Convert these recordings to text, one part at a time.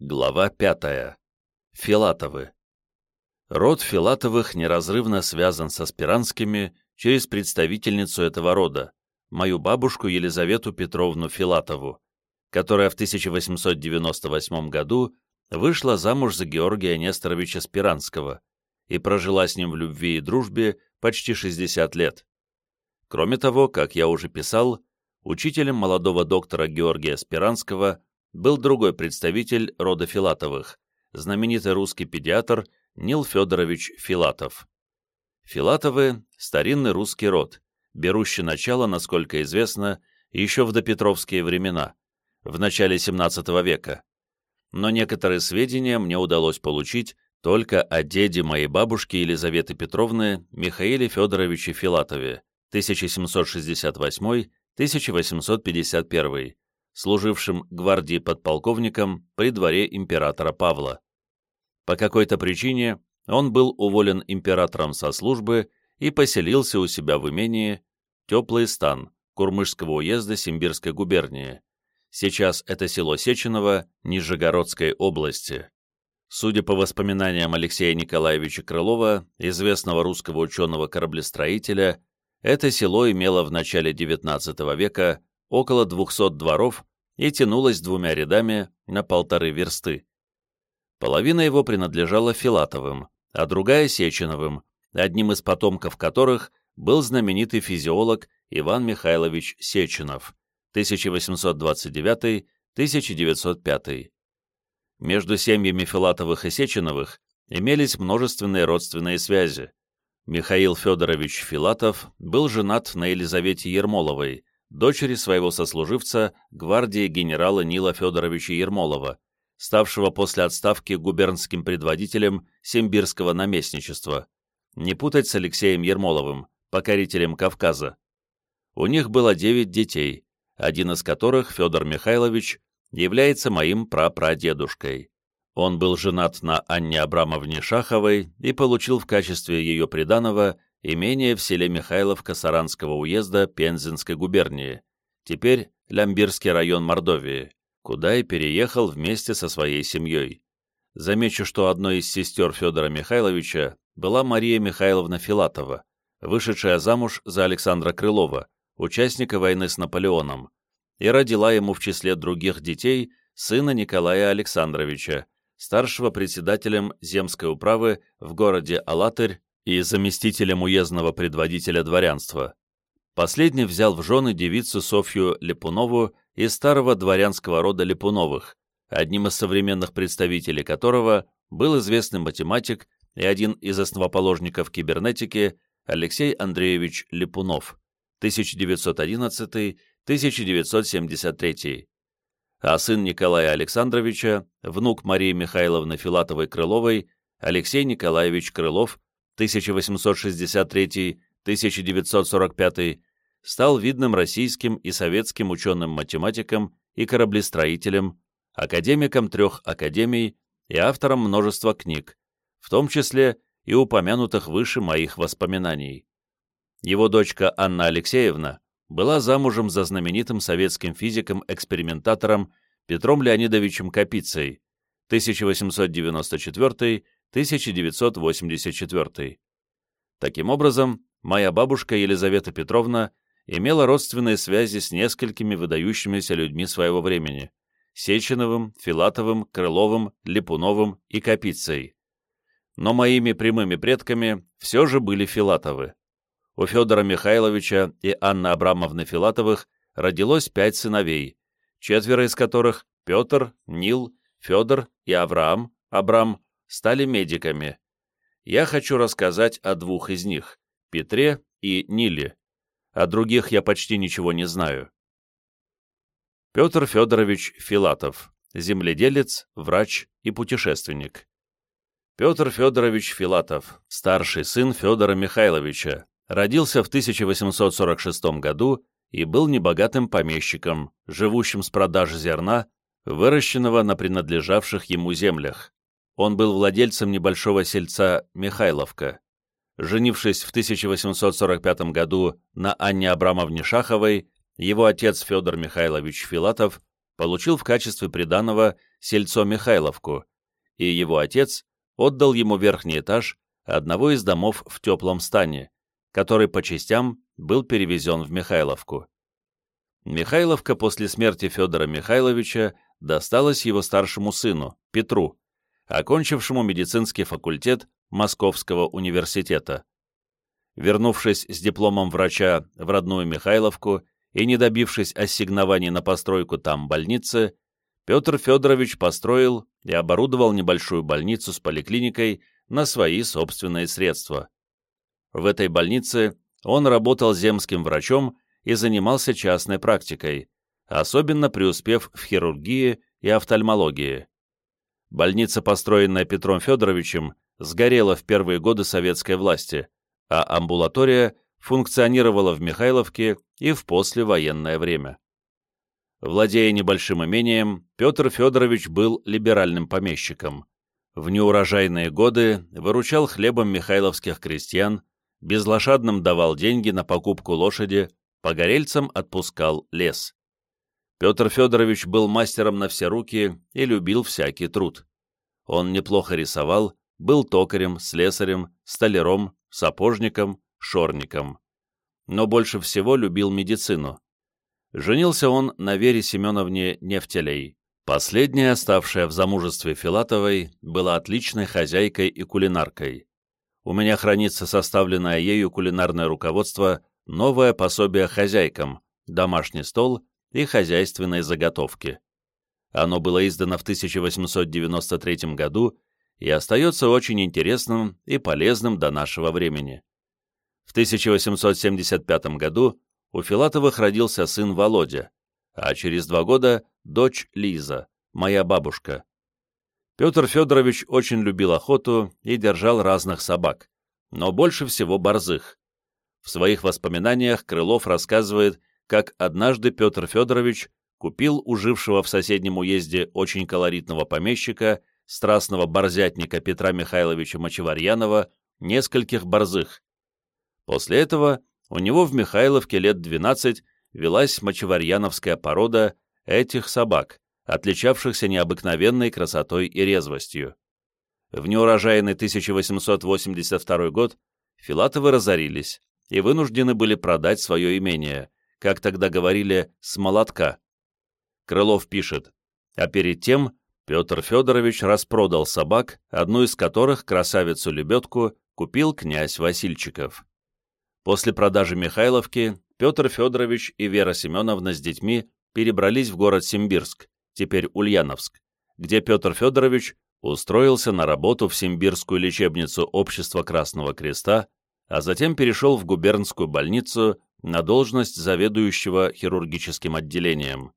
Глава пятая. Филатовы. Род Филатовых неразрывно связан со Спиранскими через представительницу этого рода, мою бабушку Елизавету Петровну Филатову, которая в 1898 году вышла замуж за Георгия Несторовича Спиранского и прожила с ним в любви и дружбе почти 60 лет. Кроме того, как я уже писал, учителем молодого доктора Георгия Спиранского был другой представитель рода Филатовых, знаменитый русский педиатр Нил Федорович Филатов. Филатовы – старинный русский род, берущий начало, насколько известно, еще в допетровские времена, в начале XVII века. Но некоторые сведения мне удалось получить только о деде моей бабушки Елизаветы Петровны Михаиле Федоровиче Филатове 1768-1851, служившим гвардии подполковником при дворе императора Павла. По какой-то причине он был уволен императором со службы и поселился у себя в имении Теплый стан Курмышского уезда Симбирской губернии. Сейчас это село Сеченово Нижегородской области. Судя по воспоминаниям Алексея Николаевича Крылова, известного русского ученого-кораблестроителя, это село имело в начале XIX века около 200 дворов и тянулось двумя рядами на полторы версты. Половина его принадлежала Филатовым, а другая — Сеченовым, одним из потомков которых был знаменитый физиолог Иван Михайлович Сеченов, 1829-1905. Между семьями Филатовых и Сеченовых имелись множественные родственные связи. Михаил Федорович Филатов был женат на Елизавете Ермоловой, дочери своего сослуживца, гвардии генерала Нила Федоровича Ермолова, ставшего после отставки губернским предводителем Симбирского наместничества, не путать с Алексеем Ермоловым, покорителем Кавказа. У них было девять детей, один из которых, Федор Михайлович, является моим прапрадедушкой. Он был женат на Анне Абрамовне Шаховой и получил в качестве ее приданого имение в селе Михайловка Саранского уезда Пензенской губернии, теперь Лямбирский район Мордовии, куда и переехал вместе со своей семьей. Замечу, что одной из сестер Федора Михайловича была Мария Михайловна Филатова, вышедшая замуж за Александра Крылова, участника войны с Наполеоном, и родила ему в числе других детей сына Николая Александровича, старшего председателем земской управы в городе Алатырь и заместителем уездного предводителя дворянства. Последний взял в жены девицу Софью Лепунову из старого дворянского рода Лепуновых, одним из современных представителей которого был известный математик и один из основоположников кибернетики Алексей Андреевич Лепунов, 1911-1973, а сын Николая Александровича, внук Марии Михайловны Филатовой-Крыловой, Алексей Николаевич Крылов, 1863-1945, стал видным российским и советским ученым-математиком и кораблестроителем, академиком трех академий и автором множества книг, в том числе и упомянутых выше моих воспоминаний. Его дочка Анна Алексеевна была замужем за знаменитым советским физиком-экспериментатором Петром Леонидовичем Капицей 1894 1984. Таким образом, моя бабушка Елизавета Петровна имела родственные связи с несколькими выдающимися людьми своего времени – Сеченовым, Филатовым, Крыловым, Липуновым и Капицей. Но моими прямыми предками все же были Филатовы. У Федора Михайловича и Анны Абрамовны Филатовых родилось пять сыновей, четверо из которых – Петр, Нил, Федор и Авраам, Абрам, стали медиками. Я хочу рассказать о двух из них – Петре и Ниле. О других я почти ничего не знаю. Петр Федорович Филатов, земледелец, врач и путешественник. Петр Федорович Филатов, старший сын Федора Михайловича, родился в 1846 году и был небогатым помещиком, живущим с продаж зерна, выращенного на принадлежавших ему землях он был владельцем небольшого сельца Михайловка. Женившись в 1845 году на Анне Абрамовне Шаховой, его отец Федор Михайлович Филатов получил в качестве приданого сельцо Михайловку, и его отец отдал ему верхний этаж одного из домов в теплом стане, который по частям был перевезен в Михайловку. Михайловка после смерти Федора Михайловича досталась его старшему сыну, Петру, окончившему медицинский факультет Московского университета. Вернувшись с дипломом врача в родную Михайловку и не добившись ассигнований на постройку там больницы, Петр Федорович построил и оборудовал небольшую больницу с поликлиникой на свои собственные средства. В этой больнице он работал земским врачом и занимался частной практикой, особенно преуспев в хирургии и офтальмологии. Больница, построенная Петром Федоровичем, сгорела в первые годы советской власти, а амбулатория функционировала в Михайловке и в послевоенное время. Владея небольшим имением, Петр Федорович был либеральным помещиком. В неурожайные годы выручал хлебом михайловских крестьян, безлошадным давал деньги на покупку лошади, погорельцам отпускал лес. Петр Федорович был мастером на все руки и любил всякий труд. Он неплохо рисовал, был токарем, слесарем, столяром, сапожником, шорником. Но больше всего любил медицину. Женился он на Вере Семеновне Нефтелей. Последняя, ставшая в замужестве Филатовой, была отличной хозяйкой и кулинаркой. У меня хранится составленное ею кулинарное руководство «Новое пособие хозяйкам», «Домашний стол» и «Хозяйственные заготовки». Оно было издано в 1893 году и остается очень интересным и полезным до нашего времени. В 1875 году у Филатовых родился сын Володя, а через два года – дочь Лиза, моя бабушка. Петр Федорович очень любил охоту и держал разных собак, но больше всего борзых. В своих воспоминаниях Крылов рассказывает, как однажды Петр Федорович купил у жившего в соседнем уезде очень колоритного помещика страстного борзятника Петра Михайловича Мочеварьянова нескольких борзых. После этого у него в Михайловке лет 12 велась мочеварьяновская порода этих собак, отличавшихся необыкновенной красотой и резвостью. В неурожайный 1882 год Филатовы разорились и вынуждены были продать свое имение, как тогда говорили, с молотка. Крылов пишет, а перед тем Петр Федорович распродал собак, одну из которых, красавицу-лебедку, купил князь Васильчиков. После продажи Михайловки Петр Федорович и Вера Семеновна с детьми перебрались в город Симбирск, теперь Ульяновск, где Петр Федорович устроился на работу в Симбирскую лечебницу Общества Красного Креста, а затем перешел в губернскую больницу на должность заведующего хирургическим отделением.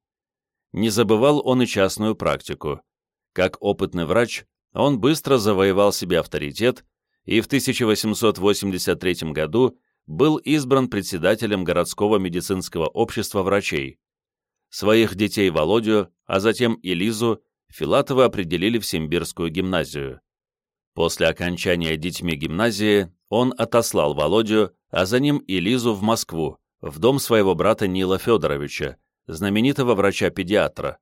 Не забывал он и частную практику. Как опытный врач, он быстро завоевал себе авторитет и в 1883 году был избран председателем городского медицинского общества врачей. Своих детей Володю, а затем и Лизу, Филатова определили в Симбирскую гимназию. После окончания детьми гимназии он отослал Володю, а за ним и Лизу в Москву, в дом своего брата Нила Федоровича, знаменитого врача-педиатра,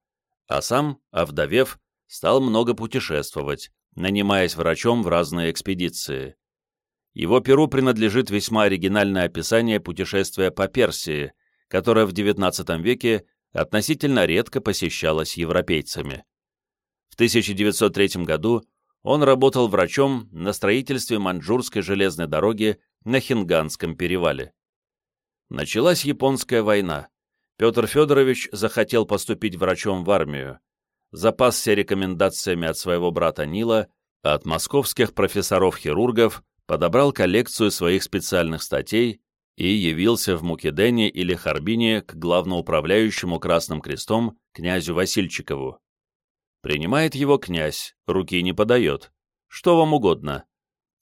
а сам, овдовев, стал много путешествовать, нанимаясь врачом в разные экспедиции. Его перу принадлежит весьма оригинальное описание путешествия по Персии, которое в XIX веке относительно редко посещалось европейцами. В 1903 году он работал врачом на строительстве Маньчжурской железной дороги на Хинганском перевале. Началась японская война. Петр Федорович захотел поступить врачом в армию, запасся рекомендациями от своего брата Нила, от московских профессоров-хирургов, подобрал коллекцию своих специальных статей и явился в Мукедене или Харбине к главноуправляющему Красным Крестом князю Васильчикову. Принимает его князь, руки не подает. Что вам угодно.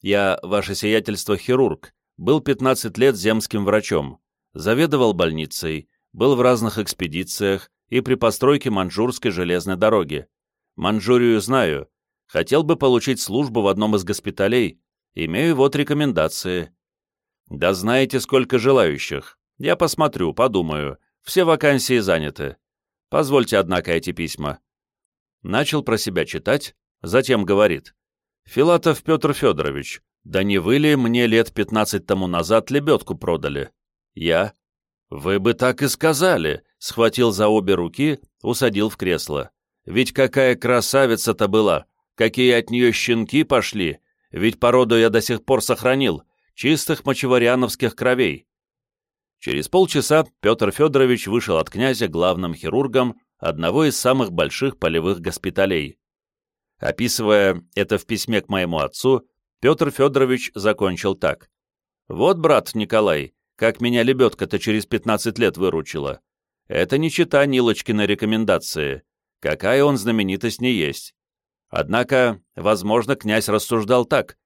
Я, ваше сиятельство, хирург, был 15 лет земским врачом, заведовал больницей, был в разных экспедициях, и при постройке Манчжурской железной дороги. Манчжурию знаю. Хотел бы получить службу в одном из госпиталей. Имею вот рекомендации. Да знаете, сколько желающих. Я посмотрю, подумаю. Все вакансии заняты. Позвольте, однако, эти письма. Начал про себя читать, затем говорит. Филатов Петр Федорович, да не вы ли мне лет пятнадцать тому назад лебедку продали? Я. Вы бы так и сказали, схватил за обе руки, усадил в кресло. Ведь какая красавица-то была, какие от нее щенки пошли, ведь породу я до сих пор сохранил, чистых мочевариановских кровей. Через полчаса Петр Федорович вышел от князя главным хирургом одного из самых больших полевых госпиталей. Описывая это в письме к моему отцу, Петр Федорович закончил так. «Вот, брат Николай, как меня лебедка-то через 15 лет выручила. Это не чита Нилочкина рекомендации. Какая он знаменитость не есть. Однако, возможно, князь рассуждал так.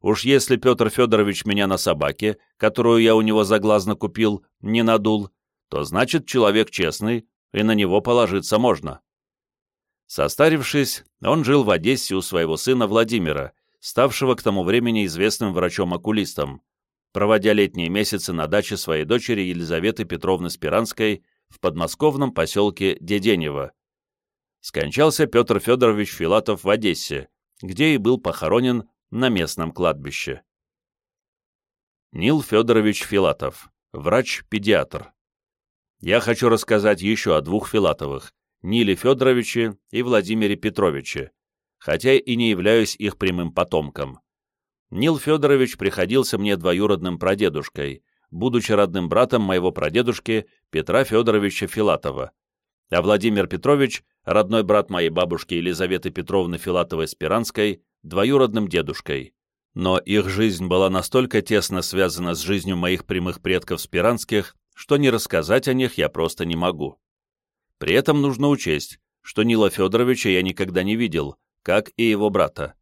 Уж если Петр Федорович меня на собаке, которую я у него заглазно купил, не надул, то значит человек честный, и на него положиться можно. Состарившись, он жил в Одессе у своего сына Владимира, ставшего к тому времени известным врачом-окулистом, проводя летние месяцы на даче своей дочери Елизаветы Петровны Спиранской в подмосковном поселке Деденево. Скончался Петр Федорович Филатов в Одессе, где и был похоронен на местном кладбище. Нил Федорович Филатов, врач-педиатр. Я хочу рассказать еще о двух Филатовых, Ниле Федоровиче и Владимире Петровиче, хотя и не являюсь их прямым потомком. Нил Федорович приходился мне двоюродным прадедушкой, будучи родным братом моего прадедушки Петра Федоровича Филатова, а Владимир Петрович — родной брат моей бабушки Елизаветы Петровны Филатовой-Спиранской, двоюродным дедушкой. Но их жизнь была настолько тесно связана с жизнью моих прямых предков Спиранских, что не рассказать о них я просто не могу. При этом нужно учесть, что Нила Федоровича я никогда не видел, как и его брата.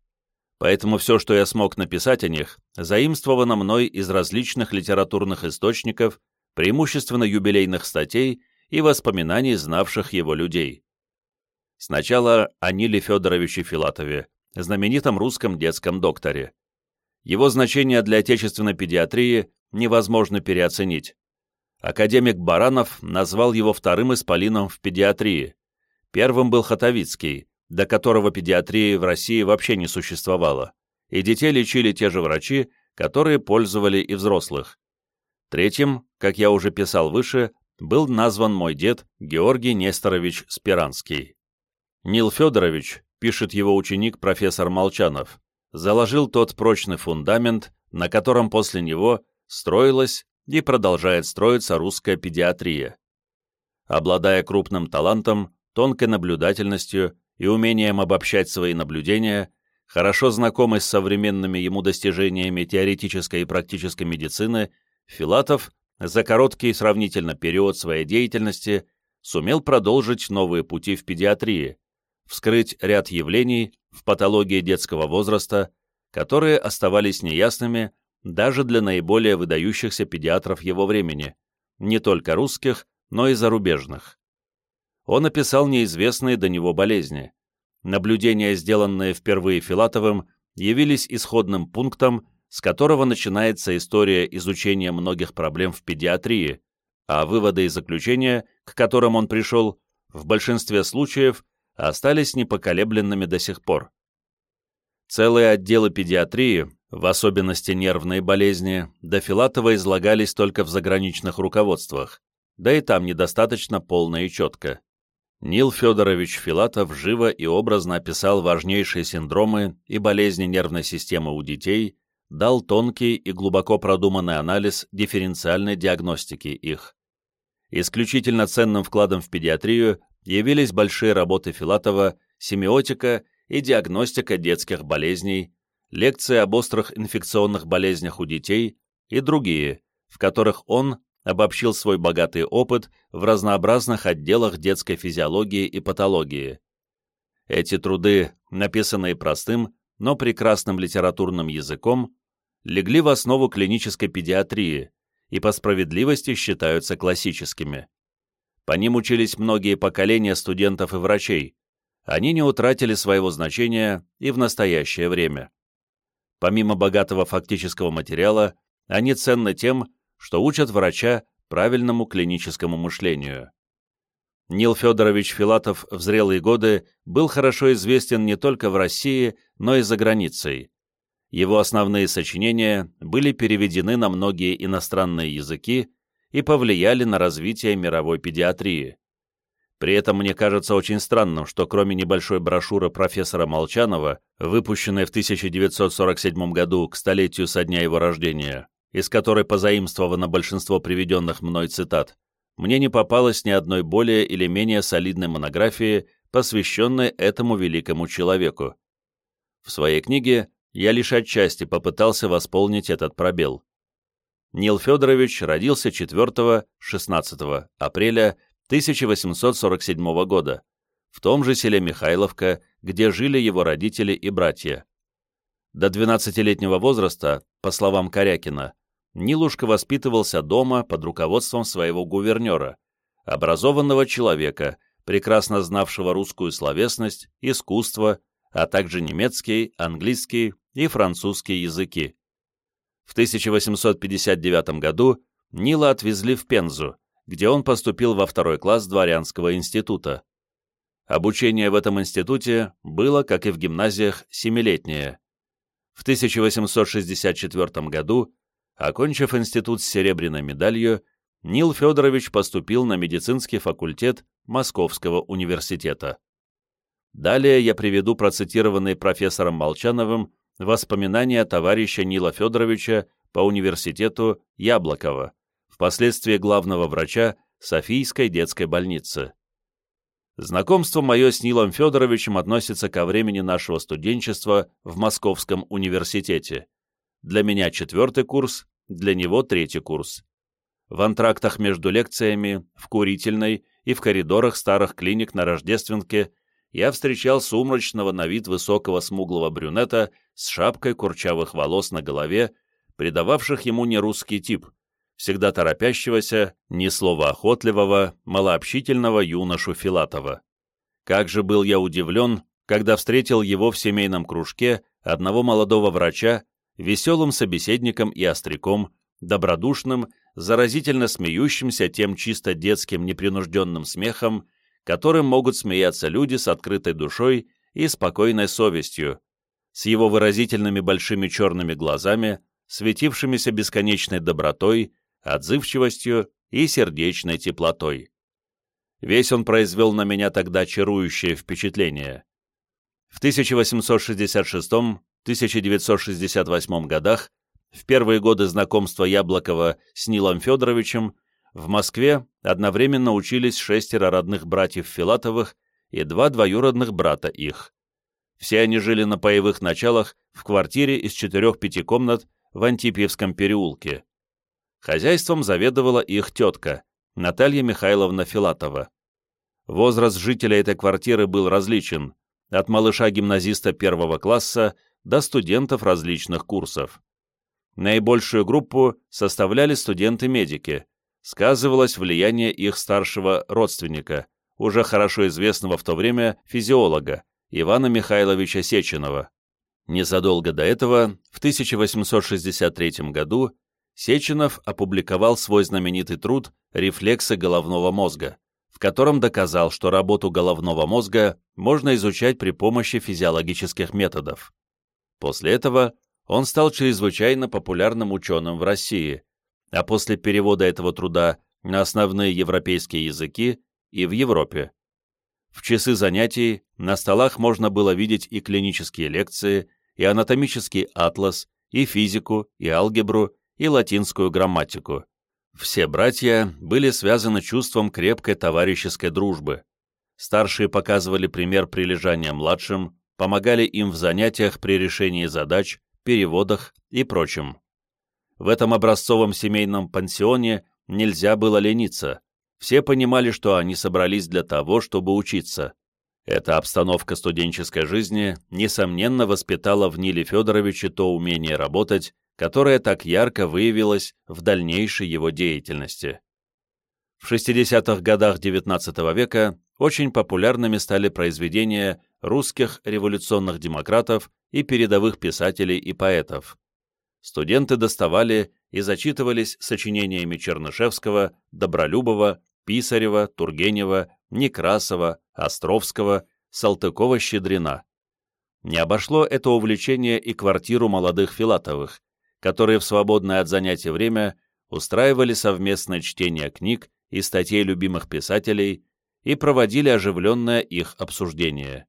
Поэтому все, что я смог написать о них, заимствовано мной из различных литературных источников, преимущественно юбилейных статей и воспоминаний знавших его людей. Сначала о Ниле Федоровиче Филатове, знаменитом русском детском докторе. Его значение для отечественной педиатрии невозможно переоценить. Академик Баранов назвал его вторым исполином в педиатрии. Первым был Хатовицкий, до которого педиатрии в России вообще не существовало, и детей лечили те же врачи, которые пользовали и взрослых. Третьим, как я уже писал выше, был назван мой дед Георгий Несторович Спиранский. Нил Федорович пишет его ученик профессор Молчанов, заложил тот прочный фундамент, на котором после него строилась и продолжает строиться русская педиатрия. Обладая крупным талантом, тонкой наблюдательностью и умением обобщать свои наблюдения, хорошо знакомый с современными ему достижениями теоретической и практической медицины, Филатов за короткий сравнительно период своей деятельности сумел продолжить новые пути в педиатрии, вскрыть ряд явлений в патологии детского возраста, которые оставались неясными даже для наиболее выдающихся педиатров его времени, не только русских, но и зарубежных. Он описал неизвестные до него болезни. Наблюдения, сделанные впервые Филатовым, явились исходным пунктом, с которого начинается история изучения многих проблем в педиатрии, а выводы и заключения, к которым он пришел, в большинстве случаев остались непоколебленными до сих пор. Целые отделы педиатрии, в особенности нервные болезни, до Филатова излагались только в заграничных руководствах, да и там недостаточно полно и четко. Нил Федорович Филатов живо и образно описал важнейшие синдромы и болезни нервной системы у детей, дал тонкий и глубоко продуманный анализ дифференциальной диагностики их. Исключительно ценным вкладом в педиатрию явились большие работы Филатова «Семиотика» и «Диагностика детских болезней», лекции об острых инфекционных болезнях у детей и другие, в которых он обобщил свой богатый опыт в разнообразных отделах детской физиологии и патологии. Эти труды, написанные простым, но прекрасным литературным языком, легли в основу клинической педиатрии и по справедливости считаются классическими. По ним учились многие поколения студентов и врачей. Они не утратили своего значения и в настоящее время. Помимо богатого фактического материала, они ценны тем, что учат врача правильному клиническому мышлению. Нил Федорович Филатов в зрелые годы был хорошо известен не только в России, но и за границей. Его основные сочинения были переведены на многие иностранные языки и повлияли на развитие мировой педиатрии. При этом мне кажется очень странным, что кроме небольшой брошюры профессора Молчанова, выпущенной в 1947 году к столетию со дня его рождения, из которой позаимствовано большинство приведенных мной цитат, мне не попалось ни одной более или менее солидной монографии, посвященной этому великому человеку. В своей книге я лишь отчасти попытался восполнить этот пробел. Нил Федорович родился 4-16 апреля 1847 года, в том же селе Михайловка, где жили его родители и братья. До 12-летнего возраста, по словам Корякина, Нилушка воспитывался дома под руководством своего гувернера, образованного человека, прекрасно знавшего русскую словесность, искусство, а также немецкий, английский и французский языки. В 1859 году Нила отвезли в Пензу, где он поступил во второй класс дворянского института. Обучение в этом институте было, как и в гимназиях, семилетнее. В 1864 году, окончив институт с серебряной медалью, Нил Федорович поступил на медицинский факультет Московского университета. Далее я приведу процитированные профессором Молчановым воспоминания товарища Нила Федоровича по университету Яблокова, впоследствии главного врача Софийской детской больницы. Знакомство мое с Нилом Федоровичем относится ко времени нашего студенчества в Московском университете. Для меня четвертый курс, для него третий курс. В антрактах между лекциями, в курительной и в коридорах старых клиник на Рождественке я встречал сумрачного на вид высокого смуглого брюнета с шапкой курчавых волос на голове, придававших ему нерусский тип, всегда торопящегося, ни слова охотливого, малообщительного юношу Филатова. Как же был я удивлен, когда встретил его в семейном кружке одного молодого врача, веселым собеседником и остряком, добродушным, заразительно смеющимся тем чисто детским непринужденным смехом, которым могут смеяться люди с открытой душой и спокойной совестью, с его выразительными большими черными глазами, светившимися бесконечной добротой, отзывчивостью и сердечной теплотой. Весь он произвел на меня тогда чарующее впечатление. В 1866-1968 годах, в первые годы знакомства Яблокова с Нилом Федоровичем, в Москве одновременно учились шестеро родных братьев Филатовых и два двоюродных брата их. Все они жили на паевых началах в квартире из четырех-пяти комнат в Антипьевском переулке. Хозяйством заведовала их тетка, Наталья Михайловна Филатова. Возраст жителя этой квартиры был различен, от малыша-гимназиста первого класса до студентов различных курсов. Наибольшую группу составляли студенты-медики. Сказывалось влияние их старшего родственника, уже хорошо известного в то время физиолога, Ивана Михайловича Сеченова. Незадолго до этого, в 1863 году, Сеченов опубликовал свой знаменитый труд «Рефлексы головного мозга», в котором доказал, что работу головного мозга можно изучать при помощи физиологических методов. После этого он стал чрезвычайно популярным ученым в России, а после перевода этого труда на основные европейские языки и в Европе. В часы занятий на столах можно было видеть и клинические лекции, и анатомический атлас, и физику, и алгебру, и латинскую грамматику. Все братья были связаны чувством крепкой товарищеской дружбы. Старшие показывали пример прилежания младшим, помогали им в занятиях при решении задач, переводах и прочем. В этом образцовом семейном пансионе нельзя было лениться. Все понимали, что они собрались для того, чтобы учиться. Эта обстановка студенческой жизни, несомненно, воспитала в Ниле Федоровиче то умение работать, которая так ярко выявилась в дальнейшей его деятельности. В 60-х годах XIX века очень популярными стали произведения русских революционных демократов и передовых писателей и поэтов. Студенты доставали и зачитывались сочинениями Чернышевского, Добролюбова, Писарева, Тургенева, Некрасова, Островского, Салтыкова-Щедрина. Не обошло это увлечение и квартиру молодых Филатовых, которые в свободное от занятий время устраивали совместное чтение книг и статей любимых писателей и проводили оживленное их обсуждение.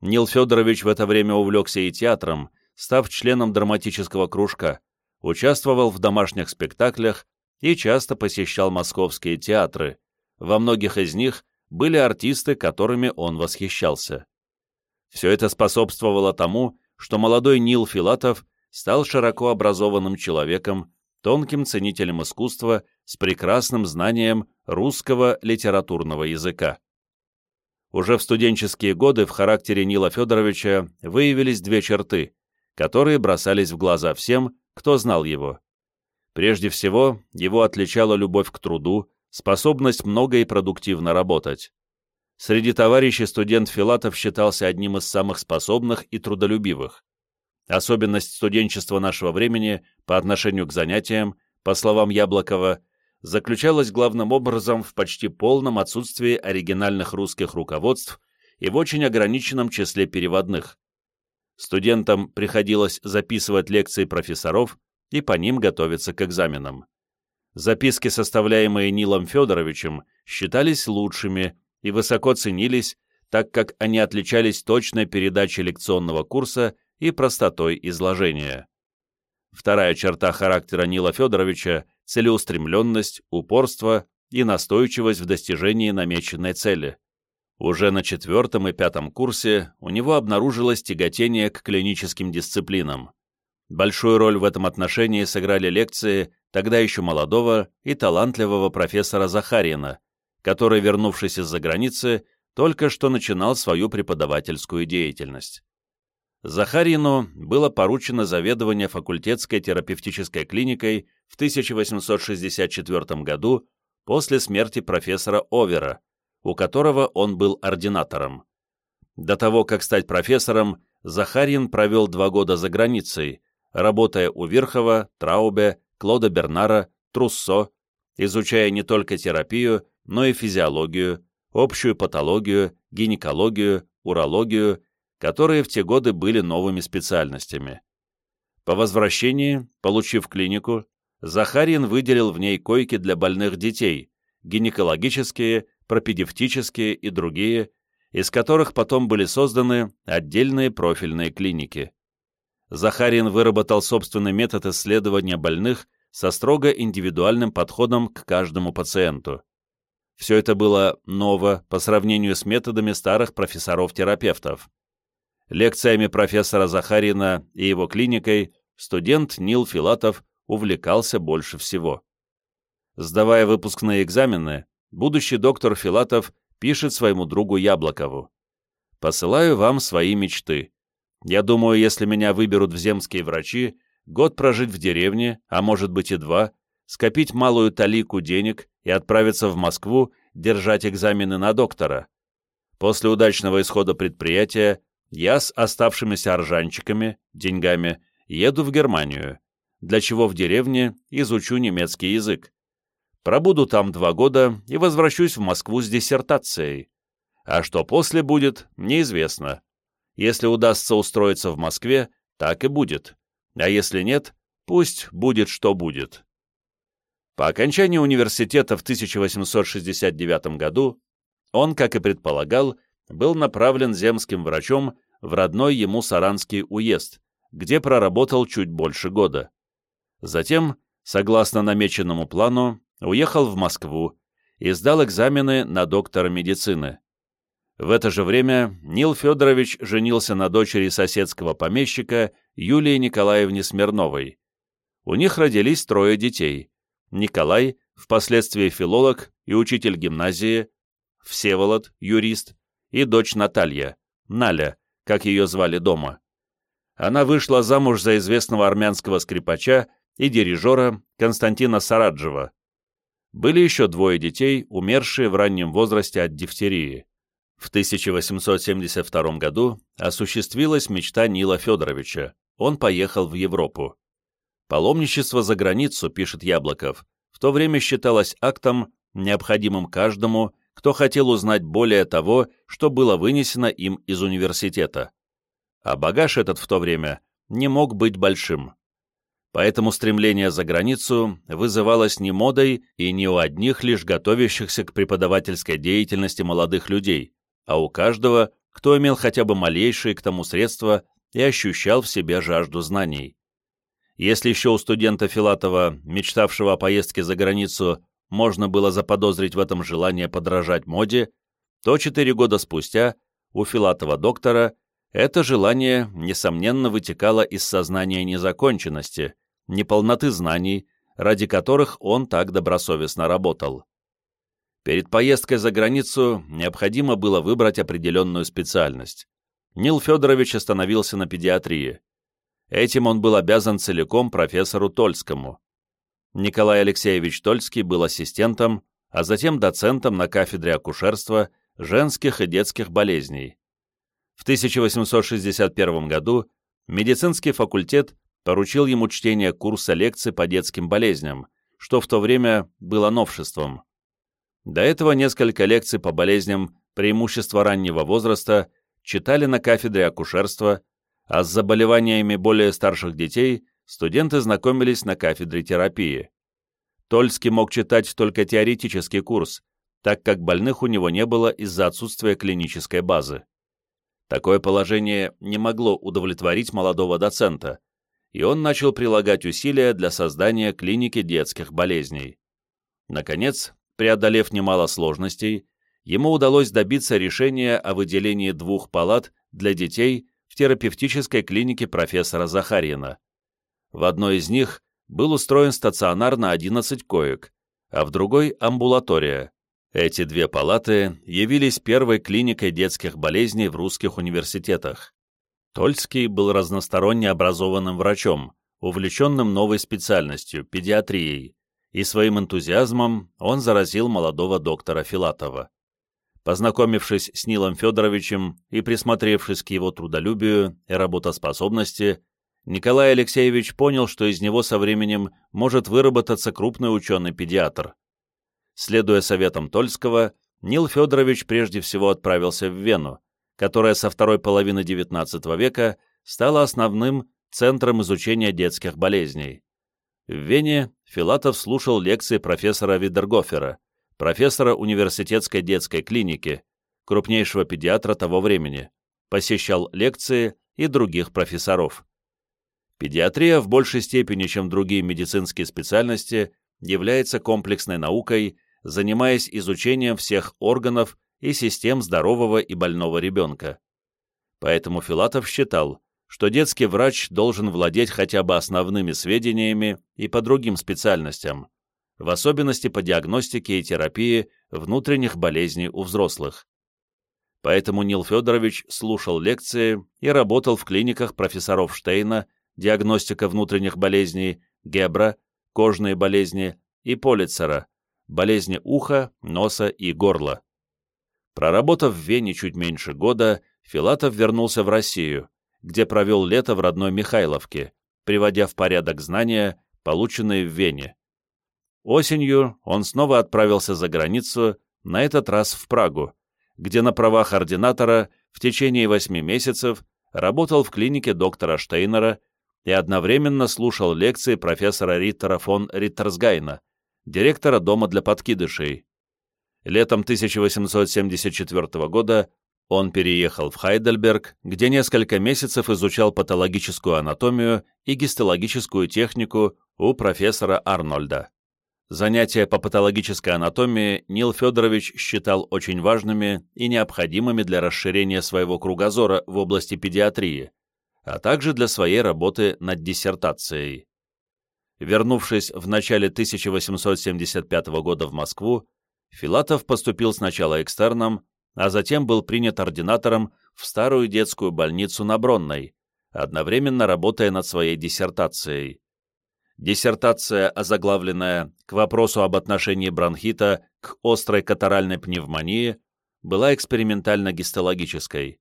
Нил Федорович в это время увлекся и театром, став членом драматического кружка, участвовал в домашних спектаклях и часто посещал московские театры. Во многих из них были артисты, которыми он восхищался. Все это способствовало тому, что молодой Нил Филатов стал широко образованным человеком, тонким ценителем искусства с прекрасным знанием русского литературного языка. Уже в студенческие годы в характере Нила Федоровича выявились две черты, которые бросались в глаза всем, кто знал его. Прежде всего, его отличала любовь к труду, способность много и продуктивно работать. Среди товарищей студент Филатов считался одним из самых способных и трудолюбивых. Особенность студенчества нашего времени по отношению к занятиям, по словам Яблокова, заключалась главным образом в почти полном отсутствии оригинальных русских руководств и в очень ограниченном числе переводных. Студентам приходилось записывать лекции профессоров и по ним готовиться к экзаменам. Записки, составляемые Нилом Федоровичем, считались лучшими и высоко ценились, так как они отличались точной передачей лекционного курса и простотой изложения. Вторая черта характера Нила Федоровича – целеустремленность, упорство и настойчивость в достижении намеченной цели. Уже на четвертом и пятом курсе у него обнаружилось тяготение к клиническим дисциплинам. Большую роль в этом отношении сыграли лекции тогда еще молодого и талантливого профессора Захарина, который, вернувшись из-за границы, только что начинал свою преподавательскую деятельность. Захарину было поручено заведование факультетской терапевтической клиникой в 1864 году после смерти профессора Овера, у которого он был ординатором. До того, как стать профессором, Захарин провел два года за границей, работая у Верхова, Траубе, Клода Бернара, Труссо, изучая не только терапию, но и физиологию, общую патологию, гинекологию, урологию, которые в те годы были новыми специальностями. По возвращении, получив клинику, Захарин выделил в ней койки для больных детей, гинекологические, пропедевтические и другие, из которых потом были созданы отдельные профильные клиники. Захарин выработал собственный метод исследования больных со строго индивидуальным подходом к каждому пациенту. Все это было ново по сравнению с методами старых профессоров-терапевтов. Лекциями профессора Захарина и его клиникой студент Нил Филатов увлекался больше всего. Сдавая выпускные экзамены, будущий доктор Филатов пишет своему другу Яблокову. «Посылаю вам свои мечты. Я думаю, если меня выберут в земские врачи, год прожить в деревне, а может быть и два, скопить малую талику денег и отправиться в Москву держать экзамены на доктора. После удачного исхода предприятия я с оставшимися аржанчиками, деньгами, еду в Германию, для чего в деревне изучу немецкий язык. Пробуду там два года и возвращусь в Москву с диссертацией. А что после будет, неизвестно. Если удастся устроиться в Москве, так и будет. А если нет, пусть будет, что будет. По окончании университета в 1869 году он, как и предполагал, был направлен земским врачом в родной ему Саранский уезд, где проработал чуть больше года. Затем, согласно намеченному плану, уехал в Москву и сдал экзамены на доктора медицины. В это же время Нил Федорович женился на дочери соседского помещика Юлии Николаевне Смирновой. У них родились трое детей. Николай, впоследствии филолог и учитель гимназии, Всеволод, юрист, и дочь Наталья, Наля, как ее звали дома. Она вышла замуж за известного армянского скрипача и дирижера Константина Сараджева. Были еще двое детей, умершие в раннем возрасте от дифтерии. В 1872 году осуществилась мечта Нила Федоровича. Он поехал в Европу. Паломничество за границу, пишет Яблоков, в то время считалось актом, необходимым каждому, кто хотел узнать более того, что было вынесено им из университета. А багаж этот в то время не мог быть большим. Поэтому стремление за границу вызывалось не модой и не у одних лишь готовящихся к преподавательской деятельности молодых людей, а у каждого, кто имел хотя бы малейшие к тому средства и ощущал в себе жажду знаний. Если еще у студента Филатова, мечтавшего о поездке за границу, можно было заподозрить в этом желание подражать моде, то четыре года спустя у Филатова доктора это желание, несомненно, вытекало из сознания незаконченности, неполноты знаний, ради которых он так добросовестно работал. Перед поездкой за границу необходимо было выбрать определенную специальность. Нил Федорович остановился на педиатрии. Этим он был обязан целиком профессору Тольскому. Николай Алексеевич Тольский был ассистентом, а затем доцентом на кафедре акушерства, женских и детских болезней. В 1861 году медицинский факультет поручил ему чтение курса лекций по детским болезням, что в то время было новшеством. До этого несколько лекций по болезням преимущества раннего возраста читали на кафедре акушерства, а с заболеваниями более старших детей студенты знакомились на кафедре терапии. Тольский мог читать только теоретический курс, так как больных у него не было из-за отсутствия клинической базы. Такое положение не могло удовлетворить молодого доцента, и он начал прилагать усилия для создания клиники детских болезней. Наконец, преодолев немало сложностей, ему удалось добиться решения о выделении двух палат для детей в терапевтической клинике профессора Захарьина. В одной из них был устроен стационар на 11 коек, а в другой – амбулатория. Эти две палаты явились первой клиникой детских болезней в русских университетах. Тольский был разносторонне образованным врачом, увлеченным новой специальностью – педиатрией, и своим энтузиазмом он заразил молодого доктора Филатова. Познакомившись с Нилом Федоровичем и присмотревшись к его трудолюбию и работоспособности, Николай Алексеевич понял, что из него со временем может выработаться крупный ученый-педиатр. Следуя советам Тольского, Нил Федорович прежде всего отправился в Вену, которая со второй половины XIX века стала основным центром изучения детских болезней. В Вене Филатов слушал лекции профессора Видергофера, профессора университетской детской клиники, крупнейшего педиатра того времени, посещал лекции и других профессоров. Педиатрия в большей степени, чем другие медицинские специальности, является комплексной наукой, занимаясь изучением всех органов и систем здорового и больного ребенка. Поэтому Филатов считал, что детский врач должен владеть хотя бы основными сведениями и по другим специальностям, в особенности по диагностике и терапии внутренних болезней у взрослых. Поэтому Нил Федорович слушал лекции и работал в клиниках профессоров Штейна, диагностика внутренних болезней, Гебра, кожные болезни и Полицера, болезни уха, носа и горла. Проработав в Вене чуть меньше года, Филатов вернулся в Россию, где провел лето в родной Михайловке, приводя в порядок знания, полученные в Вене. Осенью он снова отправился за границу, на этот раз в Прагу, где на правах ординатора в течение восьми месяцев работал в клинике доктора Штейнера и одновременно слушал лекции профессора Риттера фон Риттерсгайна, директора дома для подкидышей. Летом 1874 года он переехал в Хайдельберг, где несколько месяцев изучал патологическую анатомию и гистологическую технику у профессора Арнольда. Занятия по патологической анатомии Нил Федорович считал очень важными и необходимыми для расширения своего кругозора в области педиатрии, а также для своей работы над диссертацией. Вернувшись в начале 1875 года в Москву, Филатов поступил сначала экстерном, а затем был принят ординатором в старую детскую больницу на Бронной, одновременно работая над своей диссертацией. Диссертация, озаглавленная «К вопросу об отношении бронхита к острой катаральной пневмонии», была экспериментально-гистологической.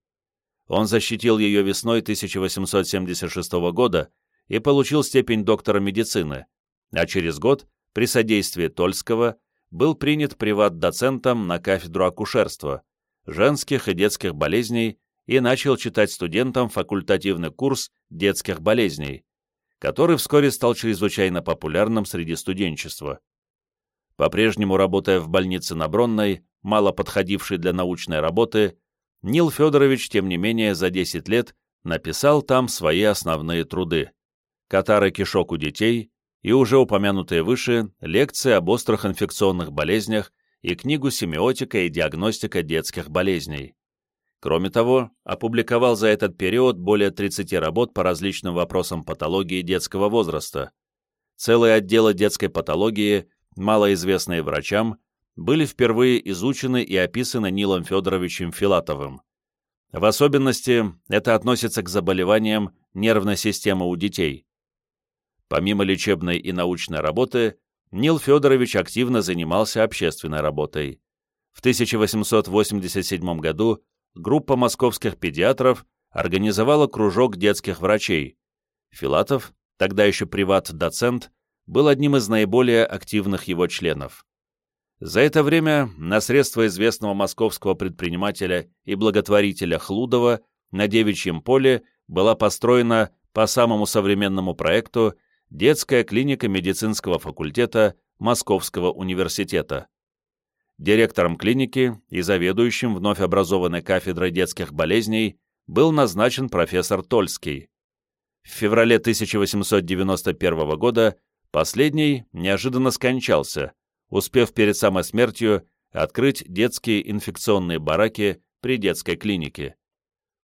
Он защитил ее весной 1876 года и получил степень доктора медицины, а через год, при содействии Тольского, был принят приват-доцентом на кафедру акушерства, женских и детских болезней и начал читать студентам факультативный курс детских болезней, который вскоре стал чрезвычайно популярным среди студенчества. По-прежнему работая в больнице на Бронной, мало подходившей для научной работы, Нил Федорович, тем не менее, за 10 лет написал там свои основные труды «Катары кишок у детей» и уже упомянутые выше лекции об острых инфекционных болезнях и книгу «Семиотика и диагностика детских болезней». Кроме того, опубликовал за этот период более 30 работ по различным вопросам патологии детского возраста. Целые отделы детской патологии, малоизвестные врачам, были впервые изучены и описаны Нилом Федоровичем Филатовым. В особенности это относится к заболеваниям нервной системы у детей. Помимо лечебной и научной работы, Нил Федорович активно занимался общественной работой. В 1887 году группа московских педиатров организовала кружок детских врачей. Филатов, тогда еще приват-доцент, был одним из наиболее активных его членов. За это время на средства известного московского предпринимателя и благотворителя Хлудова на Девичьем поле была построена по самому современному проекту детская клиника медицинского факультета Московского университета. Директором клиники и заведующим вновь образованной кафедрой детских болезней был назначен профессор Тольский. В феврале 1891 года последний неожиданно скончался, успев перед самой смертью открыть детские инфекционные бараки при детской клинике.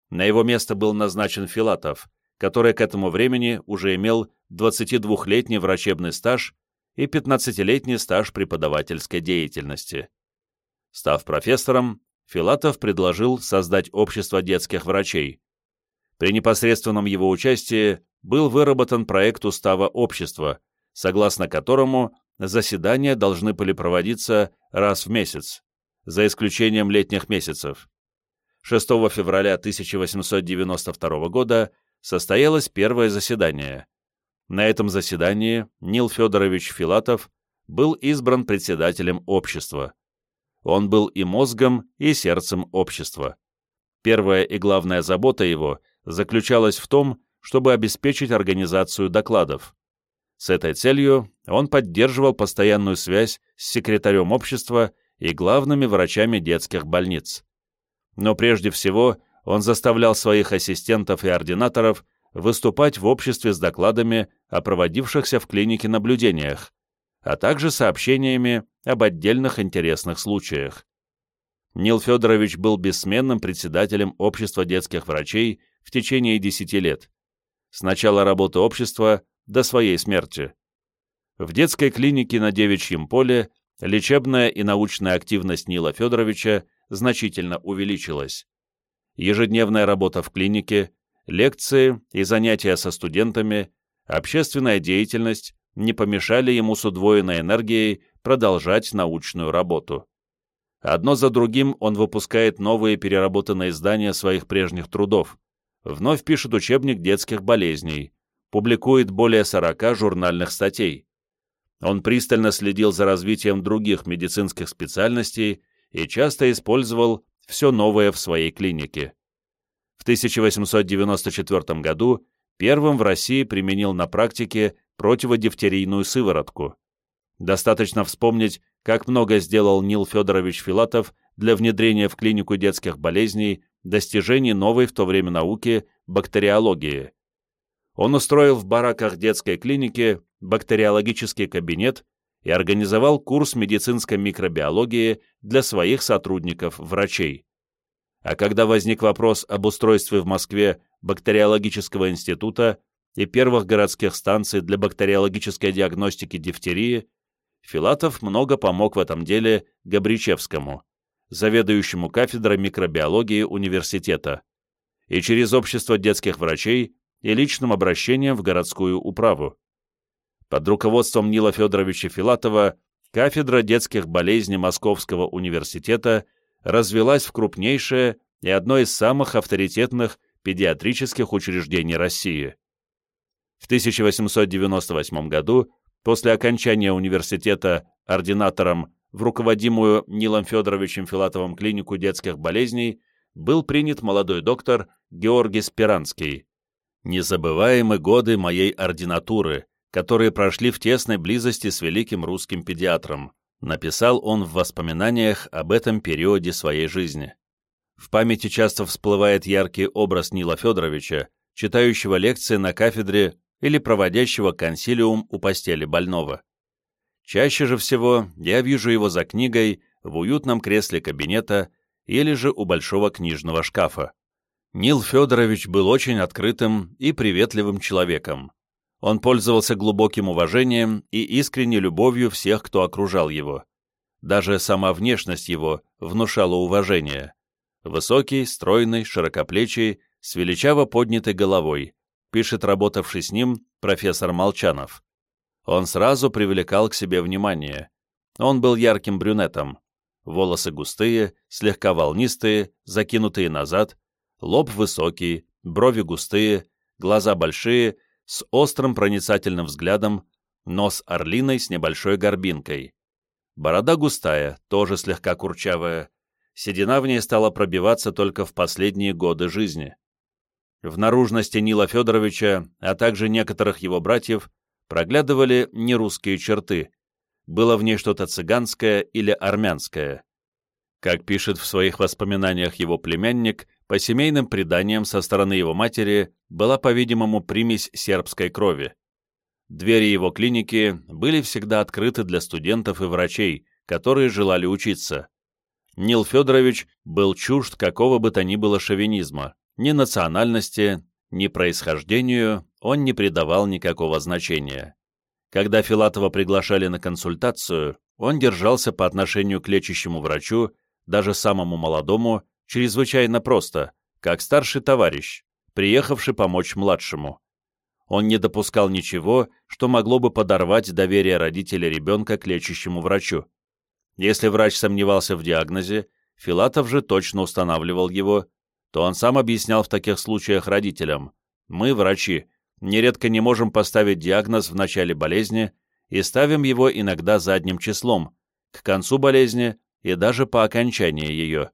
На его место был назначен Филатов, который к этому времени уже имел 22-летний врачебный стаж и 15-летний стаж преподавательской деятельности. Став профессором, Филатов предложил создать общество детских врачей. При непосредственном его участии был выработан проект устава общества, согласно которому заседания должны были проводиться раз в месяц, за исключением летних месяцев. 6 февраля 1892 года состоялось первое заседание. На этом заседании Нил Федорович Филатов был избран председателем общества. Он был и мозгом, и сердцем общества. Первая и главная забота его заключалась в том, чтобы обеспечить организацию докладов. С этой целью он поддерживал постоянную связь с секретарем общества и главными врачами детских больниц. Но прежде всего он заставлял своих ассистентов и ординаторов выступать в обществе с докладами о проводившихся в клинике наблюдениях, а также сообщениями об отдельных интересных случаях. Нил Федорович был бессменным председателем Общества детских врачей в течение 10 лет, с начала работы общества до своей смерти. В детской клинике на Девичьем поле лечебная и научная активность Нила Федоровича значительно увеличилась. Ежедневная работа в клинике, лекции и занятия со студентами, общественная деятельность не помешали ему с удвоенной энергией продолжать научную работу. Одно за другим он выпускает новые переработанные издания своих прежних трудов, вновь пишет учебник детских болезней, публикует более 40 журнальных статей. Он пристально следил за развитием других медицинских специальностей и часто использовал все новое в своей клинике. В 1894 году первым в России применил на практике противодифтерийную сыворотку. Достаточно вспомнить, как много сделал Нил Федорович Филатов для внедрения в клинику детских болезней достижений новой в то время науки бактериологии. Он устроил в бараках детской клиники бактериологический кабинет и организовал курс медицинской микробиологии для своих сотрудников-врачей. А когда возник вопрос об устройстве в Москве бактериологического института и первых городских станций для бактериологической диагностики дифтерии, Филатов много помог в этом деле Габричевскому, заведующему кафедрой микробиологии университета, и через общество детских врачей и личным обращением в городскую управу. Под руководством Нила Федоровича Филатова кафедра детских болезней Московского университета развелась в крупнейшее и одно из самых авторитетных педиатрических учреждений России. В 1898 году, после окончания университета ординатором в руководимую Нилом Федоровичем Филатовым клинику детских болезней был принят молодой доктор Георгий Спиранский. Незабываемы годы моей ординатуры, которые прошли в тесной близости с великим русским педиатром, написал он в воспоминаниях об этом периоде своей жизни. В памяти часто всплывает яркий образ Нила Федоровича, читающего лекции на кафедре или проводящего консилиум у постели больного. Чаще же всего я вижу его за книгой в уютном кресле кабинета или же у большого книжного шкафа. Нил Федорович был очень открытым и приветливым человеком. Он пользовался глубоким уважением и искренней любовью всех, кто окружал его. Даже сама внешность его внушала уважение. Высокий, стройный, широкоплечий, с величаво поднятой головой, пишет работавший с ним профессор Молчанов. Он сразу привлекал к себе внимание. Он был ярким брюнетом. Волосы густые, слегка волнистые, закинутые назад, лоб высокий, брови густые, глаза большие, с острым проницательным взглядом, нос орлиной с небольшой горбинкой. Борода густая, тоже слегка курчавая. Седина в ней стала пробиваться только в последние годы жизни. В наружности Нила Федоровича, а также некоторых его братьев, проглядывали нерусские черты, было в ней что-то цыганское или армянское. Как пишет в своих воспоминаниях его племянник, по семейным преданиям со стороны его матери была, по-видимому, примесь сербской крови. Двери его клиники были всегда открыты для студентов и врачей, которые желали учиться. Нил Федорович был чужд какого бы то ни было шовинизма, ни национальности, ни происхождению он не придавал никакого значения. Когда Филатова приглашали на консультацию, он держался по отношению к лечащему врачу, даже самому молодому, чрезвычайно просто, как старший товарищ, приехавший помочь младшему. Он не допускал ничего, что могло бы подорвать доверие родителей ребенка к лечащему врачу. Если врач сомневался в диагнозе, Филатов же точно устанавливал его, то он сам объяснял в таких случаях родителям. Мы, врачи, нередко не можем поставить диагноз в начале болезни и ставим его иногда задним числом, к концу болезни и даже по окончании ее.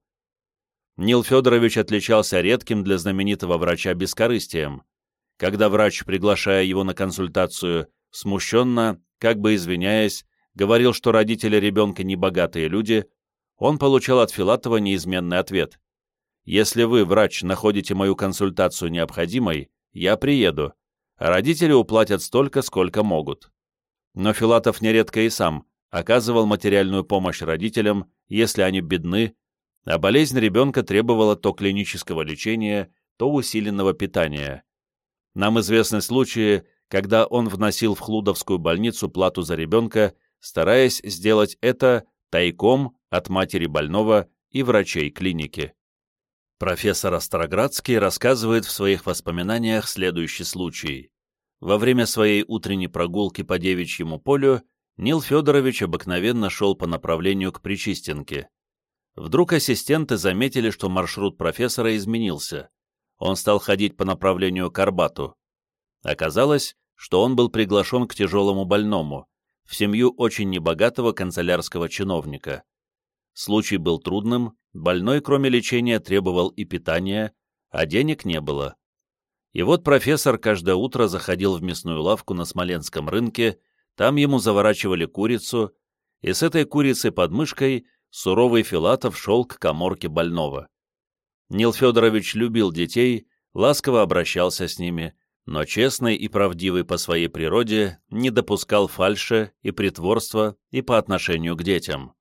Нил Федорович отличался редким для знаменитого врача бескорыстием. Когда врач, приглашая его на консультацию, смущенно, как бы извиняясь, говорил, что родители ребенка не богатые люди, он получал от Филатова неизменный ответ. Если вы, врач, находите мою консультацию необходимой, я приеду, родители уплатят столько, сколько могут. Но Филатов нередко и сам оказывал материальную помощь родителям, если они бедны, а болезнь ребенка требовала то клинического лечения, то усиленного питания. Нам известны случаи, когда он вносил в Хлудовскую больницу плату за ребенка, стараясь сделать это тайком от матери больного и врачей клиники. Профессор Остроградский рассказывает в своих воспоминаниях следующий случай. Во время своей утренней прогулки по девичьему полю Нил Федорович обыкновенно шел по направлению к Причистенке. Вдруг ассистенты заметили, что маршрут профессора изменился. Он стал ходить по направлению к Арбату. Оказалось, что он был приглашен к тяжелому больному, в семью очень небогатого канцелярского чиновника. Случай был трудным, больной, кроме лечения, требовал и питания, а денег не было. И вот профессор каждое утро заходил в мясную лавку на Смоленском рынке, там ему заворачивали курицу, и с этой курицей под мышкой суровый Филатов шел к коморке больного. Нил Федорович любил детей, ласково обращался с ними, но честный и правдивый по своей природе не допускал фальши и притворства и по отношению к детям.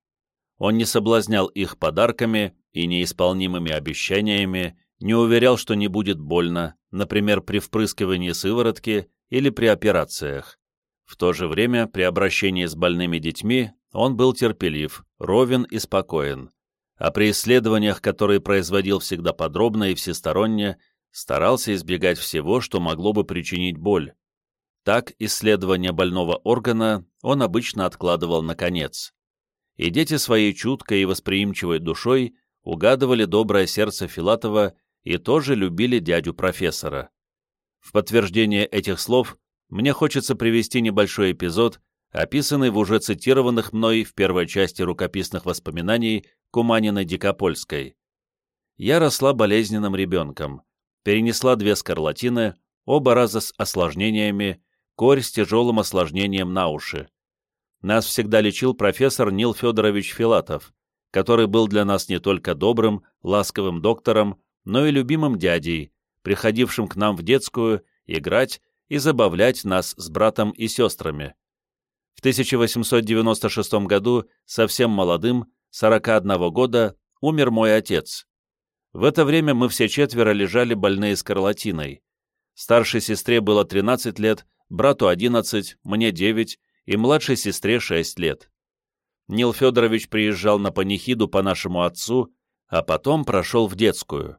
Он не соблазнял их подарками и неисполнимыми обещаниями, не уверял, что не будет больно, например, при впрыскивании сыворотки или при операциях. В то же время, при обращении с больными детьми, он был терпелив, ровен и спокоен, а при исследованиях, которые производил всегда подробно и всесторонне, старался избегать всего, что могло бы причинить боль. Так, исследование больного органа он обычно откладывал на конец и дети своей чуткой и восприимчивой душой угадывали доброе сердце Филатова и тоже любили дядю профессора. В подтверждение этих слов мне хочется привести небольшой эпизод, описанный в уже цитированных мной в первой части рукописных воспоминаний Куманиной Дикопольской. Я росла болезненным ребенком, перенесла две скарлатины, оба раза с осложнениями, корь с тяжелым осложнением на уши. Нас всегда лечил профессор Нил Федорович Филатов, который был для нас не только добрым, ласковым доктором, но и любимым дядей, приходившим к нам в детскую играть и забавлять нас с братом и сестрами. В 1896 году, совсем молодым, 41 года, умер мой отец. В это время мы все четверо лежали больные скарлатиной. Старшей сестре было 13 лет, брату 11, мне 9 и младшей сестре 6 лет. Нил Федорович приезжал на панихиду по нашему отцу, а потом прошел в детскую.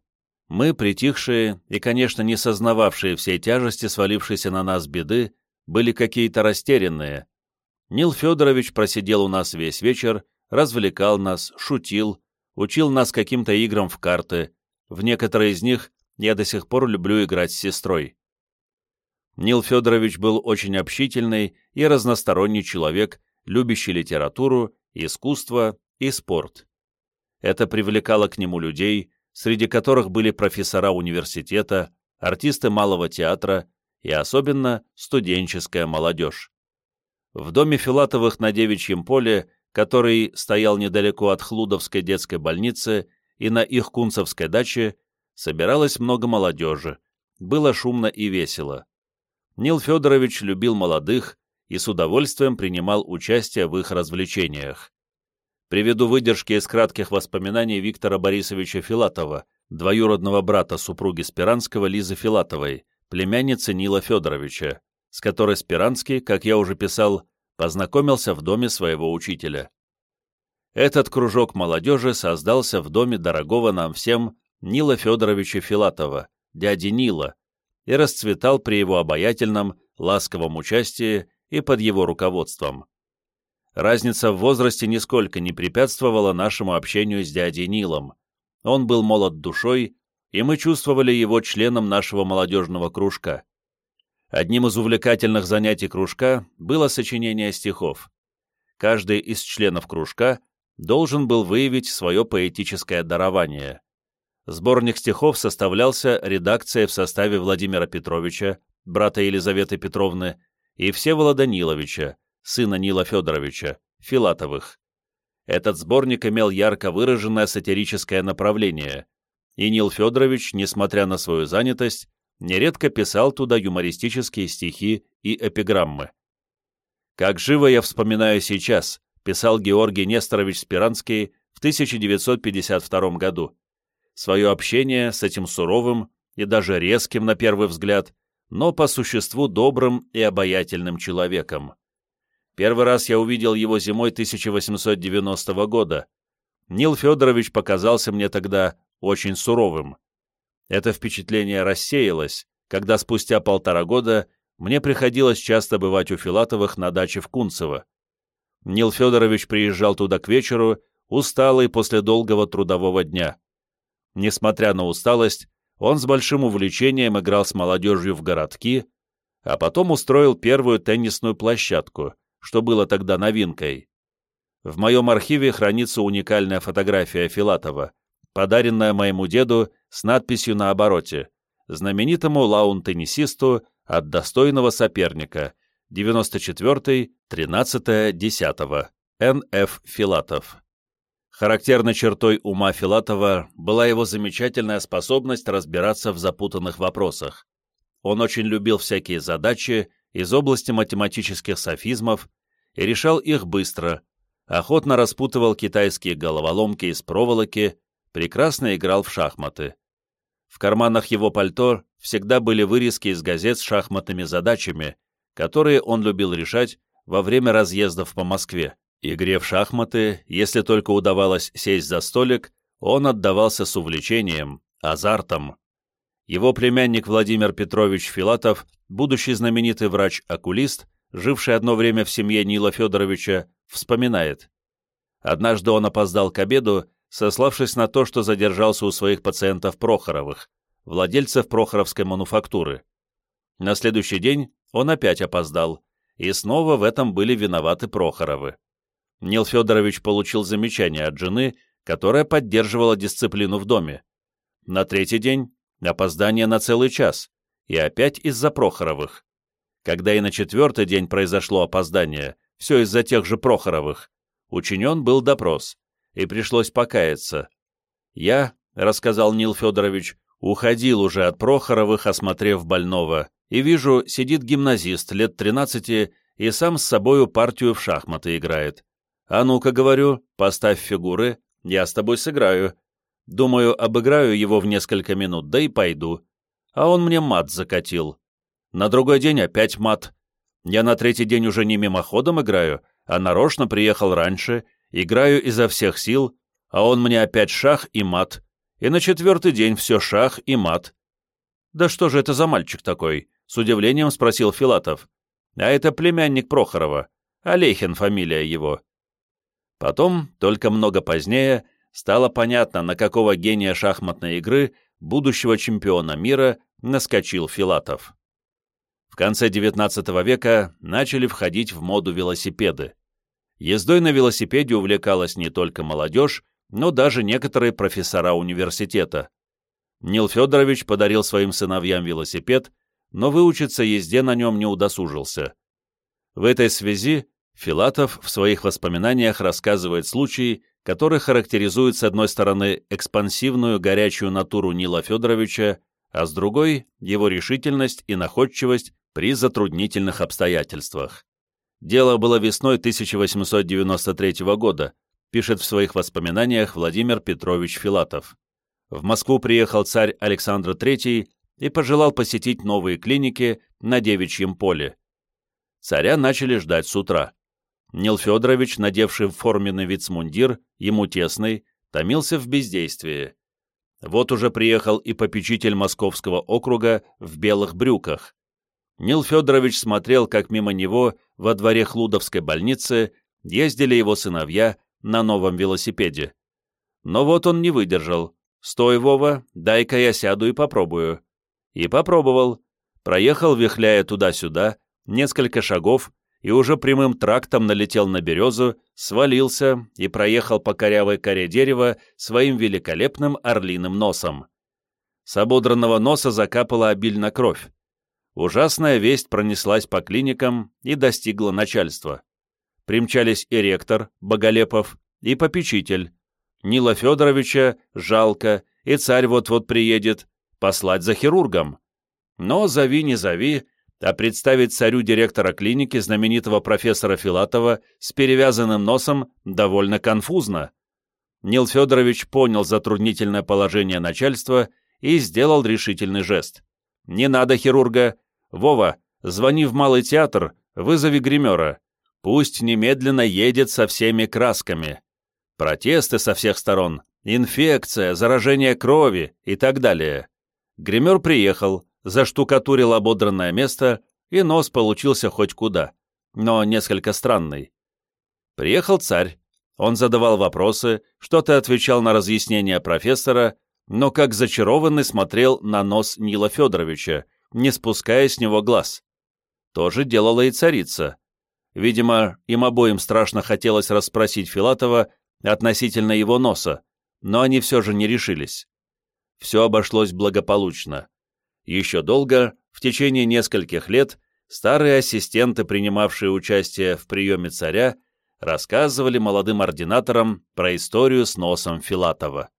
Мы, притихшие и, конечно, не сознававшие всей тяжести свалившейся на нас беды, были какие-то растерянные. Нил Федорович просидел у нас весь вечер, развлекал нас, шутил, учил нас каким-то играм в карты. В некоторые из них я до сих пор люблю играть с сестрой. Нил Федорович был очень общительный и разносторонний человек, любящий литературу, искусство и спорт. Это привлекало к нему людей, среди которых были профессора университета, артисты малого театра и особенно студенческая молодежь. В доме Филатовых на Девичьем поле, который стоял недалеко от Хлудовской детской больницы и на их кунцевской даче, собиралось много молодежи, было шумно и весело. Нил Федорович любил молодых и с удовольствием принимал участие в их развлечениях. Приведу выдержки из кратких воспоминаний Виктора Борисовича Филатова, двоюродного брата супруги Спиранского Лизы Филатовой, племянницы Нила Федоровича, с которой Спиранский, как я уже писал, познакомился в доме своего учителя. Этот кружок молодежи создался в доме дорогого нам всем Нила Федоровича Филатова, дяди Нила, и расцветал при его обаятельном, ласковом участии и под его руководством. Разница в возрасте нисколько не препятствовала нашему общению с дядей Нилом. Он был молод душой, и мы чувствовали его членом нашего молодежного кружка. Одним из увлекательных занятий кружка было сочинение стихов. Каждый из членов кружка должен был выявить свое поэтическое дарование. Сборник стихов составлялся редакцией в составе Владимира Петровича, брата Елизаветы Петровны, и Всеволода Ниловича, сына Нила Федоровича, Филатовых. Этот сборник имел ярко выраженное сатирическое направление, и Нил Федорович, несмотря на свою занятость, нередко писал туда юмористические стихи и эпиграммы. «Как живо я вспоминаю сейчас», писал Георгий Несторович Спиранский в 1952 году. Свое общение с этим суровым и даже резким на первый взгляд, но по существу добрым и обаятельным человеком. Первый раз я увидел его зимой 1890 года. Нил Федорович показался мне тогда очень суровым. Это впечатление рассеялось, когда спустя полтора года мне приходилось часто бывать у Филатовых на даче в Кунцево. Нил Федорович приезжал туда к вечеру, усталый после долгого трудового дня. Несмотря на усталость, он с большим увлечением играл с молодежью в городки, а потом устроил первую теннисную площадку, что было тогда новинкой. В моем архиве хранится уникальная фотография Филатова, подаренная моему деду с надписью на обороте знаменитому лаун-теннисисту от достойного соперника 94-13-10 Н.Ф. Филатов. Характерной чертой ума Филатова была его замечательная способность разбираться в запутанных вопросах. Он очень любил всякие задачи из области математических софизмов и решал их быстро, охотно распутывал китайские головоломки из проволоки, прекрасно играл в шахматы. В карманах его пальто всегда были вырезки из газет с шахматными задачами, которые он любил решать во время разъездов по Москве. Игре в шахматы, если только удавалось сесть за столик, он отдавался с увлечением, азартом. Его племянник Владимир Петрович Филатов, будущий знаменитый врач-окулист, живший одно время в семье Нила Федоровича, вспоминает. Однажды он опоздал к обеду, сославшись на то, что задержался у своих пациентов Прохоровых, владельцев Прохоровской мануфактуры. На следующий день он опять опоздал, и снова в этом были виноваты Прохоровы. Нил Федорович получил замечание от жены, которая поддерживала дисциплину в доме. На третий день опоздание на целый час, и опять из-за Прохоровых. Когда и на четвертый день произошло опоздание, все из-за тех же Прохоровых, учинен был допрос, и пришлось покаяться. Я, — рассказал Нил Федорович, — уходил уже от Прохоровых, осмотрев больного, и вижу, сидит гимназист лет 13 и сам с собою партию в шахматы играет. А ну-ка, говорю, поставь фигуры, я с тобой сыграю. Думаю, обыграю его в несколько минут, да и пойду. А он мне мат закатил. На другой день опять мат. Я на третий день уже не мимоходом играю, а нарочно приехал раньше, играю изо всех сил, а он мне опять шах и мат. И на четвертый день все шах и мат. «Да что же это за мальчик такой?» — с удивлением спросил Филатов. «А это племянник Прохорова. Олехин фамилия его». Потом, только много позднее, стало понятно, на какого гения шахматной игры, будущего чемпиона мира, наскочил Филатов. В конце XIX века начали входить в моду велосипеды. Ездой на велосипеде увлекалась не только молодежь, но даже некоторые профессора университета. Нил Федорович подарил своим сыновьям велосипед, но выучиться езде на нем не удосужился. В этой связи Филатов в своих воспоминаниях рассказывает случай, который характеризует с одной стороны экспансивную горячую натуру Нила Федоровича, а с другой — его решительность и находчивость при затруднительных обстоятельствах. Дело было весной 1893 года, пишет в своих воспоминаниях Владимир Петрович Филатов. В Москву приехал царь Александр III и пожелал посетить новые клиники на Девичьем поле. Царя начали ждать с утра. Нил Федорович, надевший форменный вицмундир, ему тесный, томился в бездействии. Вот уже приехал и попечитель московского округа в белых брюках. Нил Федорович смотрел, как мимо него во дворе Хлудовской больницы ездили его сыновья на новом велосипеде. Но вот он не выдержал. «Стой, Вова, дай-ка я сяду и попробую». И попробовал. Проехал, вихляя туда-сюда, несколько шагов, и уже прямым трактом налетел на березу, свалился и проехал по корявой коре дерева своим великолепным орлиным носом. С ободранного носа закапала обильно кровь. Ужасная весть пронеслась по клиникам и достигла начальства. Примчались и ректор, Боголепов, и попечитель. Нила Федоровича жалко, и царь вот-вот приедет, послать за хирургом. Но зови не зови, а представить царю директора клиники знаменитого профессора Филатова с перевязанным носом довольно конфузно. Нил Федорович понял затруднительное положение начальства и сделал решительный жест. «Не надо хирурга. Вова, звони в Малый театр, вызови гримера. Пусть немедленно едет со всеми красками. Протесты со всех сторон, инфекция, заражение крови и так далее». Гример приехал, заштукатурил ободранное место, и нос получился хоть куда, но несколько странный. Приехал царь, он задавал вопросы, что-то отвечал на разъяснения профессора, но как зачарованный смотрел на нос Нила Федоровича, не спуская с него глаз. То же делала и царица. Видимо, им обоим страшно хотелось расспросить Филатова относительно его носа, но они все же не решились. Все обошлось благополучно. Еще долго, в течение нескольких лет, старые ассистенты, принимавшие участие в приеме царя, рассказывали молодым ординаторам про историю с носом Филатова.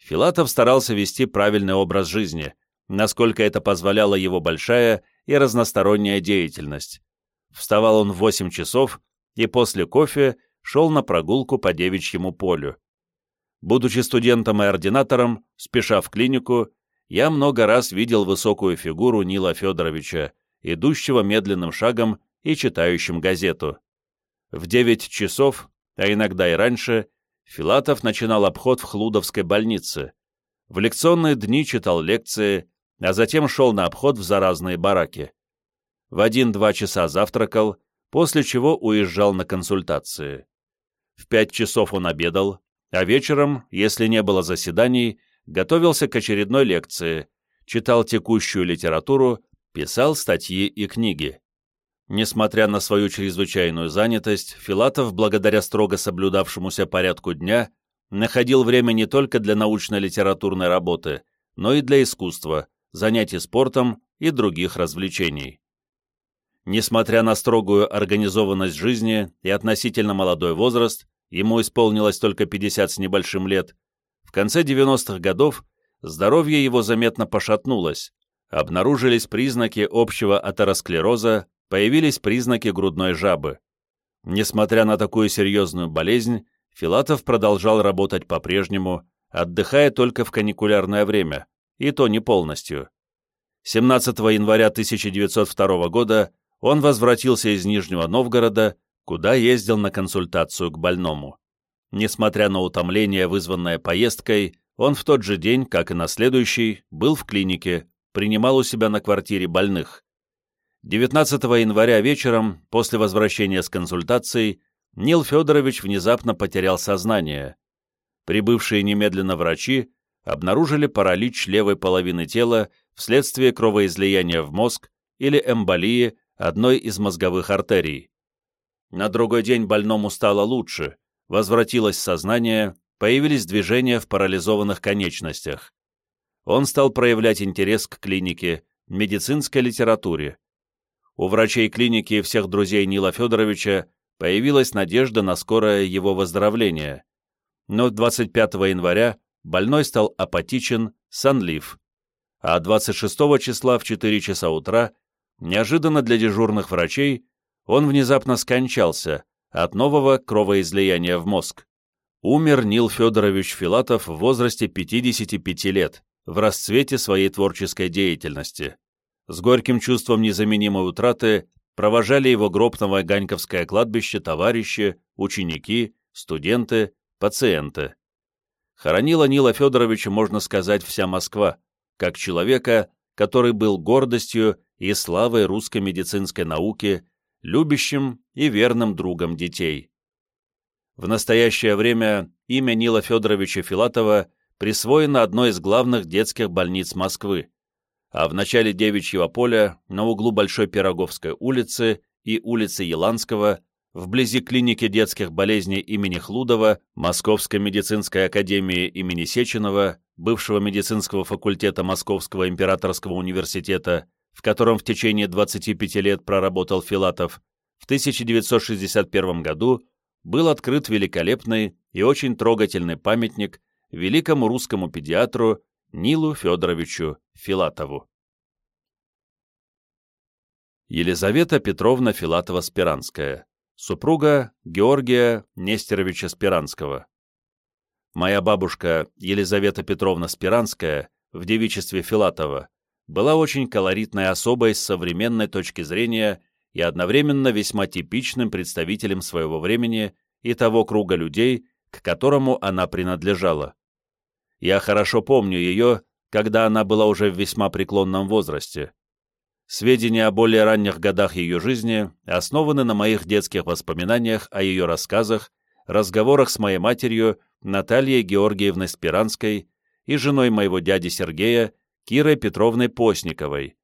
Филатов старался вести правильный образ жизни, насколько это позволяла его большая и разносторонняя деятельность. Вставал он в 8 часов и после кофе шел на прогулку по девичьему полю. Будучи студентом и ординатором, спеша в клинику, я много раз видел высокую фигуру Нила Федоровича, идущего медленным шагом и читающим газету. В девять часов, а иногда и раньше, Филатов начинал обход в Хлудовской больнице. В лекционные дни читал лекции, а затем шел на обход в заразные бараки. В один-два часа завтракал, после чего уезжал на консультации. В пять часов он обедал, а вечером, если не было заседаний, готовился к очередной лекции, читал текущую литературу, писал статьи и книги. Несмотря на свою чрезвычайную занятость, Филатов, благодаря строго соблюдавшемуся порядку дня, находил время не только для научно-литературной работы, но и для искусства, занятий спортом и других развлечений. Несмотря на строгую организованность жизни и относительно молодой возраст, ему исполнилось только 50 с небольшим лет, в конце 90-х годов здоровье его заметно пошатнулось, обнаружились признаки общего атеросклероза, появились признаки грудной жабы. Несмотря на такую серьезную болезнь, Филатов продолжал работать по-прежнему, отдыхая только в каникулярное время, и то не полностью. 17 января 1902 года он возвратился из Нижнего Новгорода, куда ездил на консультацию к больному. Несмотря на утомление, вызванное поездкой, он в тот же день, как и на следующий, был в клинике, принимал у себя на квартире больных. 19 января вечером, после возвращения с консультацией, Нил Федорович внезапно потерял сознание. Прибывшие немедленно врачи обнаружили паралич левой половины тела вследствие кровоизлияния в мозг или эмболии одной из мозговых артерий. На другой день больному стало лучше, возвратилось сознание, появились движения в парализованных конечностях. Он стал проявлять интерес к клинике, медицинской литературе. У врачей клиники и всех друзей Нила Федоровича появилась надежда на скорое его выздоровление. Но 25 января больной стал апатичен, сонлив, а 26 числа в 4 часа утра, неожиданно для дежурных врачей, он внезапно скончался от нового кровоизлияния в мозг. Умер Нил Федорович Филатов в возрасте 55 лет, в расцвете своей творческой деятельности. С горьким чувством незаменимой утраты провожали его гроб на Вайганьковское кладбище товарищи, ученики, студенты, пациенты. Хоронила Нила Федоровича, можно сказать, вся Москва, как человека, который был гордостью и славой русской медицинской науки, любящим и верным другом детей. В настоящее время имя Нила Федоровича Филатова присвоено одной из главных детских больниц Москвы, а в начале Девичьего поля, на углу Большой Пироговской улицы и улицы Еланского, вблизи клиники детских болезней имени Хлудова, Московской медицинской академии имени Сеченова, бывшего медицинского факультета Московского императорского университета, в котором в течение 25 лет проработал Филатов, в 1961 году был открыт великолепный и очень трогательный памятник великому русскому педиатру Нилу Федоровичу Филатову. Елизавета Петровна Филатова-Спиранская, супруга Георгия Нестеровича Спиранского. Моя бабушка Елизавета Петровна Спиранская в девичестве Филатова была очень колоритной особой с современной точки зрения и одновременно весьма типичным представителем своего времени и того круга людей, к которому она принадлежала. Я хорошо помню ее, когда она была уже в весьма преклонном возрасте. Сведения о более ранних годах ее жизни основаны на моих детских воспоминаниях о ее рассказах, разговорах с моей матерью Натальей Георгиевной Спиранской и женой моего дяди Сергея Кирой Петровной Постниковой,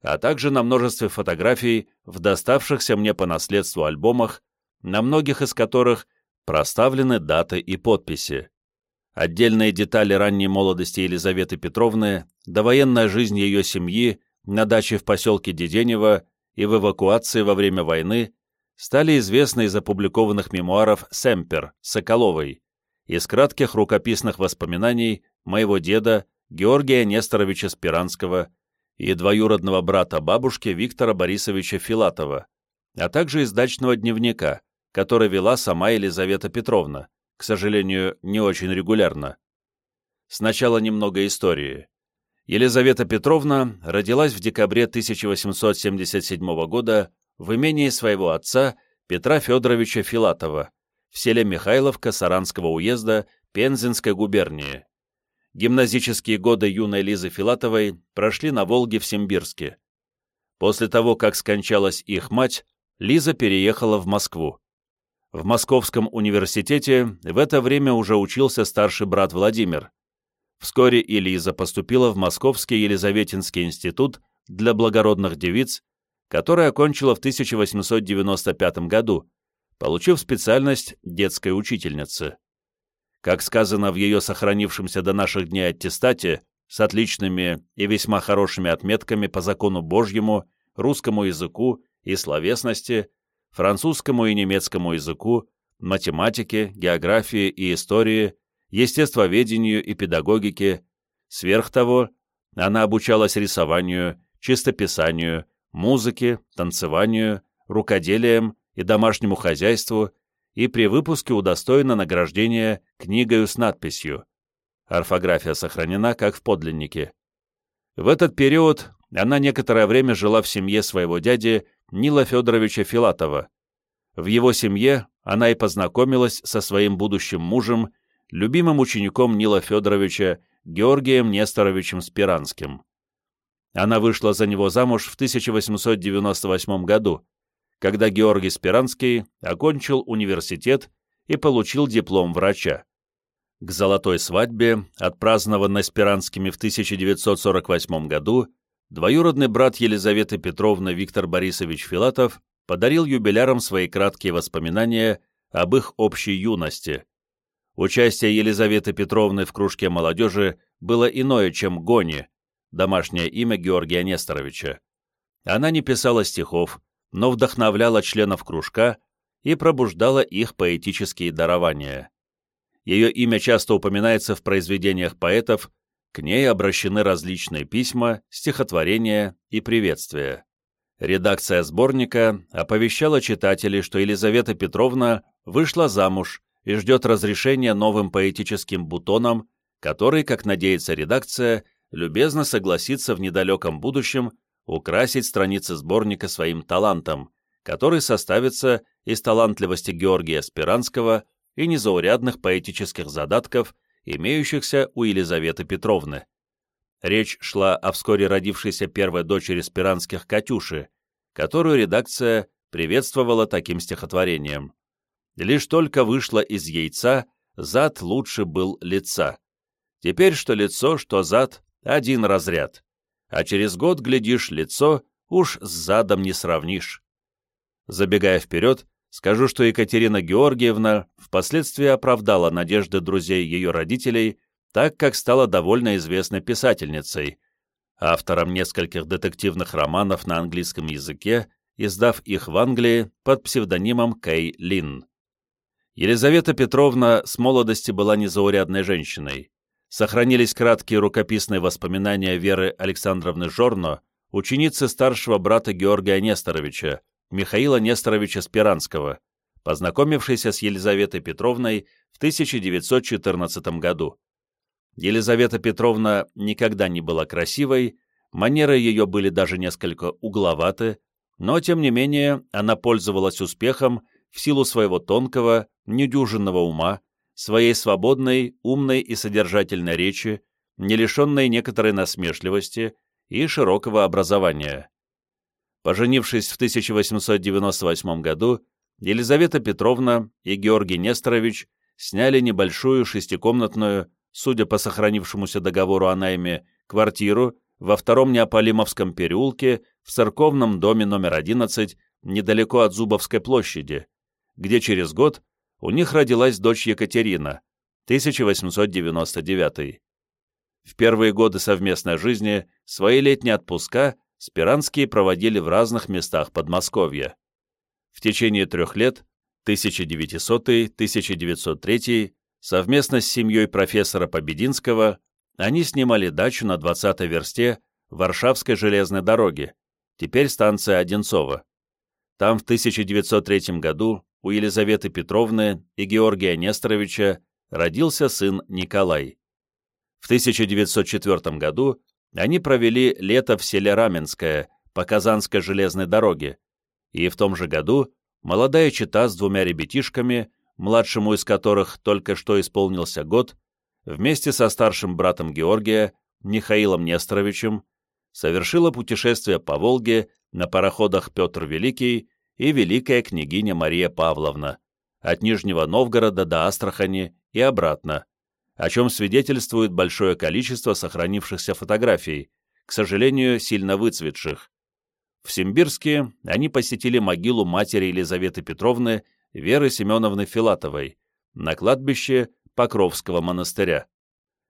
а также на множестве фотографий в доставшихся мне по наследству альбомах, на многих из которых проставлены даты и подписи. Отдельные детали ранней молодости Елизаветы Петровны, довоенная жизнь ее семьи на даче в поселке Деденево и в эвакуации во время войны стали известны из опубликованных мемуаров Семпер Соколовой, из кратких рукописных воспоминаний моего деда Георгия Несторовича Спиранского и двоюродного брата бабушки Виктора Борисовича Филатова, а также из дачного дневника, который вела сама Елизавета Петровна, к сожалению, не очень регулярно. Сначала немного истории. Елизавета Петровна родилась в декабре 1877 года в имении своего отца Петра Федоровича Филатова в селе Михайловка Саранского уезда Пензенской губернии. Гимназические годы юной Лизы Филатовой прошли на Волге в Симбирске. После того, как скончалась их мать, Лиза переехала в Москву. В Московском университете в это время уже учился старший брат Владимир. Вскоре и поступила в Московский Елизаветинский институт для благородных девиц, которое окончила в 1895 году, получив специальность детской учительницы. Как сказано в ее сохранившемся до наших дней аттестате, с отличными и весьма хорошими отметками по закону Божьему, русскому языку и словесности, французскому и немецкому языку, математике, географии и истории, естествоведению и педагогике. Сверх того, она обучалась рисованию, чистописанию, музыке, танцеванию, рукоделием и домашнему хозяйству и при выпуске удостоена награждения книгою с надписью. Орфография сохранена, как в подлиннике. В этот период она некоторое время жила в семье своего дяди Нила Федоровича Филатова. В его семье она и познакомилась со своим будущим мужем, любимым учеником Нила Федоровича Георгием Несторовичем Спиранским. Она вышла за него замуж в 1898 году, когда Георгий Спиранский окончил университет и получил диплом врача. К золотой свадьбе, отпразднованной Спиранскими в 1948 году, двоюродный брат Елизаветы Петровны Виктор Борисович Филатов подарил юбилярам свои краткие воспоминания об их общей юности. Участие Елизаветы Петровны в кружке молодежи было иное, чем гони, домашнее имя Георгия Несторовича. Она не писала стихов, но вдохновляла членов кружка и пробуждала их поэтические дарования. Ее имя часто упоминается в произведениях поэтов, к ней обращены различные письма, стихотворения и приветствия. Редакция сборника оповещала читателей, что Елизавета Петровна вышла замуж и ждет разрешения новым поэтическим бутоном, который, как надеется редакция, любезно согласится в недалеком будущем украсить страницы сборника своим талантом, который составится из талантливости Георгия Спиранского и незаурядных поэтических задатков, имеющихся у Елизаветы Петровны. Речь шла о вскоре родившейся первой дочери Спиранских Катюши, которую редакция приветствовала таким стихотворением. Лишь только вышла из яйца, зад лучше был лица. Теперь что лицо, что зад — один разряд. А через год, глядишь, лицо уж с задом не сравнишь. Забегая вперед, скажу, что Екатерина Георгиевна впоследствии оправдала надежды друзей ее родителей, так как стала довольно известной писательницей, автором нескольких детективных романов на английском языке, издав их в Англии под псевдонимом Кей Лин. Елизавета Петровна с молодости была незаурядной женщиной. Сохранились краткие рукописные воспоминания Веры Александровны Жорно, ученицы старшего брата Георгия Несторовича, Михаила Несторовича Спиранского, познакомившейся с Елизаветой Петровной в 1914 году. Елизавета Петровна никогда не была красивой, манеры ее были даже несколько угловаты, но, тем не менее, она пользовалась успехом в силу своего тонкого, недюжинного ума, своей свободной, умной и содержательной речи, не лишенной некоторой насмешливости и широкого образования. Поженившись в 1898 году, Елизавета Петровна и Георгий Несторович сняли небольшую шестикомнатную, судя по сохранившемуся договору о найме, квартиру во втором Неаполимовском переулке в церковном доме номер 11 недалеко от Зубовской площади, где через год у них родилась дочь Екатерина, 1899. В первые годы совместной жизни свои летние отпуска Спиранские проводили в разных местах Подмосковья. В течение трех лет, 1900-1903, совместно с семьей профессора Побединского, они снимали дачу на 20-й версте Варшавской железной дороги, теперь станция Одинцова. Там в 1903 году у Елизаветы Петровны и Георгия Несторовича родился сын Николай. В 1904 году они провели лето в селе Раменское по Казанской железной дороге, и в том же году молодая чита с двумя ребятишками, младшему из которых только что исполнился год, вместе со старшим братом Георгия, Михаилом Несторовичем, совершила путешествие по Волге на пароходах Петр Великий и великая княгиня Мария Павловна от Нижнего Новгорода до Астрахани и обратно, о чем свидетельствует большое количество сохранившихся фотографий, к сожалению, сильно выцветших. В Симбирске они посетили могилу матери Елизаветы Петровны Веры Семеновны Филатовой на кладбище Покровского монастыря.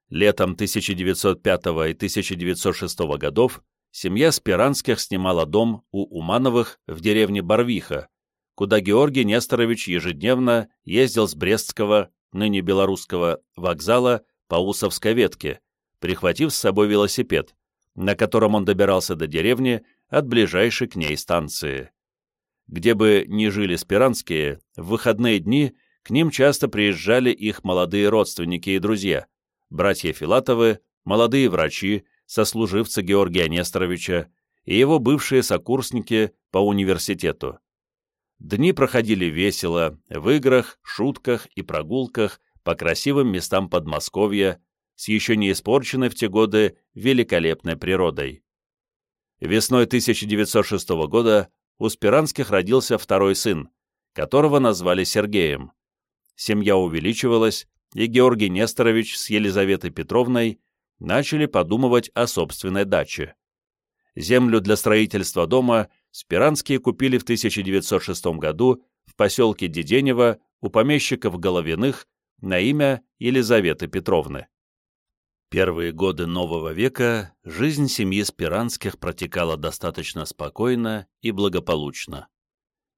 Летом 1905 и 1906 годов семья Спиранских снимала дом у Умановых в деревне Барвиха, куда Георгий Несторович ежедневно ездил с Брестского, ныне белорусского, вокзала по Усовской ветке, прихватив с собой велосипед, на котором он добирался до деревни от ближайшей к ней станции. Где бы ни жили Спиранские, в выходные дни к ним часто приезжали их молодые родственники и друзья, братья Филатовы, молодые врачи, сослуживцы Георгия Несторовича и его бывшие сокурсники по университету. Дни проходили весело, в играх, шутках и прогулках по красивым местам Подмосковья, с еще не испорченной в те годы великолепной природой. Весной 1906 года у Спиранских родился второй сын, которого назвали Сергеем. Семья увеличивалась, и Георгий Несторович с Елизаветой Петровной начали подумывать о собственной даче. Землю для строительства дома Спиранские купили в 1906 году в поселке Деденево у помещиков Головиных на имя Елизаветы Петровны. Первые годы нового века жизнь семьи Спиранских протекала достаточно спокойно и благополучно.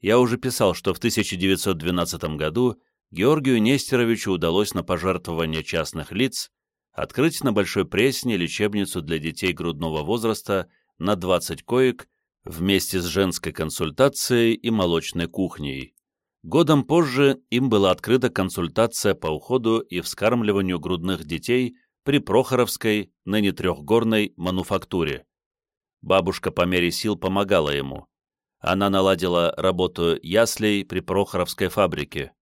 Я уже писал, что в 1912 году Георгию Нестеровичу удалось на пожертвование частных лиц открыть на Большой Пресне лечебницу для детей грудного возраста на 20 коек вместе с женской консультацией и молочной кухней. Годом позже им была открыта консультация по уходу и вскармливанию грудных детей при Прохоровской, ныне трехгорной, мануфактуре. Бабушка по мере сил помогала ему. Она наладила работу яслей при Прохоровской фабрике.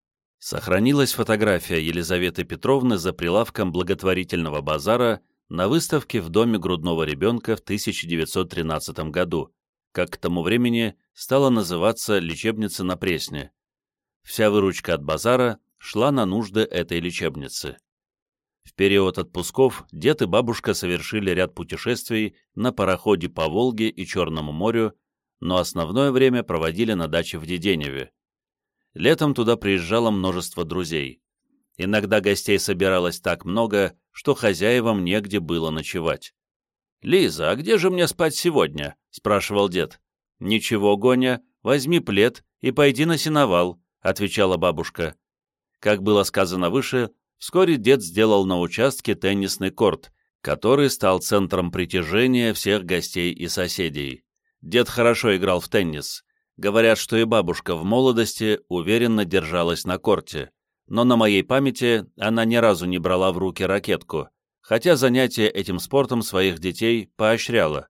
Сохранилась фотография Елизаветы Петровны за прилавком благотворительного базара на выставке в Доме грудного ребенка в 1913 году, как к тому времени стала называться лечебница на Пресне. Вся выручка от базара шла на нужды этой лечебницы. В период отпусков дед и бабушка совершили ряд путешествий на пароходе по Волге и Черному морю, но основное время проводили на даче в Деденеве. Летом туда приезжало множество друзей. Иногда гостей собиралось так много, что хозяевам негде было ночевать. «Лиза, а где же мне спать сегодня?» — спрашивал дед. «Ничего, Гоня, возьми плед и пойди на сеновал», — отвечала бабушка. Как было сказано выше, вскоре дед сделал на участке теннисный корт, который стал центром притяжения всех гостей и соседей. Дед хорошо играл в теннис. Говорят, что и бабушка в молодости уверенно держалась на корте, но на моей памяти она ни разу не брала в руки ракетку, хотя занятие этим спортом своих детей поощряло.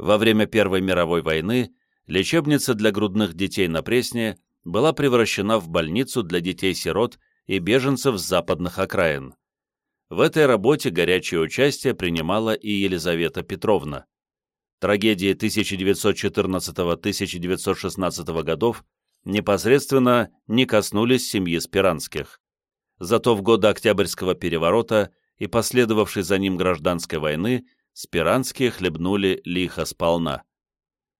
Во время Первой мировой войны лечебница для грудных детей на Пресне была превращена в больницу для детей-сирот и беженцев с западных окраин. В этой работе горячее участие принимала и Елизавета Петровна. Трагедии 1914-1916 годов непосредственно не коснулись семьи Спиранских. Зато в годы Октябрьского переворота и последовавшей за ним гражданской войны Спиранские хлебнули лихо сполна.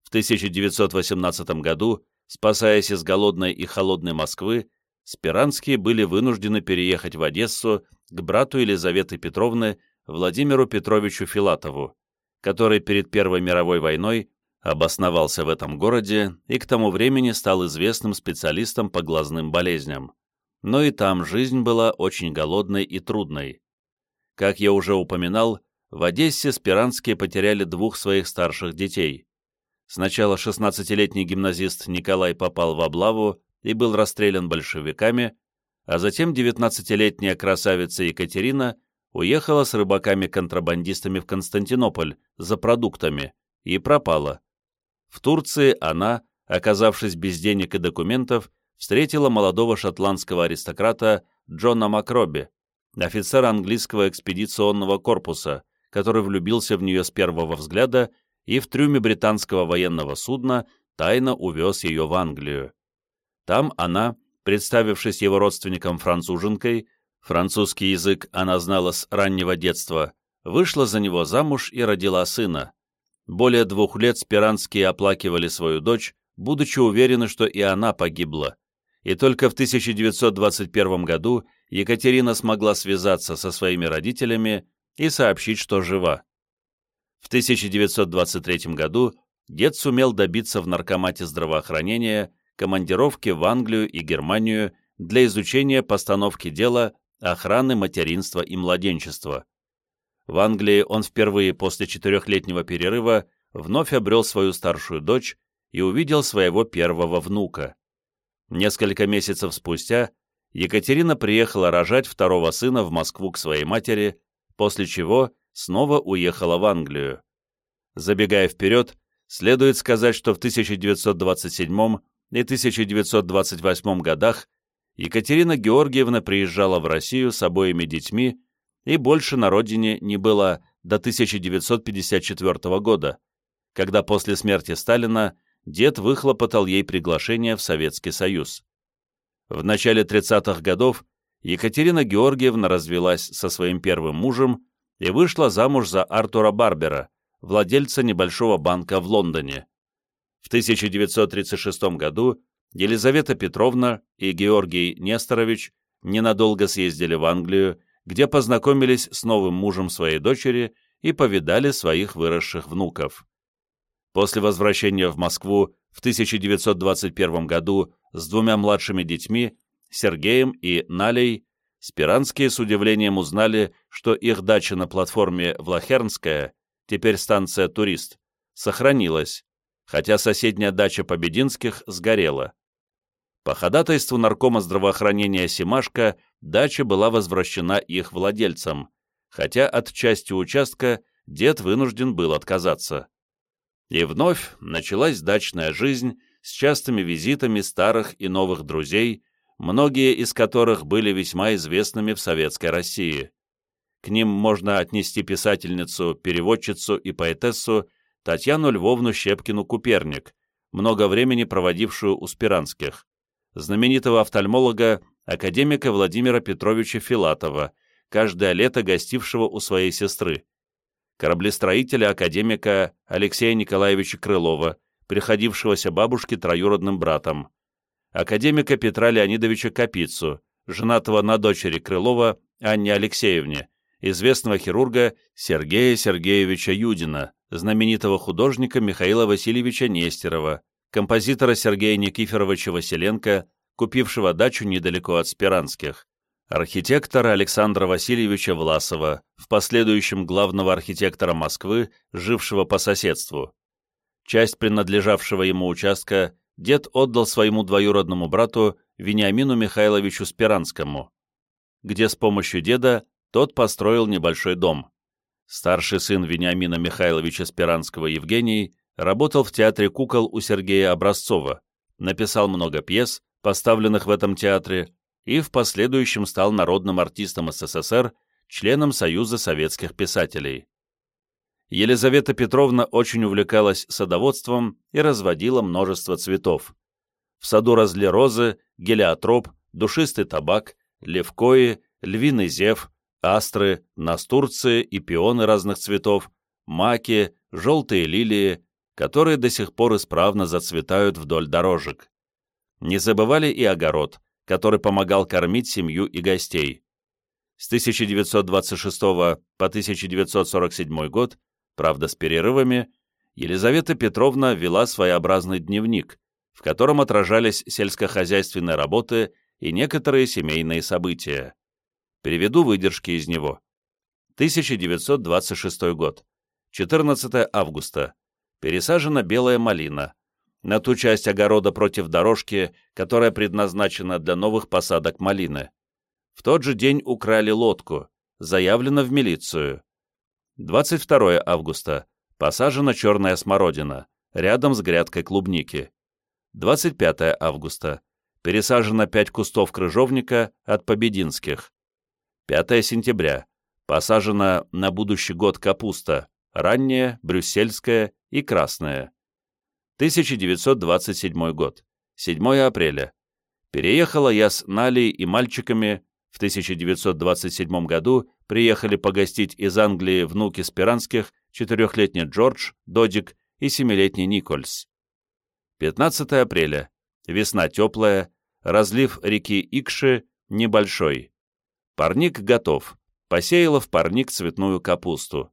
В 1918 году, спасаясь из голодной и холодной Москвы, Спиранские были вынуждены переехать в Одессу к брату Елизаветы Петровны Владимиру Петровичу Филатову, который перед Первой мировой войной обосновался в этом городе и к тому времени стал известным специалистом по глазным болезням. Но и там жизнь была очень голодной и трудной. Как я уже упоминал, в Одессе Спиранские потеряли двух своих старших детей. Сначала 16-летний гимназист Николай попал в облаву и был расстрелян большевиками, а затем 19-летняя красавица Екатерина уехала с рыбаками-контрабандистами в Константинополь за продуктами и пропала. В Турции она, оказавшись без денег и документов, встретила молодого шотландского аристократа Джона Макроби, офицер английского экспедиционного корпуса, который влюбился в нее с первого взгляда и в трюме британского военного судна тайно увез ее в Англию. Там она, представившись его родственником француженкой, французский язык она знала с раннего детства, вышла за него замуж и родила сына. более двух лет Спиранские оплакивали свою дочь, будучи уверены, что и она погибла. И только в 1921 году Екатерина смогла связаться со своими родителями и сообщить, что жива. В 1923 году дед сумел добиться в Наркомате здравоохранения командировки в Англию и Германию для изучения постановки дела охраны материнства и младенчества. В Англии он впервые после четырехлетнего перерыва вновь обрел свою старшую дочь и увидел своего первого внука. Несколько месяцев спустя Екатерина приехала рожать второго сына в Москву к своей матери, после чего снова уехала в Англию. Забегая вперед, следует сказать, что в 1927 и 1928 годах Екатерина Георгиевна приезжала в Россию с обоими детьми и больше на родине не была до 1954 года, когда после смерти Сталина дед выхлопотал ей приглашение в Советский Союз. В начале 30-х годов Екатерина Георгиевна развелась со своим первым мужем и вышла замуж за Артура Барбера, владельца небольшого банка в Лондоне. В 1936 году Елизавета Петровна и Георгий Несторович ненадолго съездили в Англию, где познакомились с новым мужем своей дочери и повидали своих выросших внуков. После возвращения в Москву в 1921 году с двумя младшими детьми, Сергеем и Налей, Спиранские с удивлением узнали, что их дача на платформе Влахернская, теперь станция «Турист», сохранилась, хотя соседняя дача Побединских сгорела. По ходатайству наркома здравоохранения Симашко дача была возвращена их владельцам, хотя от части участка дед вынужден был отказаться. И вновь началась дачная жизнь с частыми визитами старых и новых друзей, многие из которых были весьма известными в Советской России. К ним можно отнести писательницу, переводчицу и поэтессу Татьяну Львовну Щепкину-Куперник, много времени проводившую у Спиранских, знаменитого офтальмолога, академика Владимира Петровича Филатова, каждое лето гостившего у своей сестры, кораблестроителя академика Алексея Николаевича Крылова, приходившегося бабушке троюродным братом, академика Петра Леонидовича Капицу, женатого на дочери Крылова Анне Алексеевне, известного хирурга Сергея Сергеевича Юдина, знаменитого художника Михаила Васильевича Нестерова, композитора Сергея Никифоровича Василенко, купившего дачу недалеко от Спиранских, архитектора Александра Васильевича Власова, в последующем главного архитектора Москвы, жившего по соседству. Часть принадлежавшего ему участка дед отдал своему двоюродному брату Вениамину Михайловичу Спиранскому, где с помощью деда тот построил небольшой дом. Старший сын Вениамина Михайловича Спиранского Евгений работал в театре кукол у Сергея Образцова, написал много пьес, поставленных в этом театре, и в последующем стал народным артистом СССР, членом Союза советских писателей. Елизавета Петровна очень увлекалась садоводством и разводила множество цветов. В саду росли розы, гелиотроп, душистый табак, левкои, львиный зев, астры, настурции и пионы разных цветов, маки, желтые лилии, которые до сих пор исправно зацветают вдоль дорожек. Не забывали и огород, который помогал кормить семью и гостей. С 1926 по 1947 год, правда с перерывами, Елизавета Петровна вела своеобразный дневник, в котором отражались сельскохозяйственные работы и некоторые семейные события. Приведу выдержки из него. 1926 год. 14 августа пересажена белая малина, на ту часть огорода против дорожки, которая предназначена для новых посадок малины. В тот же день украли лодку, заявлено в милицию. 22 августа. Посажена черная смородина, рядом с грядкой клубники. 25 августа. Пересажено 5 кустов крыжовника от Побединских. 5 сентября. Посажена на будущий год капуста, ранняя, брюссельская и красная. 1927 год. 7 апреля. Переехала я с Налей и мальчиками. В 1927 году приехали погостить из Англии внуки Спиранских четырехлетний Джордж, Додик и семилетний Никольс. 15 апреля. Весна теплая, разлив реки Икши небольшой. Парник готов. Посеяла в парник цветную капусту.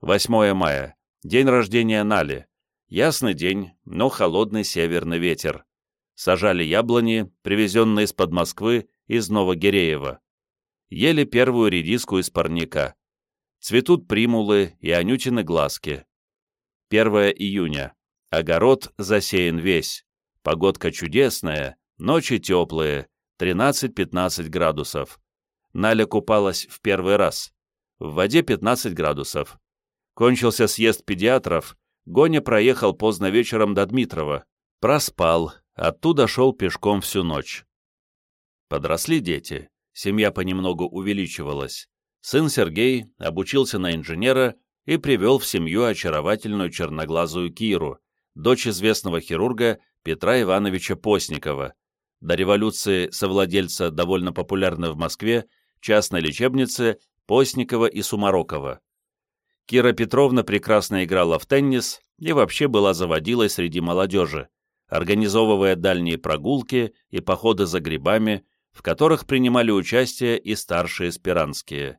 8 мая. День рождения Нали. Ясный день, но холодный северный ветер. Сажали яблони, привезенные из-под Москвы, из Новогиреева. Ели первую редиску из парника. Цветут примулы и анютины глазки. 1 июня. Огород засеян весь. Погодка чудесная, ночи теплые, 13-15 градусов. Наля купалась в первый раз. В воде 15 градусов. Кончился съезд педиатров, Гоня проехал поздно вечером до Дмитрова. Проспал, оттуда шел пешком всю ночь. Подросли дети, семья понемногу увеличивалась. Сын Сергей обучился на инженера и привел в семью очаровательную черноглазую Киру, дочь известного хирурга Петра Ивановича Постникова, до революции совладельца довольно популярной в Москве частной лечебницы Постникова и Сумарокова. Кира Петровна прекрасно играла в теннис и вообще была заводилой среди молодежи, организовывая дальние прогулки и походы за грибами, в которых принимали участие и старшие спиранские.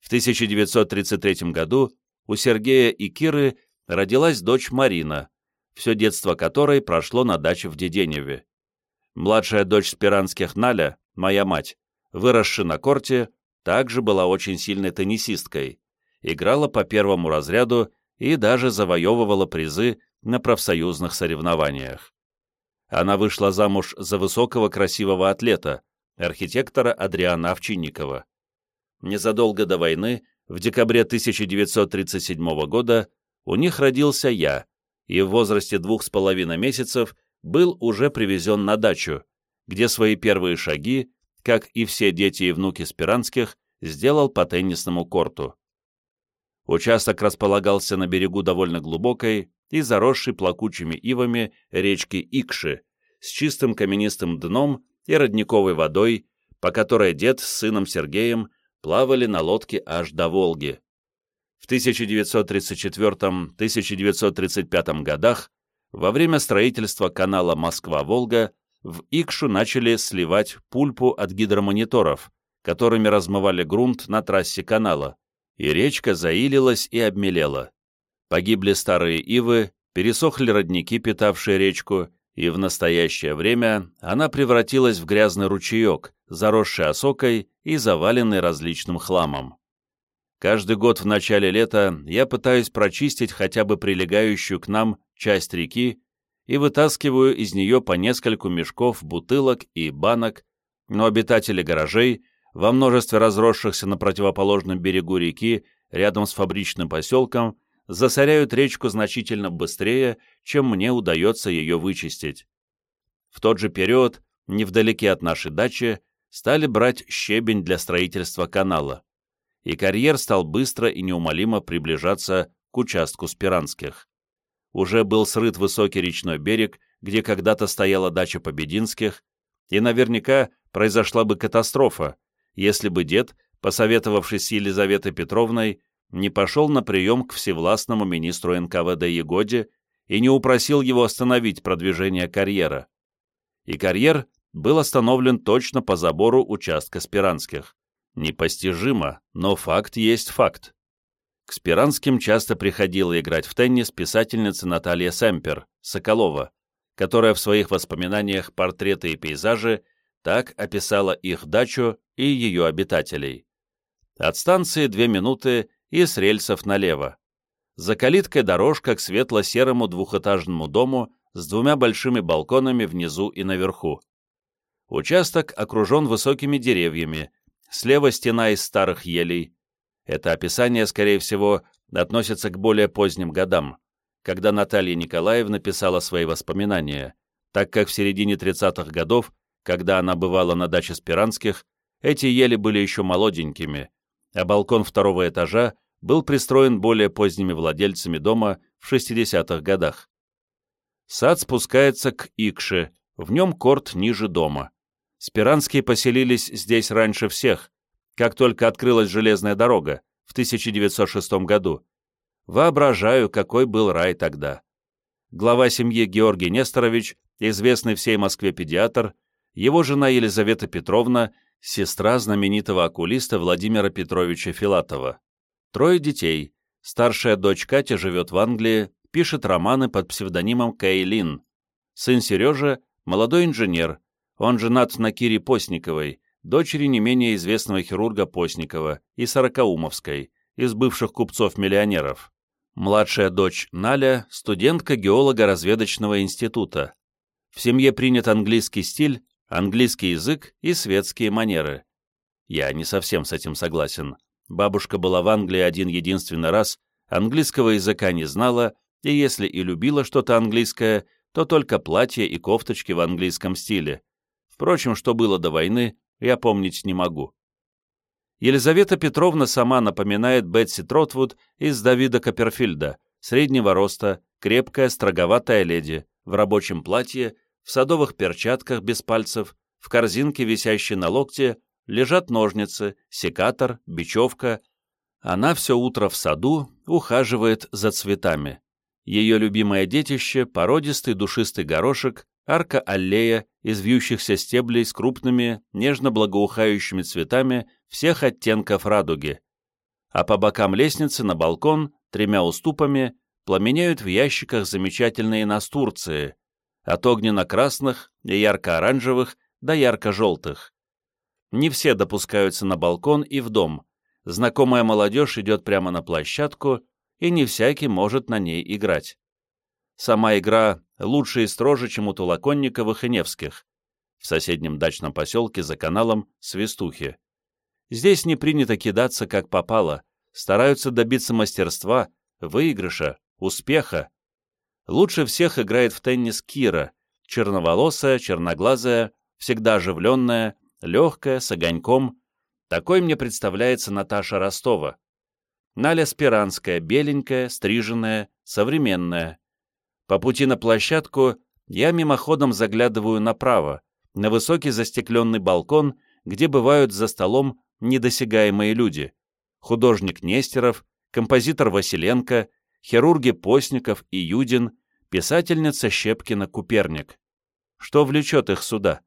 В 1933 году у Сергея и Киры родилась дочь Марина, все детство которой прошло на даче в Деденеве. Младшая дочь Спиранских Наля, моя мать, выросшая на корте, также была очень сильной теннисисткой, играла по первому разряду и даже завоевывала призы на профсоюзных соревнованиях. Она вышла замуж за высокого красивого атлета, архитектора Адриана Овчинникова. Незадолго до войны, в декабре 1937 года, у них родился я, и в возрасте двух с половиной месяцев был уже привезен на дачу, где свои первые шаги, как и все дети и внуки Спиранских, сделал по теннисному корту. Участок располагался на берегу довольно глубокой и заросшей плакучими ивами речки Икши с чистым каменистым дном и родниковой водой, по которой дед с сыном Сергеем плавали на лодке аж до Волги. В 1934-1935 годах во время строительства канала Москва-Волга в Икшу начали сливать пульпу от гидромониторов, которыми размывали грунт на трассе канала, и речка заилилась и обмелела. Погибли старые ивы, пересохли родники, питавшие речку, и в настоящее время она превратилась в грязный ручеек, заросший осокой и заваленный различным хламом. Каждый год в начале лета я пытаюсь прочистить хотя бы прилегающую к нам часть реки и вытаскиваю из нее по нескольку мешков, бутылок и банок, но обитатели гаражей во множестве разросшихся на противоположном берегу реки, рядом с фабричным поселком, засоряют речку значительно быстрее, чем мне удается ее вычистить. В тот же период, невдалеке от нашей дачи, стали брать щебень для строительства канала, и карьер стал быстро и неумолимо приближаться к участку Спиранских. Уже был срыт высокий речной берег, где когда-то стояла дача Побединских, и наверняка произошла бы катастрофа, если бы дед, посоветовавшись с Елизаветой Петровной, не пошел на прием к всевластному министру НКВД Егоде и не упросил его остановить продвижение карьера. И карьер был остановлен точно по забору участка Спиранских. Непостижимо, но факт есть факт. К Спиранским часто приходила играть в теннис писательница Наталья Семпер, Соколова, которая в своих воспоминаниях «Портреты и пейзажи» так описала их дачу и ее обитателей. От станции две минуты и с рельсов налево. За калиткой дорожка к светло-серому двухэтажному дому с двумя большими балконами внизу и наверху. Участок окружен высокими деревьями, слева стена из старых елей. Это описание, скорее всего, относится к более поздним годам, когда Наталья Николаевна писала свои воспоминания, так как в середине 30-х годов, когда она бывала на даче Спиранских, эти ели были еще молоденькими, а балкон второго этажа был пристроен более поздними владельцами дома в 60-х годах. Сад спускается к Икше, в нем корт ниже дома. Спиранские поселились здесь раньше всех, как только открылась железная дорога в 1906 году. Воображаю, какой был рай тогда. Глава семьи Георгий Несторович, известный всей Москве педиатр, его жена Елизавета Петровна, сестра знаменитого окулиста Владимира Петровича Филатова. Трое детей. Старшая дочь Катя живет в Англии, пишет романы под псевдонимом Кейлин. Сын Сережа – молодой инженер, он женат на Кире Постниковой, дочери не менее известного хирурга Постникова и Сорокаумовской, из бывших купцов-миллионеров. Младшая дочь Наля – студентка геолого-разведочного института. В семье принят английский стиль, английский язык и светские манеры. Я не совсем с этим согласен. Бабушка была в Англии один единственный раз, английского языка не знала, и если и любила что-то английское, то только платье и кофточки в английском стиле. Впрочем, что было до войны, я помнить не могу. Елизавета Петровна сама напоминает Бетси Тротвуд из Давида Копперфильда, среднего роста, крепкая, строговатая леди, в рабочем платье, в садовых перчатках без пальцев, в корзинке, висящей на локте, лежат ножницы, секатор, бечевка. Она все утро в саду ухаживает за цветами. Ее любимое детище — породистый душистый горошек, арка-аллея из вьющихся стеблей с крупными, нежно-благоухающими цветами всех оттенков радуги. А по бокам лестницы на балкон тремя уступами пламенеют в ящиках замечательные настурции, от огненно-красных и ярко-оранжевых до ярко-желтых. Не все допускаются на балкон и в дом. Знакомая молодежь идет прямо на площадку, и не всякий может на ней играть. Сама игра лучше и строже, чем у Тулаконниковых и Невских. В соседнем дачном поселке за каналом Свистухи. Здесь не принято кидаться как попало, стараются добиться мастерства, выигрыша, успеха. Лучше всех играет в теннис Кира, черноволосая, черноглазая, всегда оживленная, легкая, с огоньком. Такой мне представляется Наташа Ростова. Наля Спиранская, беленькая, стриженная, современная. По пути на площадку я мимоходом заглядываю направо, на высокий застекленный балкон, где бывают за столом недосягаемые люди. Художник Нестеров, композитор Василенко, хирурги Постников и Юдин, писательница Щепкина-Куперник. Что влечет их сюда?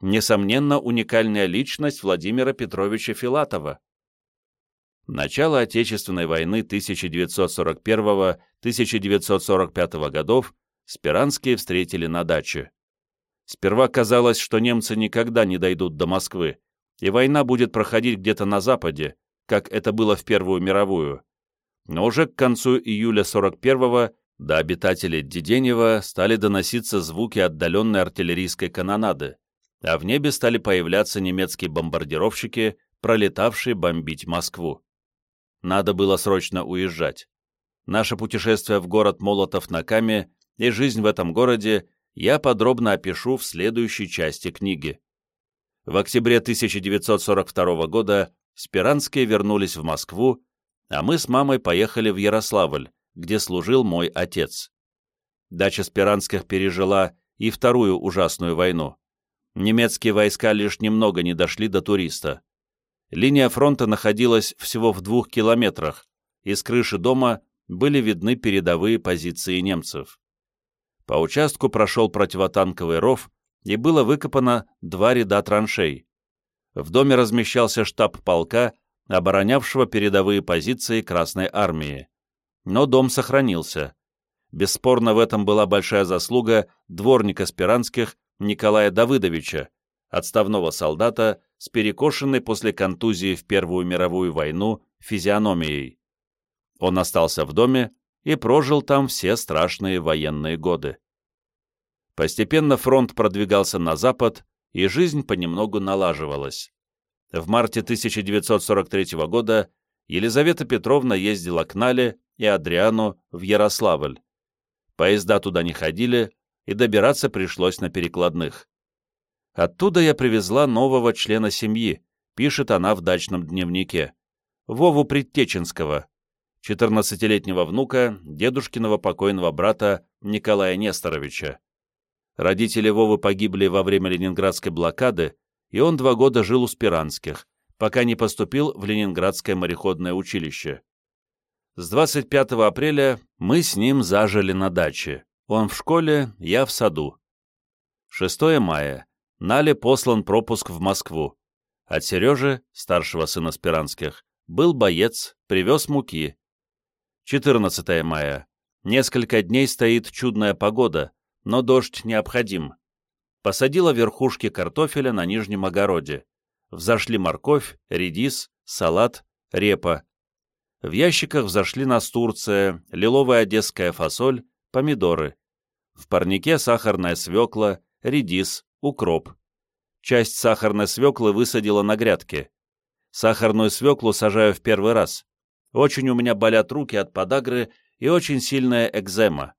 Несомненно, уникальная личность Владимира Петровича Филатова. Начало Отечественной войны 1941-1945 годов Спиранские встретили на даче. Сперва казалось, что немцы никогда не дойдут до Москвы, и война будет проходить где-то на Западе, как это было в Первую мировую. Но уже к концу июля 41-го до обитателей Деденева стали доноситься звуки отдаленной артиллерийской канонады, а в небе стали появляться немецкие бомбардировщики, пролетавшие бомбить Москву. Надо было срочно уезжать. Наше путешествие в город Молотов на Каме и жизнь в этом городе я подробно опишу в следующей части книги. В октябре 1942 года Спиранские вернулись в Москву, а мы с мамой поехали в Ярославль, где служил мой отец. Дача Спиранских пережила и вторую ужасную войну. Немецкие войска лишь немного не дошли до туриста. Линия фронта находилась всего в двух километрах, и с крыши дома были видны передовые позиции немцев. По участку прошел противотанковый ров, и было выкопано два ряда траншей. В доме размещался штаб полка, оборонявшего передовые позиции Красной Армии. Но дом сохранился. Бесспорно, в этом была большая заслуга дворника Спиранских Николая Давыдовича, отставного солдата с перекошенной после контузии в Первую мировую войну физиономией. Он остался в доме и прожил там все страшные военные годы. Постепенно фронт продвигался на запад, и жизнь понемногу налаживалась. В марте 1943 года Елизавета Петровна ездила к Нале и Адриану в Ярославль. Поезда туда не ходили, и добираться пришлось на перекладных. Оттуда я привезла нового члена семьи, пишет она в дачном дневнике, Вову Предтеченского, 14-летнего внука дедушкиного покойного брата Николая Несторовича. Родители Вовы погибли во время ленинградской блокады, и он два года жил у Спиранских, пока не поступил в Ленинградское мореходное училище. С 25 апреля мы с ним зажили на даче. Он в школе, я в саду. 6 мая. Нале послан пропуск в Москву. От Сережи, старшего сына Спиранских, был боец, привез муки. 14 мая. Несколько дней стоит чудная погода, но дождь необходим. Посадила верхушки картофеля на нижнем огороде. Взошли морковь, редис, салат, репа. В ящиках взошли настурция, лиловая одесская фасоль, помидоры. В парнике сахарная свекла, редис, укроп. Часть сахарной свеклы высадила на грядке. Сахарную свеклу сажаю в первый раз. Очень у меня болят руки от подагры и очень сильная экзема.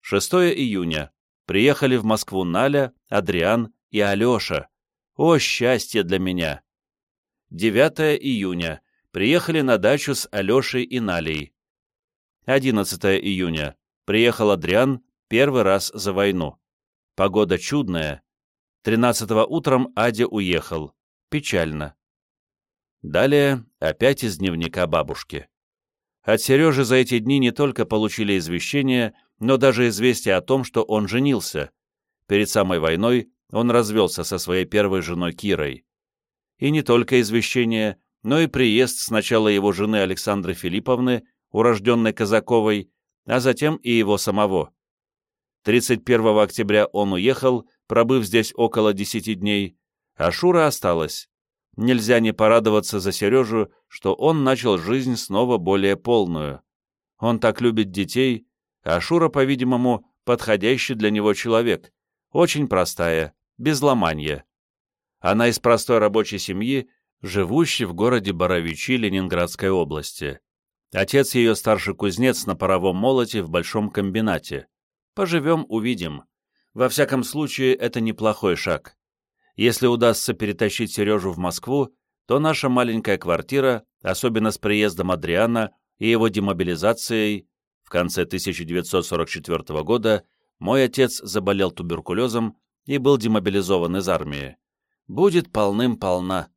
6 июня. Приехали в Москву Наля, Адриан и Алеша. О, счастье для меня! 9 июня. Приехали на дачу с Алешей и Налей. 11 июня. Приехал Адриан первый раз за войну. Погода чудная. 13 утром Адя уехал. Печально. Далее опять из дневника бабушки. От Сережи за эти дни не только получили извещение, но даже известие о том, что он женился. Перед самой войной он развелся со своей первой женой Кирой. И не только извещение, но и приезд сначала его жены Александры Филипповны, урожденной Казаковой, а затем и его самого. 31 октября он уехал, пробыв здесь около 10 дней, а Шура осталась. Нельзя не порадоваться за Сережу, что он начал жизнь снова более полную. Он так любит детей, а Шура, по-видимому, подходящий для него человек, очень простая, без ломанья. Она из простой рабочей семьи, живущей в городе Боровичи Ленинградской области. Отец ее старший кузнец на паровом молоте в большом комбинате. Поживем, увидим. Во всяком случае, это неплохой шаг. Если удастся перетащить Сережу в Москву, то наша маленькая квартира, особенно с приездом Адриана и его демобилизацией, конце 1944 года мой отец заболел туберкулезом и был демобилизован из армии, будет полным-полна.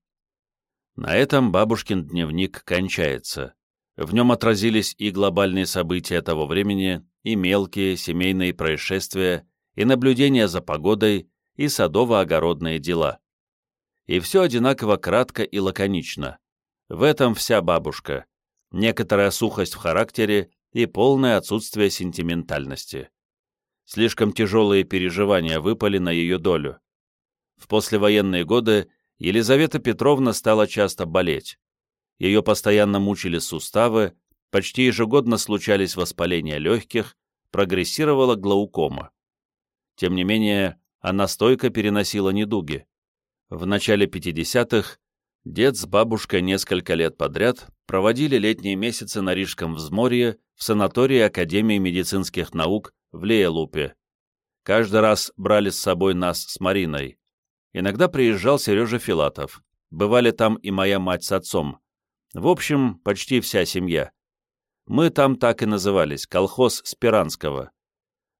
На этом бабушкин дневник кончается. В нем отразились и глобальные события того времени, и мелкие семейные происшествия, и наблюдения за погодой, и садово-огородные дела. И все одинаково кратко и лаконично. В этом вся бабушка. Некоторая сухость в характере и полное отсутствие сентиментальности. Слишком тяжелые переживания выпали на ее долю. В послевоенные годы Елизавета Петровна стала часто болеть. Ее постоянно мучили суставы, почти ежегодно случались воспаления легких, прогрессировала глаукома. Тем не менее, она стойко переносила недуги. В начале 50-х дед с бабушкой несколько лет подряд проводили летние месяцы на Рижском взморье в санатории Академии медицинских наук в Леелупе. Каждый раз брали с собой нас с Мариной. Иногда приезжал Сережа Филатов. Бывали там и моя мать с отцом. В общем, почти вся семья. Мы там так и назывались, колхоз Спиранского.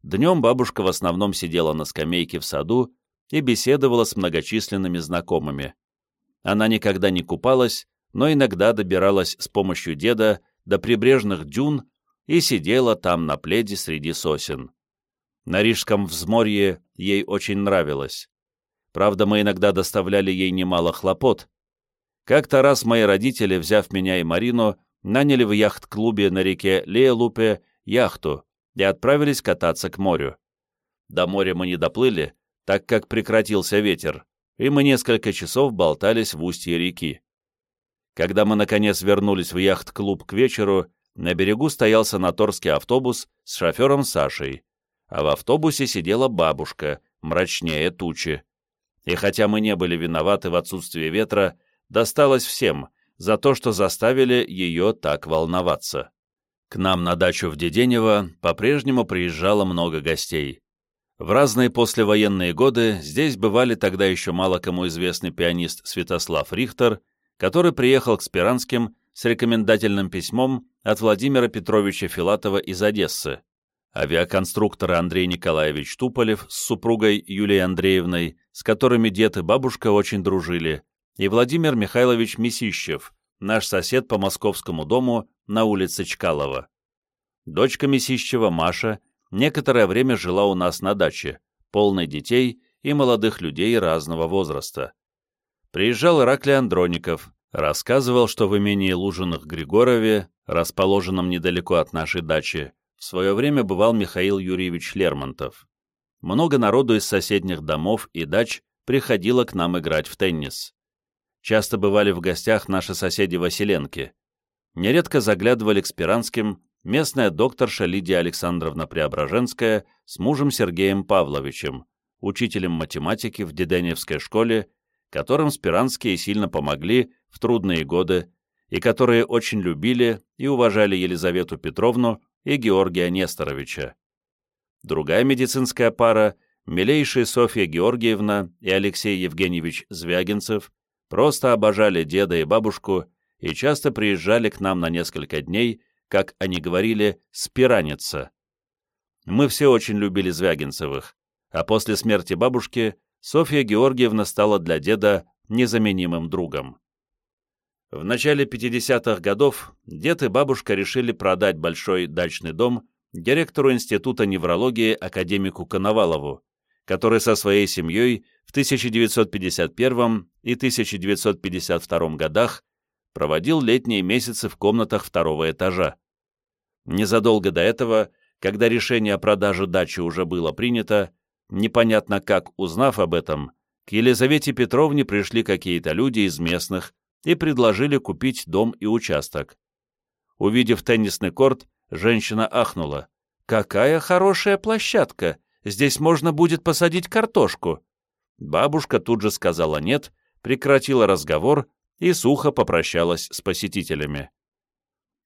Днем бабушка в основном сидела на скамейке в саду и беседовала с многочисленными знакомыми. Она никогда не купалась, но иногда добиралась с помощью деда до прибрежных дюн и сидела там на пледе среди сосен. На Рижском взморье ей очень нравилось. Правда, мы иногда доставляли ей немало хлопот. Как-то раз мои родители, взяв меня и Марину, наняли в яхт-клубе на реке Леелупе яхту, и отправились кататься к морю. До моря мы не доплыли, так как прекратился ветер, и мы несколько часов болтались в устье реки. Когда мы, наконец, вернулись в яхт-клуб к вечеру, на берегу стоял санаторский автобус с шофером Сашей, а в автобусе сидела бабушка, мрачнее тучи. И хотя мы не были виноваты в отсутствии ветра, досталось всем за то, что заставили ее так волноваться. К нам на дачу в Деденево по-прежнему приезжало много гостей. В разные послевоенные годы здесь бывали тогда еще мало кому известный пианист Святослав Рихтер, который приехал к Спиранским с рекомендательным письмом от Владимира Петровича Филатова из Одессы, авиаконструктор Андрей Николаевич Туполев с супругой Юлией Андреевной, с которыми дед и бабушка очень дружили, и Владимир Михайлович Месищев, наш сосед по московскому дому на улице Чкалова. Дочка Месищева, Маша, некоторое время жила у нас на даче, полной детей и молодых людей разного возраста. Приезжал Ираклий Андроников, рассказывал, что в имении Лужиных Григорове, расположенном недалеко от нашей дачи, в свое время бывал Михаил Юрьевич Лермонтов. Много народу из соседних домов и дач приходило к нам играть в теннис. Часто бывали в гостях наши соседи Василенки. Нередко заглядывали к Спиранским местная докторша Лидия Александровна Преображенская с мужем Сергеем Павловичем, учителем математики в Деденевской школе, которым Спиранские сильно помогли в трудные годы и которые очень любили и уважали Елизавету Петровну и Георгия Несторовича. Другая медицинская пара, милейшие Софья Георгиевна и Алексей Евгеньевич Звягинцев, просто обожали деда и бабушку и часто приезжали к нам на несколько дней как они говорили, спираниться. Мы все очень любили Звягинцевых, а после смерти бабушки Софья Георгиевна стала для деда незаменимым другом. В начале 50-х годов дед и бабушка решили продать большой дачный дом директору Института неврологии академику Коновалову, который со своей семьей в 1951 и 1952 годах проводил летние месяцы в комнатах второго этажа. Незадолго до этого, когда решение о продаже дачи уже было принято, непонятно как узнав об этом, к Елизавете Петровне пришли какие-то люди из местных и предложили купить дом и участок. Увидев теннисный корт, женщина ахнула. «Какая хорошая площадка! Здесь можно будет посадить картошку!» Бабушка тут же сказала «нет», прекратила разговор и сухо попрощалась с посетителями.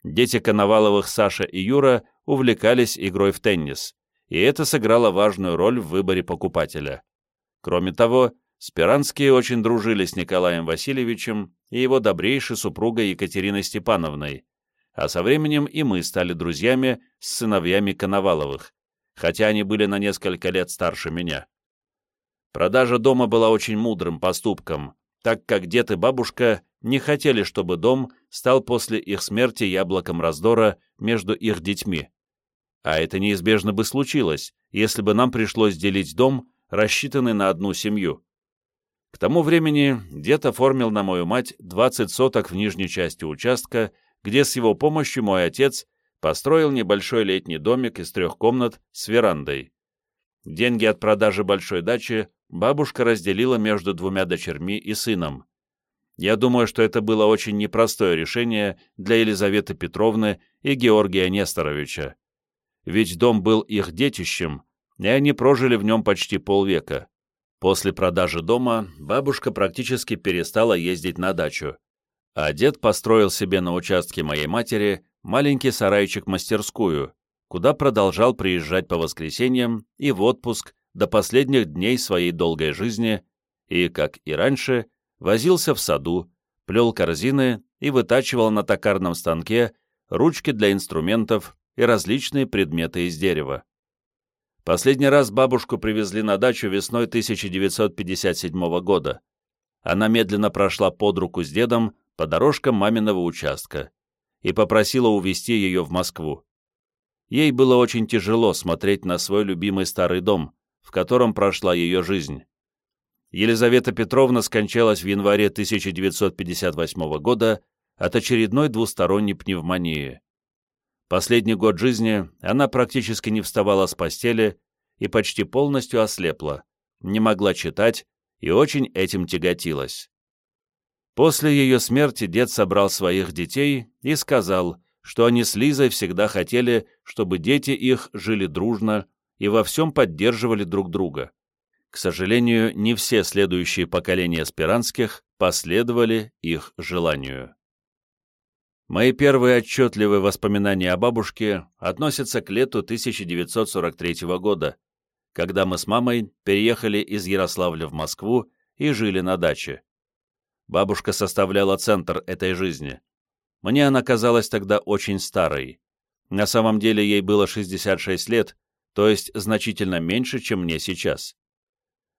Дети Коноваловых Саша и Юра увлекались игрой в теннис, и это сыграло важную роль в выборе покупателя. Кроме того, Спиранские очень дружили с Николаем Васильевичем и его добрейшей супругой Екатериной Степановной, а со временем и мы стали друзьями с сыновьями Коноваловых, хотя они были на несколько лет старше меня. Продажа дома была очень мудрым поступком, так как дед и бабушка не хотели, чтобы дом стал после их смерти яблоком раздора между их детьми. А это неизбежно бы случилось, если бы нам пришлось делить дом, рассчитанный на одну семью. К тому времени дед оформил на мою мать 20 соток в нижней части участка, где с его помощью мой отец построил небольшой летний домик из трех комнат с верандой. Деньги от продажи большой дачи бабушка разделила между двумя дочерьми и сыном. Я думаю, что это было очень непростое решение для Елизаветы Петровны и Георгия Несторовича. Ведь дом был их детищем, и они прожили в нем почти полвека. После продажи дома бабушка практически перестала ездить на дачу, а дед построил себе на участке моей матери маленький сарайчик-мастерскую, куда продолжал приезжать по воскресеньям и в отпуск до последних дней своей долгой жизни и, как и раньше, возился в саду, плел корзины и вытачивал на токарном станке ручки для инструментов и различные предметы из дерева. Последний раз бабушку привезли на дачу весной 1957 года. Она медленно прошла под руку с дедом по дорожкам маминого участка и попросила увезти ее в Москву. Ей было очень тяжело смотреть на свой любимый старый дом, в котором прошла ее жизнь. Елизавета Петровна скончалась в январе 1958 года от очередной двусторонней пневмонии. Последний год жизни она практически не вставала с постели и почти полностью ослепла, не могла читать и очень этим тяготилась. После ее смерти дед собрал своих детей и сказал, что они с Лизой всегда хотели, чтобы дети их жили дружно и во всем поддерживали друг друга. К сожалению, не все следующие поколения Спиранских последовали их желанию. Мои первые отчетливые воспоминания о бабушке относятся к лету 1943 года, когда мы с мамой переехали из Ярославля в Москву и жили на даче. Бабушка составляла центр этой жизни. Мне она казалась тогда очень старой. На самом деле ей было 66 лет, то есть значительно меньше, чем мне сейчас.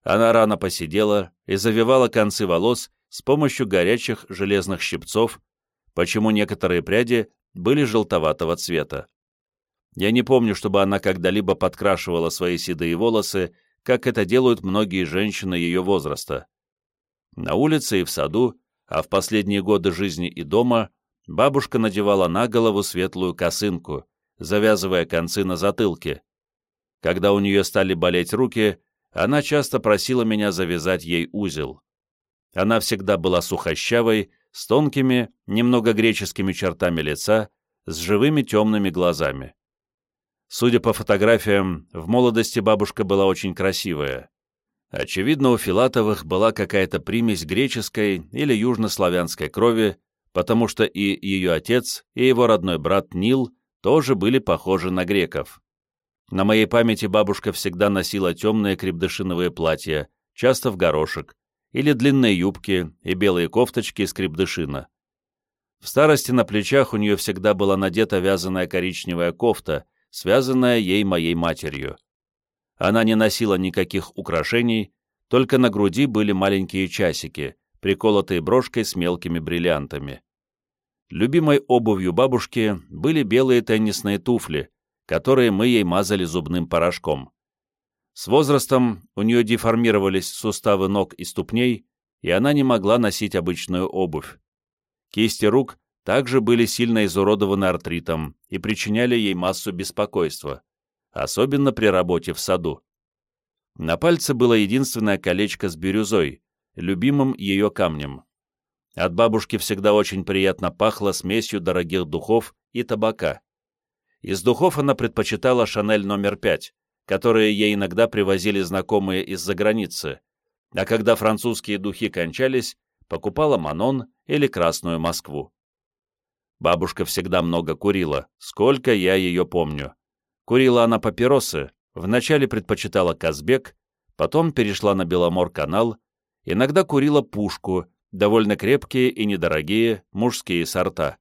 Она рано посидела и завивала концы волос с помощью горячих железных щипцов, почему некоторые пряди были желтоватого цвета. Я не помню, чтобы она когда-либо подкрашивала свои седые волосы, как это делают многие женщины ее возраста. На улице и в саду, а в последние годы жизни и дома, бабушка надевала на голову светлую косынку, завязывая концы на затылке. Когда у нее стали болеть руки, она часто просила меня завязать ей узел. Она всегда была сухощавой, с тонкими, немного греческими чертами лица, с живыми темными глазами. Судя по фотографиям, в молодости бабушка была очень красивая. Очевидно, у Филатовых была какая-то примесь греческой или южнославянской крови, потому что и ее отец, и его родной брат Нил тоже были похожи на греков. На моей памяти бабушка всегда носила темные крепдышиновые платья, часто в горошек, или длинные юбки и белые кофточки из крепдышина. В старости на плечах у нее всегда была надета вязаная коричневая кофта, связанная ей моей матерью. Она не носила никаких украшений, только на груди были маленькие часики, приколотые брошкой с мелкими бриллиантами. Любимой обувью бабушки были белые теннисные туфли, которые мы ей мазали зубным порошком. С возрастом у нее деформировались суставы ног и ступней, и она не могла носить обычную обувь. Кисти рук также были сильно изуродованы артритом и причиняли ей массу беспокойства, особенно при работе в саду. На пальце было единственное колечко с бирюзой, любимым ее камнем. От бабушки всегда очень приятно пахло смесью дорогих духов и табака. Из духов она предпочитала «Шанель номер пять», которые ей иногда привозили знакомые из-за границы, а когда французские духи кончались, покупала «Манон» или «Красную Москву». Бабушка всегда много курила, сколько я ее помню. Курила она папиросы, вначале предпочитала Казбек, потом перешла на Беломор-канал, иногда курила пушку, довольно крепкие и недорогие мужские сорта.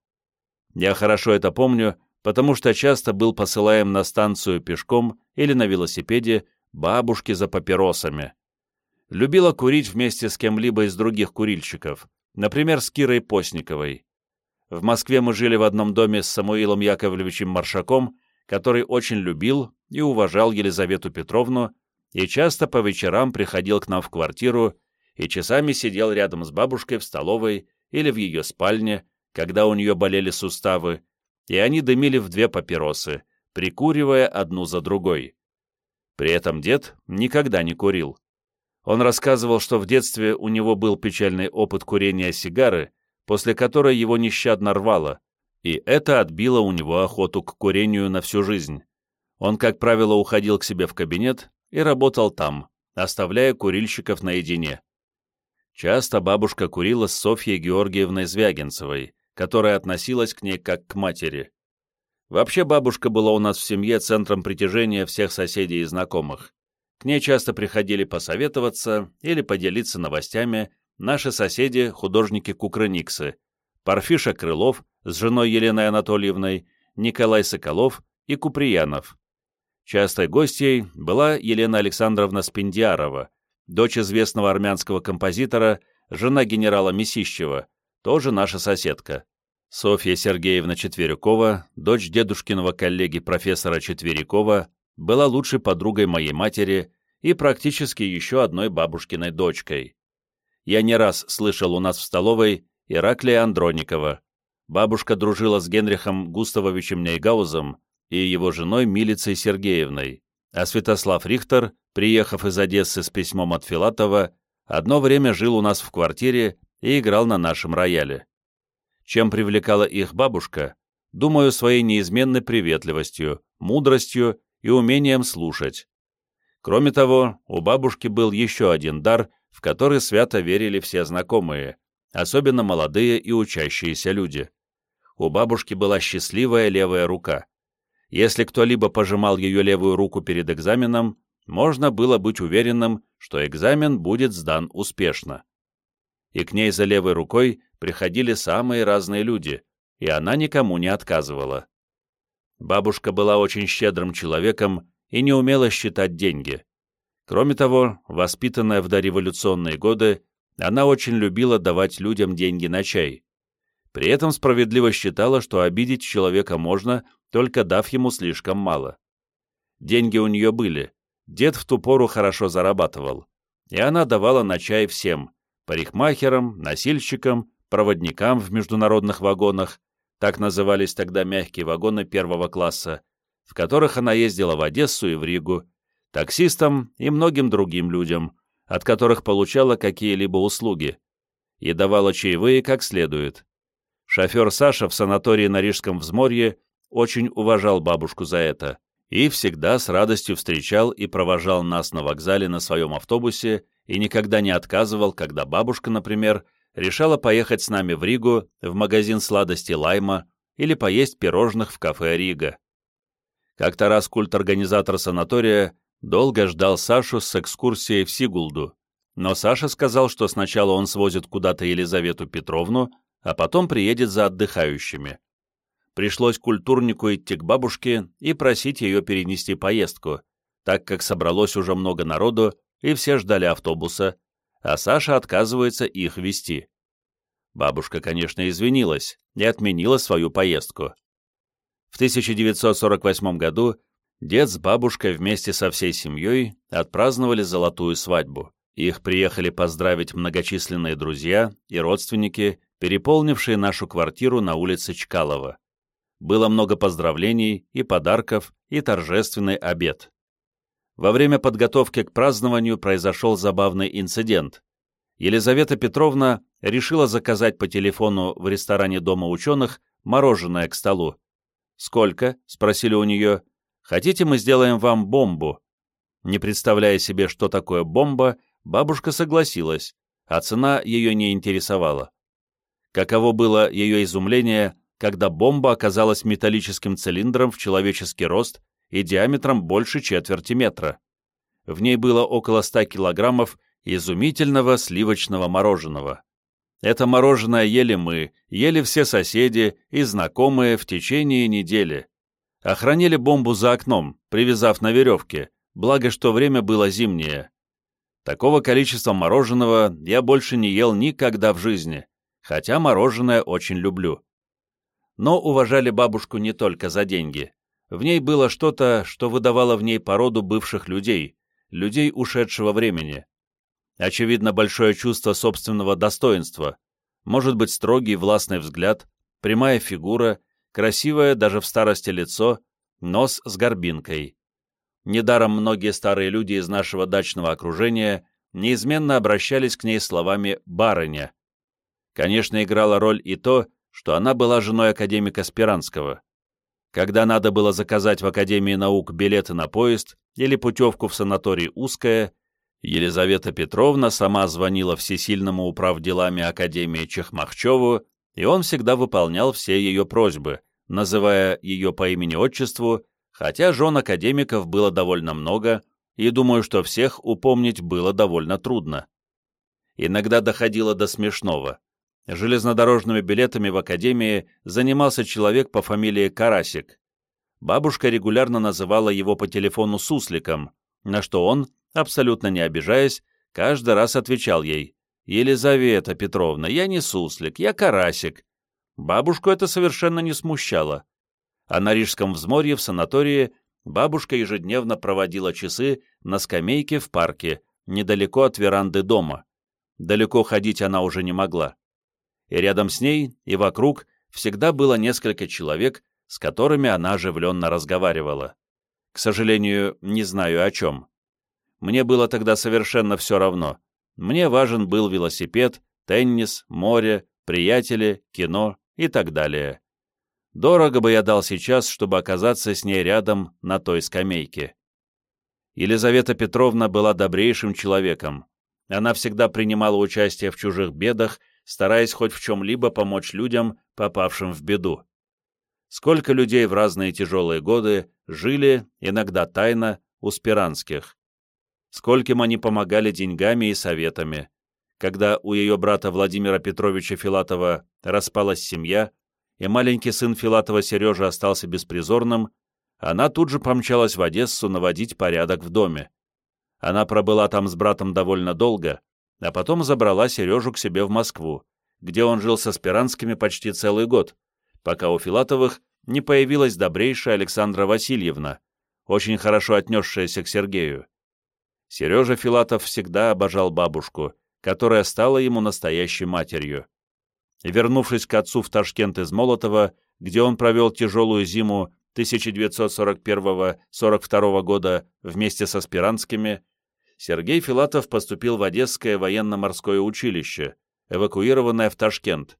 Я хорошо это помню, потому что часто был посылаем на станцию пешком или на велосипеде бабушки за папиросами. Любила курить вместе с кем-либо из других курильщиков, например, с Кирой Постниковой. В Москве мы жили в одном доме с Самуилом Яковлевичем Маршаком, который очень любил и уважал Елизавету Петровну и часто по вечерам приходил к нам в квартиру и часами сидел рядом с бабушкой в столовой или в ее спальне, когда у нее болели суставы, и они дымили в две папиросы, прикуривая одну за другой. При этом дед никогда не курил. Он рассказывал, что в детстве у него был печальный опыт курения сигары, после которой его нещадно рвало, и это отбило у него охоту к курению на всю жизнь. Он, как правило, уходил к себе в кабинет и работал там, оставляя курильщиков наедине. Часто бабушка курила с Софьей Георгиевной Звягинцевой, которая относилась к ней как к матери. Вообще бабушка была у нас в семье центром притяжения всех соседей и знакомых. К ней часто приходили посоветоваться или поделиться новостями наши соседи, художники-кукрыниксы, Парфиша Крылов с женой Еленой Анатольевной, Николай Соколов и Куприянов. Частой гостьей была Елена Александровна Спиндиарова, дочь известного армянского композитора, жена генерала Месищева, тоже наша соседка. Софья Сергеевна Четверякова, дочь дедушкиного коллеги профессора Четверякова, была лучшей подругой моей матери и практически еще одной бабушкиной дочкой я не раз слышал у нас в столовой Ираклия Андроникова. Бабушка дружила с Генрихом Густавовичем Нейгаузом и его женой Милицей Сергеевной, а Святослав Рихтер, приехав из Одессы с письмом от Филатова, одно время жил у нас в квартире и играл на нашем рояле. Чем привлекала их бабушка? Думаю, своей неизменной приветливостью, мудростью и умением слушать. Кроме того, у бабушки был еще один дар, в который свято верили все знакомые, особенно молодые и учащиеся люди. У бабушки была счастливая левая рука. Если кто-либо пожимал ее левую руку перед экзаменом, можно было быть уверенным, что экзамен будет сдан успешно. И к ней за левой рукой приходили самые разные люди, и она никому не отказывала. Бабушка была очень щедрым человеком и не умела считать деньги. Кроме того, воспитанная в дореволюционные годы, она очень любила давать людям деньги на чай. При этом справедливо считала, что обидеть человека можно, только дав ему слишком мало. Деньги у нее были, дед в ту пору хорошо зарабатывал, и она давала на чай всем – парикмахерам, носильщикам, проводникам в международных вагонах, так назывались тогда мягкие вагоны первого класса, в которых она ездила в Одессу и в Ригу, таксистам и многим другим людям, от которых получала какие-либо услуги, и давала чаевые как следует. Шофер Саша в санатории на Рижском взморье очень уважал бабушку за это и всегда с радостью встречал и провожал нас на вокзале на своем автобусе и никогда не отказывал, когда бабушка, например, решала поехать с нами в Ригу в магазин сладостей Лайма или поесть пирожных в кафе Рига. Как-то раз культ-организатор санатория долго ждал Сашу с экскурсией в Сигулду, но Саша сказал, что сначала он свозит куда-то Елизавету Петровну, а потом приедет за отдыхающими. Пришлось культурнику идти к бабушке и просить ее перенести поездку, так как собралось уже много народу, и все ждали автобуса, а Саша отказывается их вести. Бабушка, конечно, извинилась и отменила свою поездку. В 1948 году дед с бабушкой вместе со всей семьей отпраздновали золотую свадьбу. Их приехали поздравить многочисленные друзья и родственники переполнившие нашу квартиру на улице Чкалова. Было много поздравлений и подарков, и торжественный обед. Во время подготовки к празднованию произошел забавный инцидент. Елизавета Петровна решила заказать по телефону в ресторане Дома ученых мороженое к столу. «Сколько?» — спросили у нее. «Хотите, мы сделаем вам бомбу?» Не представляя себе, что такое бомба, бабушка согласилась, а цена ее не интересовала. Каково было ее изумление, когда бомба оказалась металлическим цилиндром в человеческий рост и диаметром больше четверти метра. В ней было около 100 килограммов изумительного сливочного мороженого. Это мороженое ели мы, ели все соседи и знакомые в течение недели. Охранили бомбу за окном, привязав на веревке, благо что время было зимнее. Такого количества мороженого я больше не ел никогда в жизни хотя мороженое очень люблю. Но уважали бабушку не только за деньги. В ней было что-то, что выдавало в ней породу бывших людей, людей ушедшего времени. Очевидно, большое чувство собственного достоинства, может быть, строгий властный взгляд, прямая фигура, красивое даже в старости лицо, нос с горбинкой. Недаром многие старые люди из нашего дачного окружения неизменно обращались к ней словами «барыня», Конечно, играла роль и то, что она была женой академика Спиранского. Когда надо было заказать в Академии наук билеты на поезд или путевку в санаторий «Узкая», Елизавета Петровна сама звонила всесильному управделами Академии Чехмахчеву, и он всегда выполнял все ее просьбы, называя ее по имени-отчеству, хотя жен академиков было довольно много, и думаю, что всех упомнить было довольно трудно. Иногда доходило до смешного. Железнодорожными билетами в академии занимался человек по фамилии Карасик. Бабушка регулярно называла его по телефону сусликом, на что он, абсолютно не обижаясь, каждый раз отвечал ей «Елизавета Петровна, я не суслик, я Карасик». Бабушку это совершенно не смущало. А на Рижском взморье в санатории бабушка ежедневно проводила часы на скамейке в парке, недалеко от веранды дома. Далеко ходить она уже не могла и рядом с ней и вокруг всегда было несколько человек, с которыми она оживленно разговаривала. К сожалению, не знаю о чем. Мне было тогда совершенно все равно. Мне важен был велосипед, теннис, море, приятели, кино и так далее. Дорого бы я дал сейчас, чтобы оказаться с ней рядом на той скамейке. Елизавета Петровна была добрейшим человеком. Она всегда принимала участие в чужих бедах стараясь хоть в чем-либо помочь людям, попавшим в беду. Сколько людей в разные тяжелые годы жили, иногда тайно, у Спиранских. Скольким они помогали деньгами и советами. Когда у ее брата Владимира Петровича Филатова распалась семья, и маленький сын Филатова Сережа остался беспризорным, она тут же помчалась в Одессу наводить порядок в доме. Она пробыла там с братом довольно долго, а потом забрала Сережу к себе в Москву, где он жил со Спиранскими почти целый год, пока у Филатовых не появилась добрейшая Александра Васильевна, очень хорошо отнесшаяся к Сергею. Сережа Филатов всегда обожал бабушку, которая стала ему настоящей матерью. Вернувшись к отцу в Ташкент из Молотова, где он провел тяжелую зиму 1941-42 года вместе со Спиранскими, Сергей Филатов поступил в Одесское военно-морское училище, эвакуированное в Ташкент.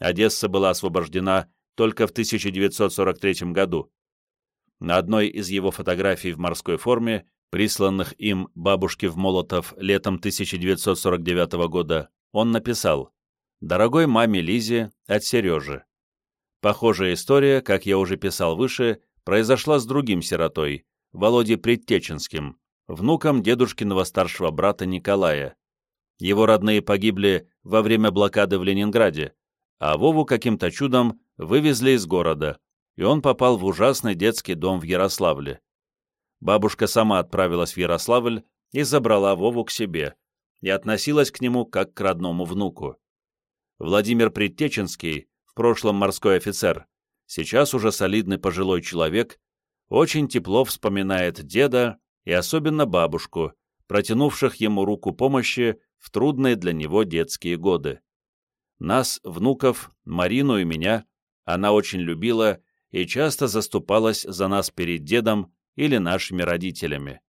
Одесса была освобождена только в 1943 году. На одной из его фотографий в морской форме, присланных им бабушке в Молотов летом 1949 года, он написал «Дорогой маме Лизе от Сережи». Похожая история, как я уже писал выше, произошла с другим сиротой, Володей Предтеченским, внуком дедушкиного старшего брата Николая. Его родные погибли во время блокады в Ленинграде, а Вову каким-то чудом вывезли из города, и он попал в ужасный детский дом в Ярославле. Бабушка сама отправилась в Ярославль и забрала Вову к себе, и относилась к нему как к родному внуку. Владимир Предтеченский, в прошлом морской офицер, сейчас уже солидный пожилой человек, очень тепло вспоминает деда и особенно бабушку, протянувших ему руку помощи в трудные для него детские годы. Нас, внуков, Марину и меня, она очень любила и часто заступалась за нас перед дедом или нашими родителями.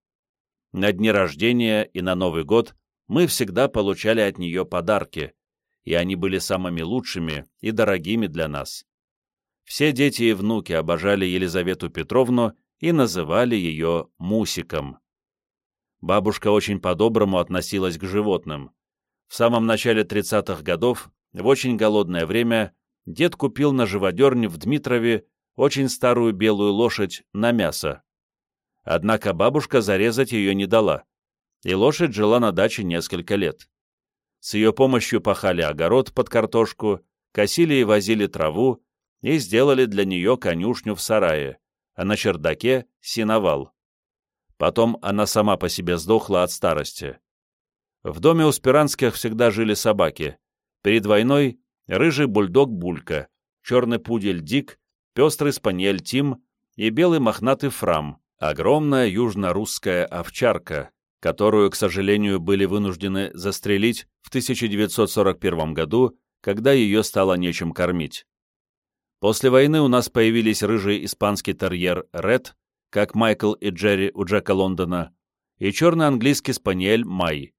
На дни рождения и на Новый год мы всегда получали от нее подарки, и они были самыми лучшими и дорогими для нас. Все дети и внуки обожали Елизавету Петровну и называли ее Мусиком. Бабушка очень по-доброму относилась к животным. В самом начале 30-х годов, в очень голодное время, дед купил на живодерне в Дмитрове очень старую белую лошадь на мясо. Однако бабушка зарезать ее не дала, и лошадь жила на даче несколько лет. С ее помощью пахали огород под картошку, косили и возили траву и сделали для нее конюшню в сарае а на чердаке — синовал. Потом она сама по себе сдохла от старости. В доме у Спиранских всегда жили собаки. Перед войной — рыжий бульдог Булька, черный пудель Дик, пестрый спаниель Тим и белый мохнатый Фрам, огромная южно-русская овчарка, которую, к сожалению, были вынуждены застрелить в 1941 году, когда ее стало нечем кормить. После войны у нас появились рыжий испанский терьер Ред, как Майкл и Джерри у Джека Лондона, и черный английский спаниель Май.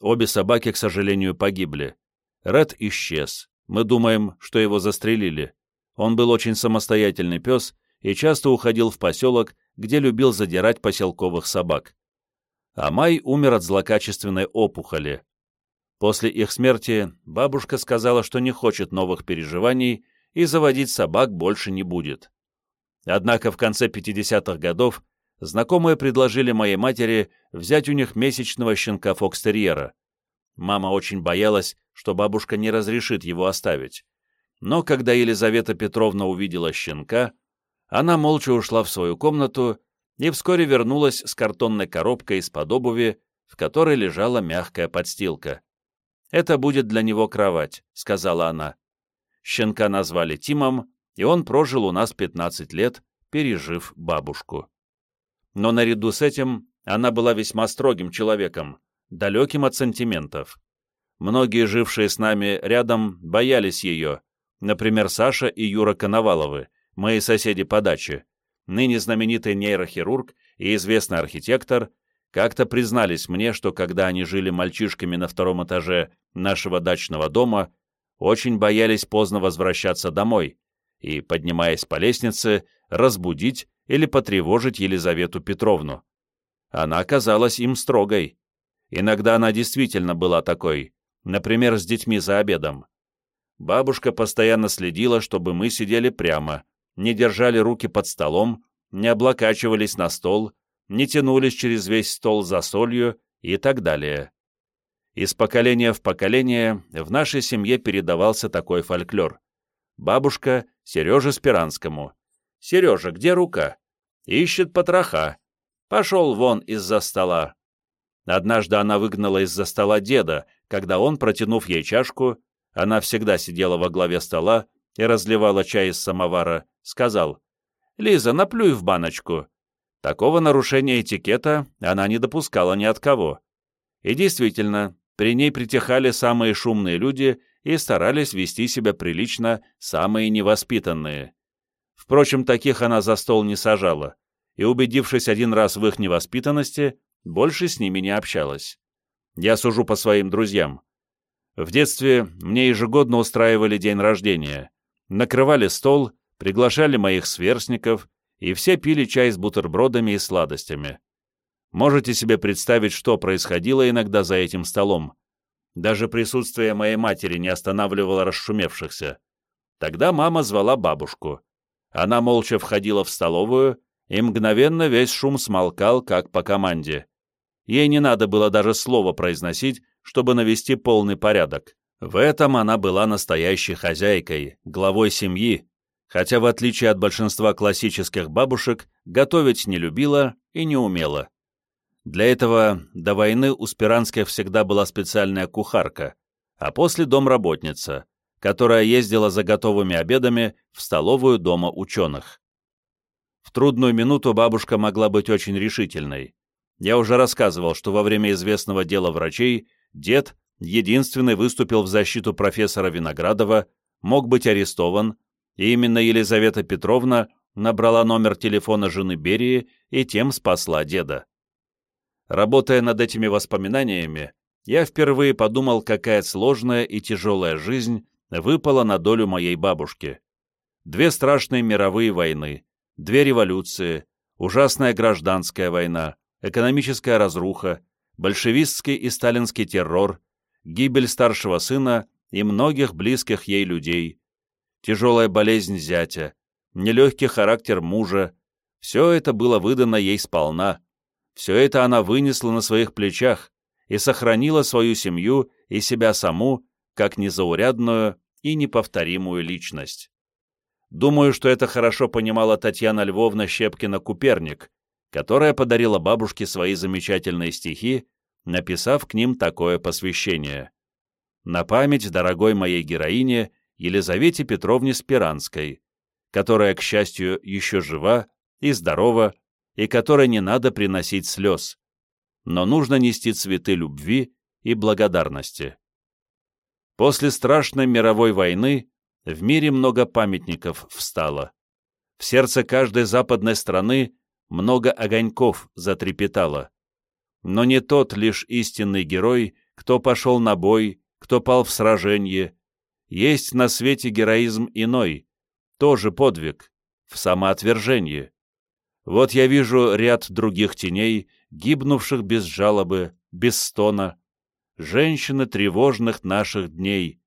Обе собаки, к сожалению, погибли. Ред исчез. Мы думаем, что его застрелили. Он был очень самостоятельный пес и часто уходил в поселок, где любил задирать поселковых собак. А Май умер от злокачественной опухоли. После их смерти бабушка сказала, что не хочет новых переживаний и заводить собак больше не будет. Однако в конце 50-х годов знакомые предложили моей матери взять у них месячного щенка фокстерьера. Мама очень боялась, что бабушка не разрешит его оставить. Но когда Елизавета Петровна увидела щенка, она молча ушла в свою комнату и вскоре вернулась с картонной коробкой из-под обуви, в которой лежала мягкая подстилка. «Это будет для него кровать», — сказала она. Щенка назвали Тимом, и он прожил у нас 15 лет, пережив бабушку. Но наряду с этим она была весьма строгим человеком, далеким от сантиментов. Многие, жившие с нами рядом, боялись ее, например, Саша и Юра Коноваловы, мои соседи по даче, ныне знаменитый нейрохирург и известный архитектор, как-то признались мне, что когда они жили мальчишками на втором этаже нашего дачного дома, очень боялись поздно возвращаться домой и, поднимаясь по лестнице, разбудить или потревожить Елизавету Петровну. Она оказалась им строгой. Иногда она действительно была такой, например, с детьми за обедом. Бабушка постоянно следила, чтобы мы сидели прямо, не держали руки под столом, не облокачивались на стол, не тянулись через весь стол за солью и так далее. Из поколения в поколение в нашей семье передавался такой фольклор. Бабушка Сереже Спиранскому. «Сережа, где рука?» «Ищет потроха. Пошел вон из-за стола». Однажды она выгнала из-за стола деда, когда он, протянув ей чашку, она всегда сидела во главе стола и разливала чай из самовара, сказал, «Лиза, наплюй в баночку». Такого нарушения этикета она не допускала ни от кого. И действительно, при ней притихали самые шумные люди и старались вести себя прилично самые невоспитанные. Впрочем, таких она за стол не сажала, и, убедившись один раз в их невоспитанности, больше с ними не общалась. Я сужу по своим друзьям. В детстве мне ежегодно устраивали день рождения, накрывали стол, приглашали моих сверстников, и все пили чай с бутербродами и сладостями. Можете себе представить, что происходило иногда за этим столом. Даже присутствие моей матери не останавливало расшумевшихся. Тогда мама звала бабушку. Она молча входила в столовую, и мгновенно весь шум смолкал, как по команде. Ей не надо было даже слова произносить, чтобы навести полный порядок. В этом она была настоящей хозяйкой, главой семьи, хотя, в отличие от большинства классических бабушек, готовить не любила и не умела. Для этого до войны у Спиранских всегда была специальная кухарка, а после домработница, которая ездила за готовыми обедами в столовую дома ученых. В трудную минуту бабушка могла быть очень решительной. Я уже рассказывал, что во время известного дела врачей дед, единственный выступил в защиту профессора Виноградова, мог быть арестован, и именно Елизавета Петровна набрала номер телефона жены Берии и тем спасла деда. Работая над этими воспоминаниями, я впервые подумал, какая сложная и тяжелая жизнь выпала на долю моей бабушки. Две страшные мировые войны, две революции, ужасная гражданская война, экономическая разруха, большевистский и сталинский террор, гибель старшего сына и многих близких ей людей, тяжелая болезнь зятя, нелегкий характер мужа — все это было выдано ей сполна, все это она вынесла на своих плечах и сохранила свою семью и себя саму как незаурядную и неповторимую личность. Думаю, что это хорошо понимала Татьяна Львовна Щепкина-Куперник, которая подарила бабушке свои замечательные стихи, написав к ним такое посвящение. На память дорогой моей героине Елизавете Петровне Спиранской, которая, к счастью, еще жива и здорова, и которой не надо приносить слез, но нужно нести цветы любви и благодарности. После страшной мировой войны в мире много памятников встало. В сердце каждой западной страны много огоньков затрепетало. Но не тот лишь истинный герой, кто пошел на бой, кто пал в сражении, есть на свете героизм иной, тоже подвиг, в самоотвержении. Вот я вижу ряд других теней, гибнувших без жалобы, без стона, женщины тревожных наших дней,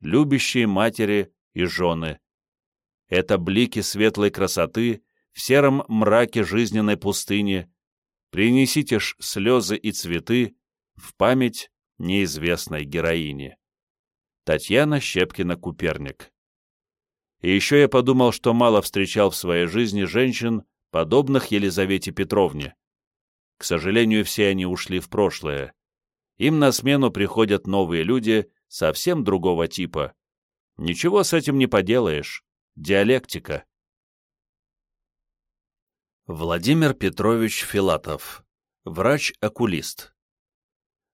любящие матери и жены. Это блики светлой красоты в сером мраке жизненной пустыни. Принесите ж слезы и цветы в память неизвестной героине. Татьяна Щепкина-Куперник. И еще я подумал, что мало встречал в своей жизни женщин, подобных Елизавете Петровне. К сожалению, все они ушли в прошлое. Им на смену приходят новые люди совсем другого типа. Ничего с этим не поделаешь. Диалектика. Владимир Петрович Филатов. Врач-окулист.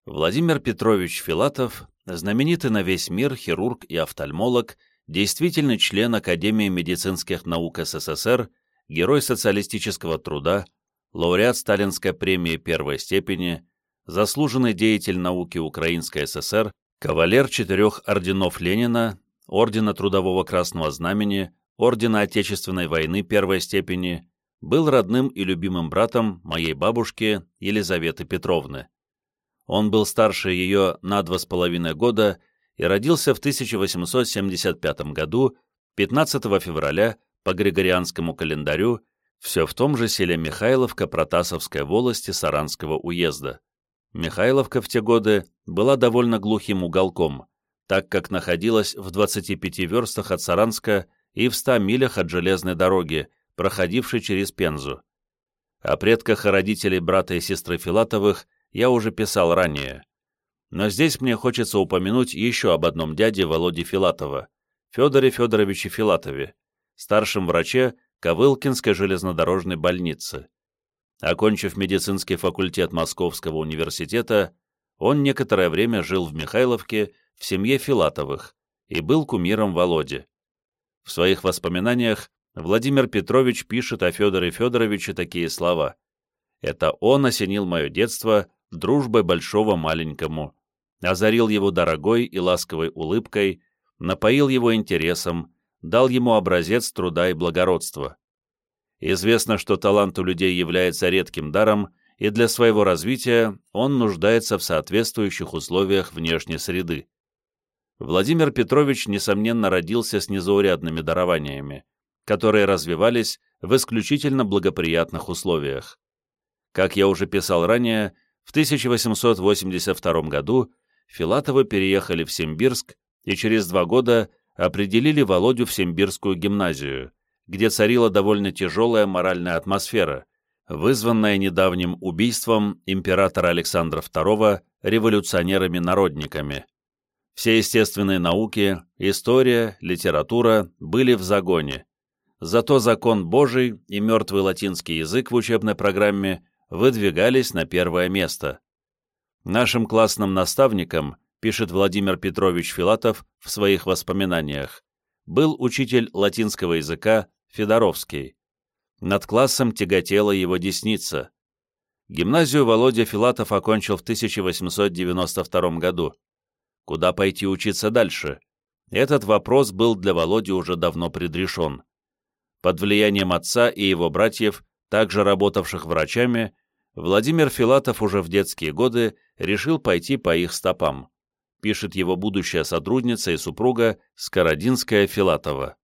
Владимир Петрович Филатов знаменитый на весь мир хирург и офтальмолог, действительный член Академии медицинских наук СССР, герой социалистического труда, лауреат Сталинской премии первой степени, заслуженный деятель науки Украинской ССР, кавалер четырех орденов Ленина, Ордена Трудового Красного Знамени, Ордена Отечественной войны первой степени, был родным и любимым братом моей бабушки Елизаветы Петровны. Он был старше ее на два с половиной года и родился в 1875 году, 15 февраля, по Григорианскому календарю, все в том же селе Михайловка Протасовской волости Саранского уезда. Михайловка в те годы была довольно глухим уголком, так как находилась в 25 верстах от Саранска и в 100 милях от железной дороги, проходившей через Пензу. О предках и родителей брата и сестры Филатовых я уже писал ранее. но здесь мне хочется упомянуть еще об одном дяде Володе Филатова, Федоре Федоровиче Филатове, старшем враче Ковылкинской железнодорожной больницы. Окончив медицинский факультет Московского университета, он некоторое время жил в Михайловке в семье Филатовых и был кумиром Володи. В своих воспоминаниях Владимир Петрович пишет о Федоре Федоровиче такие слова. «Это он осенил мое детство дружбой большого маленькому, озарил его дорогой и ласковой улыбкой, напоил его интересом, дал ему образец труда и благородства. Известно, что талант у людей является редким даром, и для своего развития он нуждается в соответствующих условиях внешней среды. Владимир Петрович, несомненно, родился с незаурядными дарованиями, которые развивались в исключительно благоприятных условиях. Как я уже писал ранее, в 1882 году Филатовы переехали в Симбирск и через два года определили Володю в Симбирскую гимназию, где царила довольно тяжелая моральная атмосфера, вызванная недавним убийством императора Александра II революционерами-народниками. Все естественные науки, история, литература были в загоне. Зато закон Божий и мертвый латинский язык в учебной программе выдвигались на первое место. Нашим классным наставником, пишет Владимир Петрович Филатов в своих воспоминаниях, был учитель латинского языка Федоровский. Над классом тяготела его десница. Гимназию Володя Филатов окончил в 1892 году. Куда пойти учиться дальше? Этот вопрос был для Володи уже давно предрешен. Под влиянием отца и его братьев, также работавших врачами, Владимир Филатов уже в детские годы решил пойти по их стопам, пишет его будущая сотрудница и супруга Скородинская Филатова.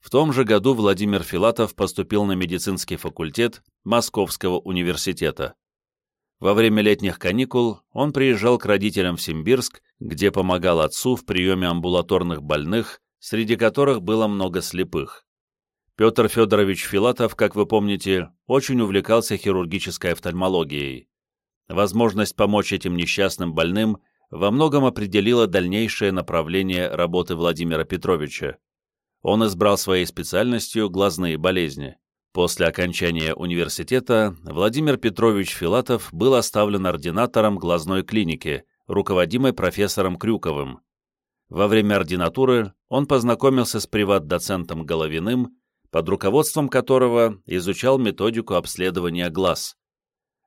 В том же году Владимир Филатов поступил на медицинский факультет Московского университета. Во время летних каникул он приезжал к родителям в Симбирск, где помогал отцу в приеме амбулаторных больных, среди которых было много слепых. Петр Федорович Филатов, как вы помните, очень увлекался хирургической офтальмологией. Возможность помочь этим несчастным больным во многом определила дальнейшее направление работы Владимира Петровича. Он избрал своей специальностью глазные болезни. После окончания университета Владимир Петрович Филатов был оставлен ординатором глазной клиники, руководимой профессором Крюковым. Во время ординатуры он познакомился с приват-доцентом Головиным, под руководством которого изучал методику обследования глаз.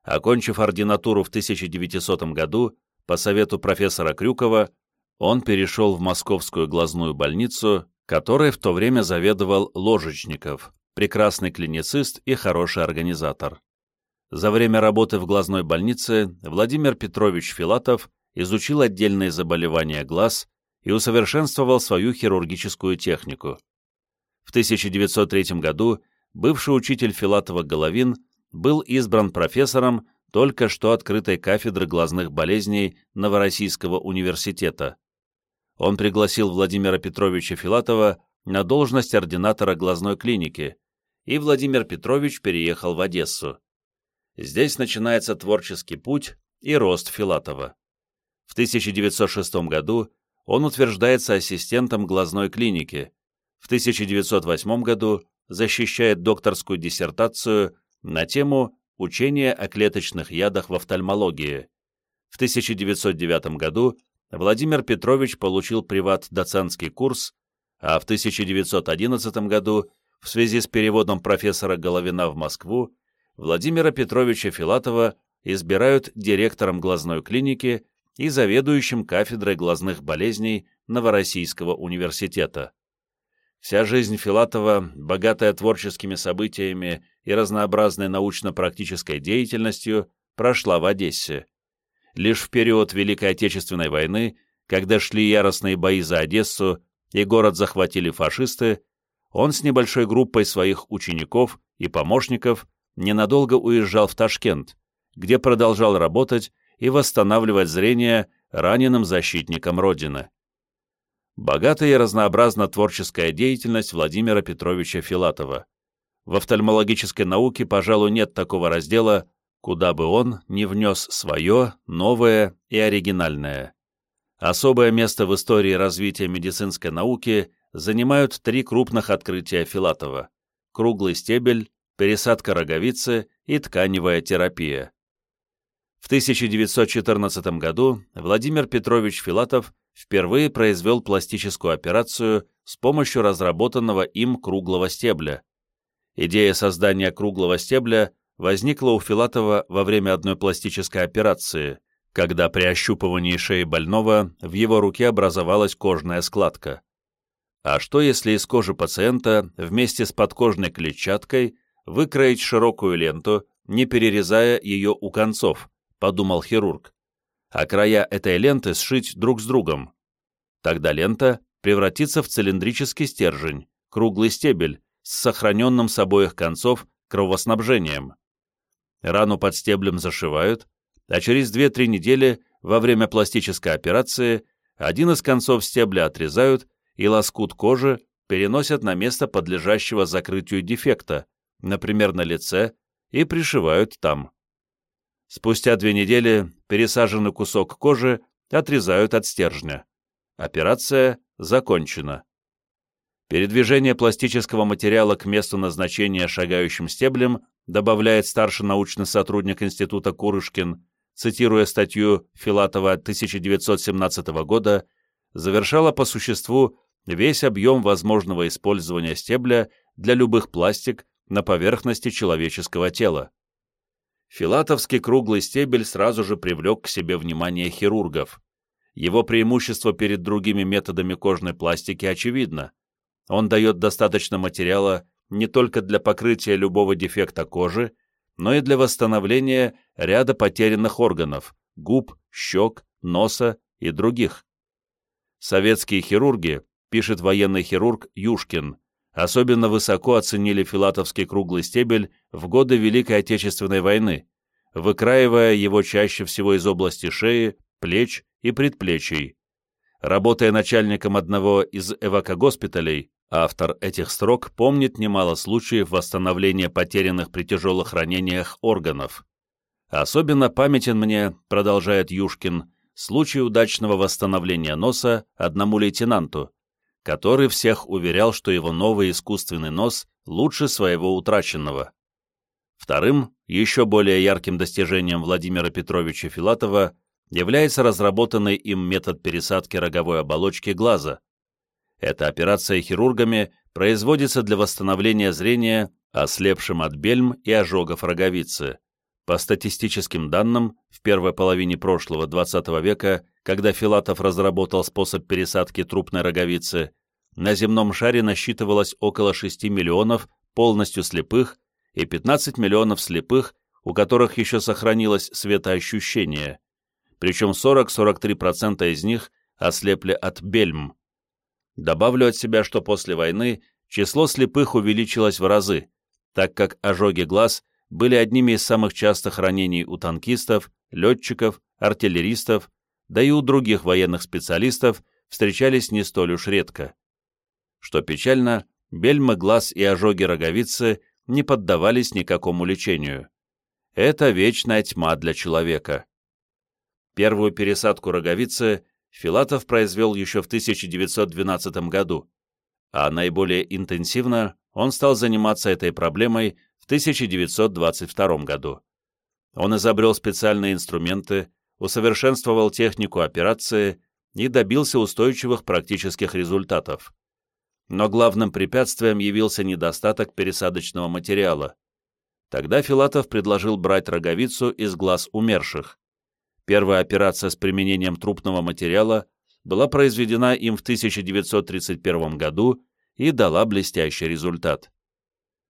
Окончив ординатуру в 1900 году, по совету профессора Крюкова, он перешел в Московскую глазную больницу, которой в то время заведовал Ложечников, прекрасный клиницист и хороший организатор. За время работы в глазной больнице Владимир Петрович Филатов изучил отдельные заболевания глаз и усовершенствовал свою хирургическую технику. В 1903 году бывший учитель Филатова Головин был избран профессором только что открытой кафедры глазных болезней Новороссийского университета. Он пригласил Владимира Петровича Филатова на должность ординатора глазной клиники, и Владимир Петрович переехал в Одессу. Здесь начинается творческий путь и рост Филатова. В 1906 году он утверждается ассистентом глазной клиники, в 1908 году защищает докторскую диссертацию на тему «Учение о клеточных ядах в офтальмологии». В 1909 году Владимир Петрович получил приват-доцентский курс, а в 1911 году в связи с переводом профессора Головина в Москву Владимира Петровича Филатова избирают директором глазной клиники и заведующим кафедрой глазных болезней Новороссийского университета. Вся жизнь Филатова, богатая творческими событиями и разнообразной научно-практической деятельностью, прошла в Одессе. Лишь в период Великой Отечественной войны, когда шли яростные бои за Одессу и город захватили фашисты, он с небольшой группой своих учеников и помощников ненадолго уезжал в Ташкент, где продолжал работать и восстанавливать зрение раненым защитникам Родины богатая и разнообразна творческая деятельность Владимира Петровича Филатова. В офтальмологической науке, пожалуй, нет такого раздела, куда бы он не внес свое, новое и оригинальное. Особое место в истории развития медицинской науки занимают три крупных открытия Филатова – круглый стебель, пересадка роговицы и тканевая терапия. В 1914 году Владимир Петрович Филатов впервые произвел пластическую операцию с помощью разработанного им круглого стебля. Идея создания круглого стебля возникла у Филатова во время одной пластической операции, когда при ощупывании шеи больного в его руке образовалась кожная складка. А что если из кожи пациента вместе с подкожной клетчаткой выкроить широкую ленту, не перерезая ее у концов, подумал хирург, а края этой ленты сшить друг с другом. Тогда лента превратится в цилиндрический стержень, круглый стебель, с сохраненным с обоих концов кровоснабжением. Рану под стеблем зашивают, а через 2-3 недели во время пластической операции один из концов стебля отрезают и лоскут кожи переносят на место подлежащего закрытию дефекта, например, на лице, и пришивают там. Спустя две недели пересаженный кусок кожи отрезают от стержня. Операция закончена. Передвижение пластического материала к месту назначения шагающим стеблем добавляет старший научный сотрудник Института Курышкин, цитируя статью Филатова 1917 года, завершала по существу весь объем возможного использования стебля для любых пластик на поверхности человеческого тела. Филатовский круглый стебель сразу же привлек к себе внимание хирургов. Его преимущество перед другими методами кожной пластики очевидно. Он дает достаточно материала не только для покрытия любого дефекта кожи, но и для восстановления ряда потерянных органов – губ, щек, носа и других. Советские хирурги, пишет военный хирург Юшкин, особенно высоко оценили филатовский круглый стебель в годы Великой Отечественной войны, выкраивая его чаще всего из области шеи, плеч и предплечий. Работая начальником одного из эвакогоспиталей, Автор этих строк помнит немало случаев восстановления потерянных при тяжелых ранениях органов. Особенно памятен мне, продолжает Юшкин, случай удачного восстановления носа одному лейтенанту, который всех уверял, что его новый искусственный нос лучше своего утраченного. Вторым, еще более ярким достижением Владимира Петровича Филатова является разработанный им метод пересадки роговой оболочки глаза, эта операция хирургами производится для восстановления зрения ослепшим от бельм и ожогов роговицы. По статистическим данным, в первой половине прошлого XX века, когда Филатов разработал способ пересадки трупной роговицы, на земном шаре насчитывалось около 6 миллионов полностью слепых и 15 миллионов слепых, у которых еще сохранилось светоощущение, причем 40-43% из них ослепли от бельм. Добавлю от себя, что после войны число слепых увеличилось в разы, так как ожоги глаз были одними из самых частых ранений у танкистов, летчиков, артиллеристов, да и у других военных специалистов встречались не столь уж редко. Что печально, бельмы глаз и ожоги роговицы не поддавались никакому лечению. Это вечная тьма для человека. Первую пересадку роговицы Филатов произвел еще в 1912 году, а наиболее интенсивно он стал заниматься этой проблемой в 1922 году. Он изобрел специальные инструменты, усовершенствовал технику операции и добился устойчивых практических результатов. Но главным препятствием явился недостаток пересадочного материала. Тогда Филатов предложил брать роговицу из глаз умерших. Первая операция с применением трупного материала была произведена им в 1931 году и дала блестящий результат.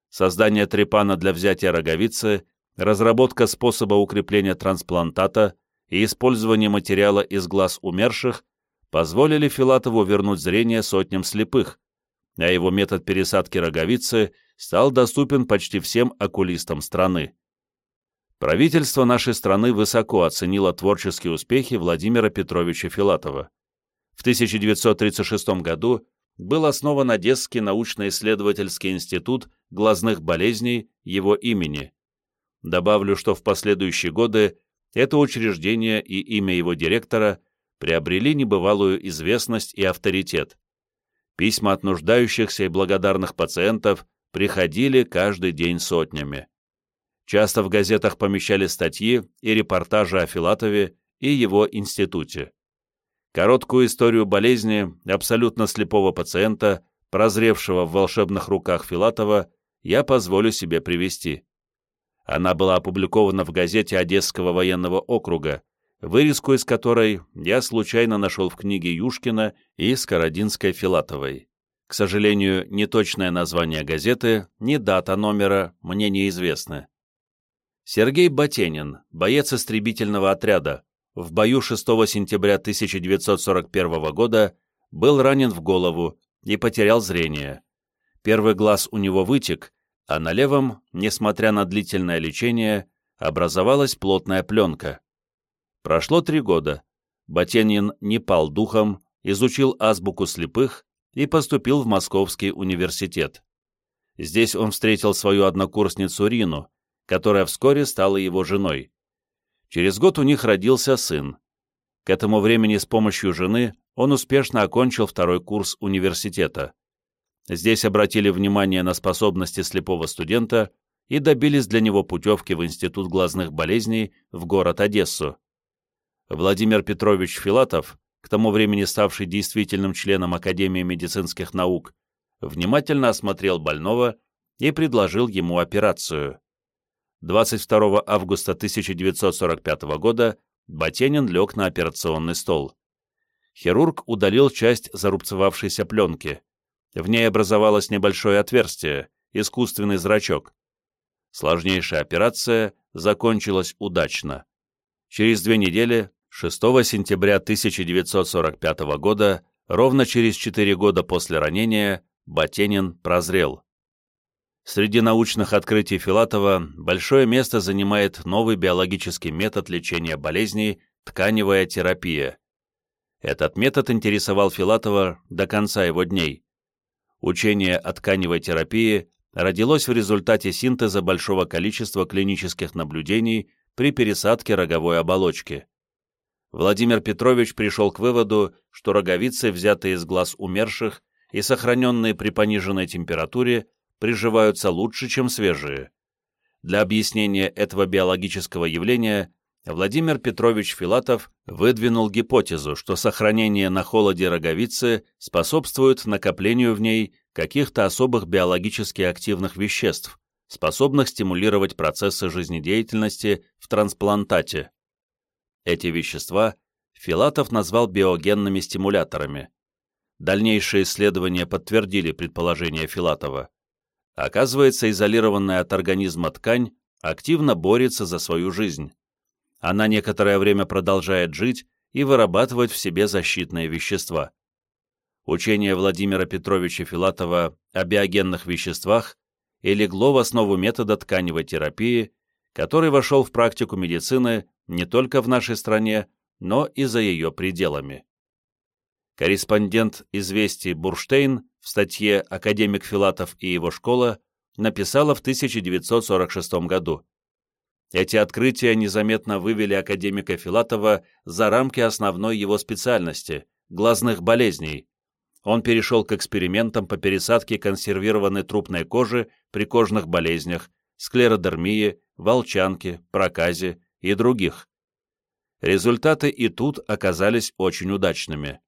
Создание трепана для взятия роговицы, разработка способа укрепления трансплантата и использование материала из глаз умерших позволили Филатову вернуть зрение сотням слепых, а его метод пересадки роговицы стал доступен почти всем окулистам страны. Правительство нашей страны высоко оценило творческие успехи Владимира Петровича Филатова. В 1936 году был основан Одесский научно-исследовательский институт глазных болезней его имени. Добавлю, что в последующие годы это учреждение и имя его директора приобрели небывалую известность и авторитет. Письма от нуждающихся и благодарных пациентов приходили каждый день сотнями. Часто в газетах помещали статьи и репортажи о Филатове и его институте. Короткую историю болезни абсолютно слепого пациента, прозревшего в волшебных руках Филатова, я позволю себе привести. Она была опубликована в газете Одесского военного округа, вырезку из которой я случайно нашел в книге Юшкина и Скородинской Филатовой. К сожалению, ни точное название газеты, ни дата номера мне неизвестны. Сергей Батенин, боец истребительного отряда, в бою 6 сентября 1941 года был ранен в голову и потерял зрение. Первый глаз у него вытек, а на левом, несмотря на длительное лечение, образовалась плотная пленка. Прошло три года. Батенин не пал духом, изучил азбуку слепых и поступил в Московский университет. Здесь он встретил свою однокурсницу Рину, которая вскоре стала его женой. Через год у них родился сын. К этому времени с помощью жены он успешно окончил второй курс университета. Здесь обратили внимание на способности слепого студента и добились для него путевки в Институт глазных болезней в город Одессу. Владимир Петрович Филатов, к тому времени ставший действительным членом Академии медицинских наук, внимательно осмотрел больного и предложил ему операцию. 22 августа 1945 года Батенин лег на операционный стол. Хирург удалил часть зарубцевавшейся пленки. В ней образовалось небольшое отверстие, искусственный зрачок. Сложнейшая операция закончилась удачно. Через две недели 6 сентября 1945 года, ровно через 4 года после ранения, Батенин прозрел. Среди научных открытий Филатова большое место занимает новый биологический метод лечения болезней – тканевая терапия. Этот метод интересовал Филатова до конца его дней. Учение о тканевой терапии родилось в результате синтеза большого количества клинических наблюдений при пересадке роговой оболочки. Владимир Петрович пришел к выводу, что роговицы, взятые из глаз умерших и сохраненные при пониженной температуре, приживаются лучше, чем свежие. Для объяснения этого биологического явления Владимир Петрович Филатов выдвинул гипотезу, что сохранение на холоде роговицы способствует накоплению в ней каких-то особых биологически активных веществ, способных стимулировать процессы жизнедеятельности в трансплантате. Эти вещества Филатов назвал биогенными стимуляторами. Дальнейшие исследования подтвердили предположение Филатова. Оказывается, изолированная от организма ткань активно борется за свою жизнь. Она некоторое время продолжает жить и вырабатывать в себе защитные вещества. Учение Владимира Петровича Филатова о биогенных веществах и легло в основу метода тканевой терапии, который вошел в практику медицины не только в нашей стране, но и за ее пределами. Корреспондент «Известий» Бурштейн в статье «Академик Филатов и его школа» написала в 1946 году. Эти открытия незаметно вывели академика Филатова за рамки основной его специальности – глазных болезней. Он перешел к экспериментам по пересадке консервированной трупной кожи при кожных болезнях, склеродермии, волчанке, проказе и других. Результаты и тут оказались очень удачными.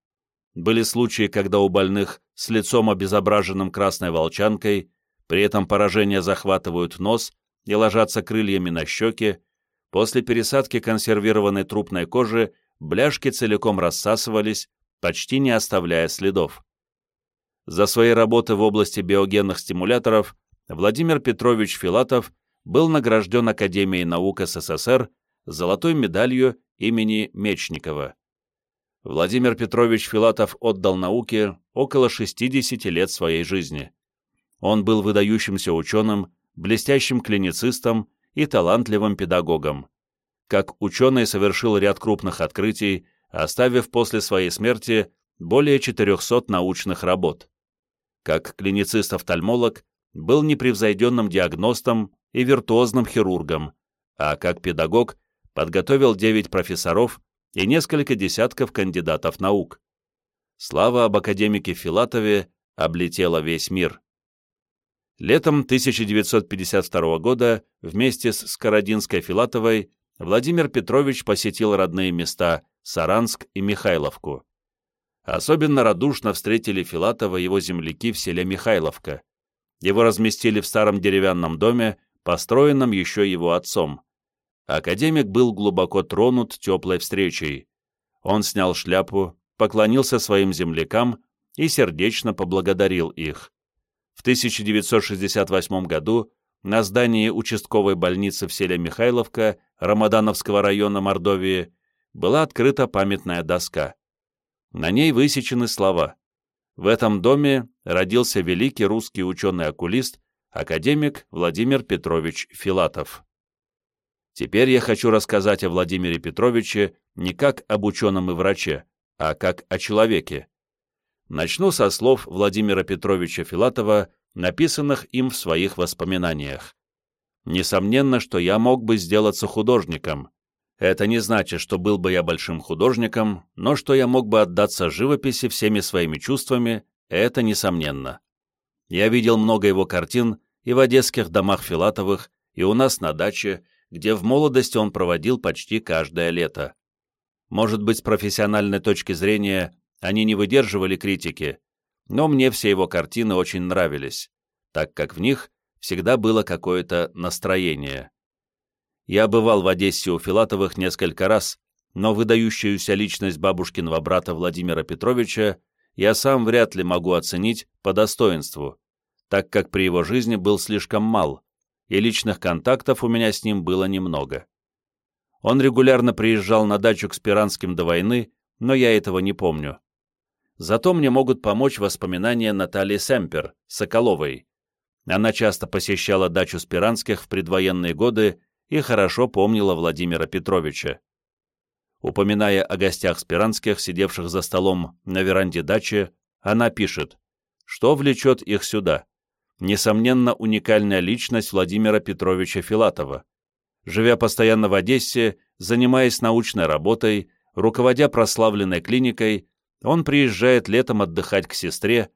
Были случаи, когда у больных с лицом обезображенным красной волчанкой, при этом поражения захватывают нос и ложатся крыльями на щеки, после пересадки консервированной трупной кожи бляшки целиком рассасывались, почти не оставляя следов. За свои работы в области биогенных стимуляторов Владимир Петрович Филатов был награжден Академией наук СССР золотой медалью имени Мечникова. Владимир Петрович Филатов отдал науке около 60 лет своей жизни. Он был выдающимся ученым, блестящим клиницистом и талантливым педагогом. Как ученый совершил ряд крупных открытий, оставив после своей смерти более 400 научных работ. Как клиницист-офтальмолог был непревзойденным диагностом и виртуозным хирургом, а как педагог подготовил 9 профессоров и несколько десятков кандидатов наук. Слава об академике Филатове облетела весь мир. Летом 1952 года вместе с Скородинской Филатовой Владимир Петрович посетил родные места Саранск и Михайловку. Особенно радушно встретили Филатова его земляки в селе Михайловка. Его разместили в старом деревянном доме, построенном еще его отцом. Академик был глубоко тронут теплой встречей. Он снял шляпу, поклонился своим землякам и сердечно поблагодарил их. В 1968 году на здании участковой больницы в селе Михайловка Рамадановского района Мордовии была открыта памятная доска. На ней высечены слова «В этом доме родился великий русский ученый-окулист, академик Владимир Петрович Филатов». Теперь я хочу рассказать о Владимире Петровиче не как об ученом и враче, а как о человеке. Начну со слов Владимира Петровича Филатова, написанных им в своих воспоминаниях. Несомненно, что я мог бы сделаться художником. Это не значит, что был бы я большим художником, но что я мог бы отдаться живописи всеми своими чувствами, это несомненно. Я видел много его картин и в одесских домах Филатовых, и у нас на даче, где в молодости он проводил почти каждое лето. Может быть, с профессиональной точки зрения они не выдерживали критики, но мне все его картины очень нравились, так как в них всегда было какое-то настроение. Я бывал в Одессе у Филатовых несколько раз, но выдающуюся личность бабушкиного брата Владимира Петровича я сам вряд ли могу оценить по достоинству, так как при его жизни был слишком мал, и личных контактов у меня с ним было немного. Он регулярно приезжал на дачу к Спиранским до войны, но я этого не помню. Зато мне могут помочь воспоминания Натальи Семпер, Соколовой. Она часто посещала дачу Спиранских в предвоенные годы и хорошо помнила Владимира Петровича. Упоминая о гостях Спиранских, сидевших за столом на веранде дачи, она пишет, что влечет их сюда. Несомненно, уникальная личность Владимира Петровича Филатова. Живя постоянно в Одессе, занимаясь научной работой, руководя прославленной клиникой, он приезжает летом отдыхать к сестре,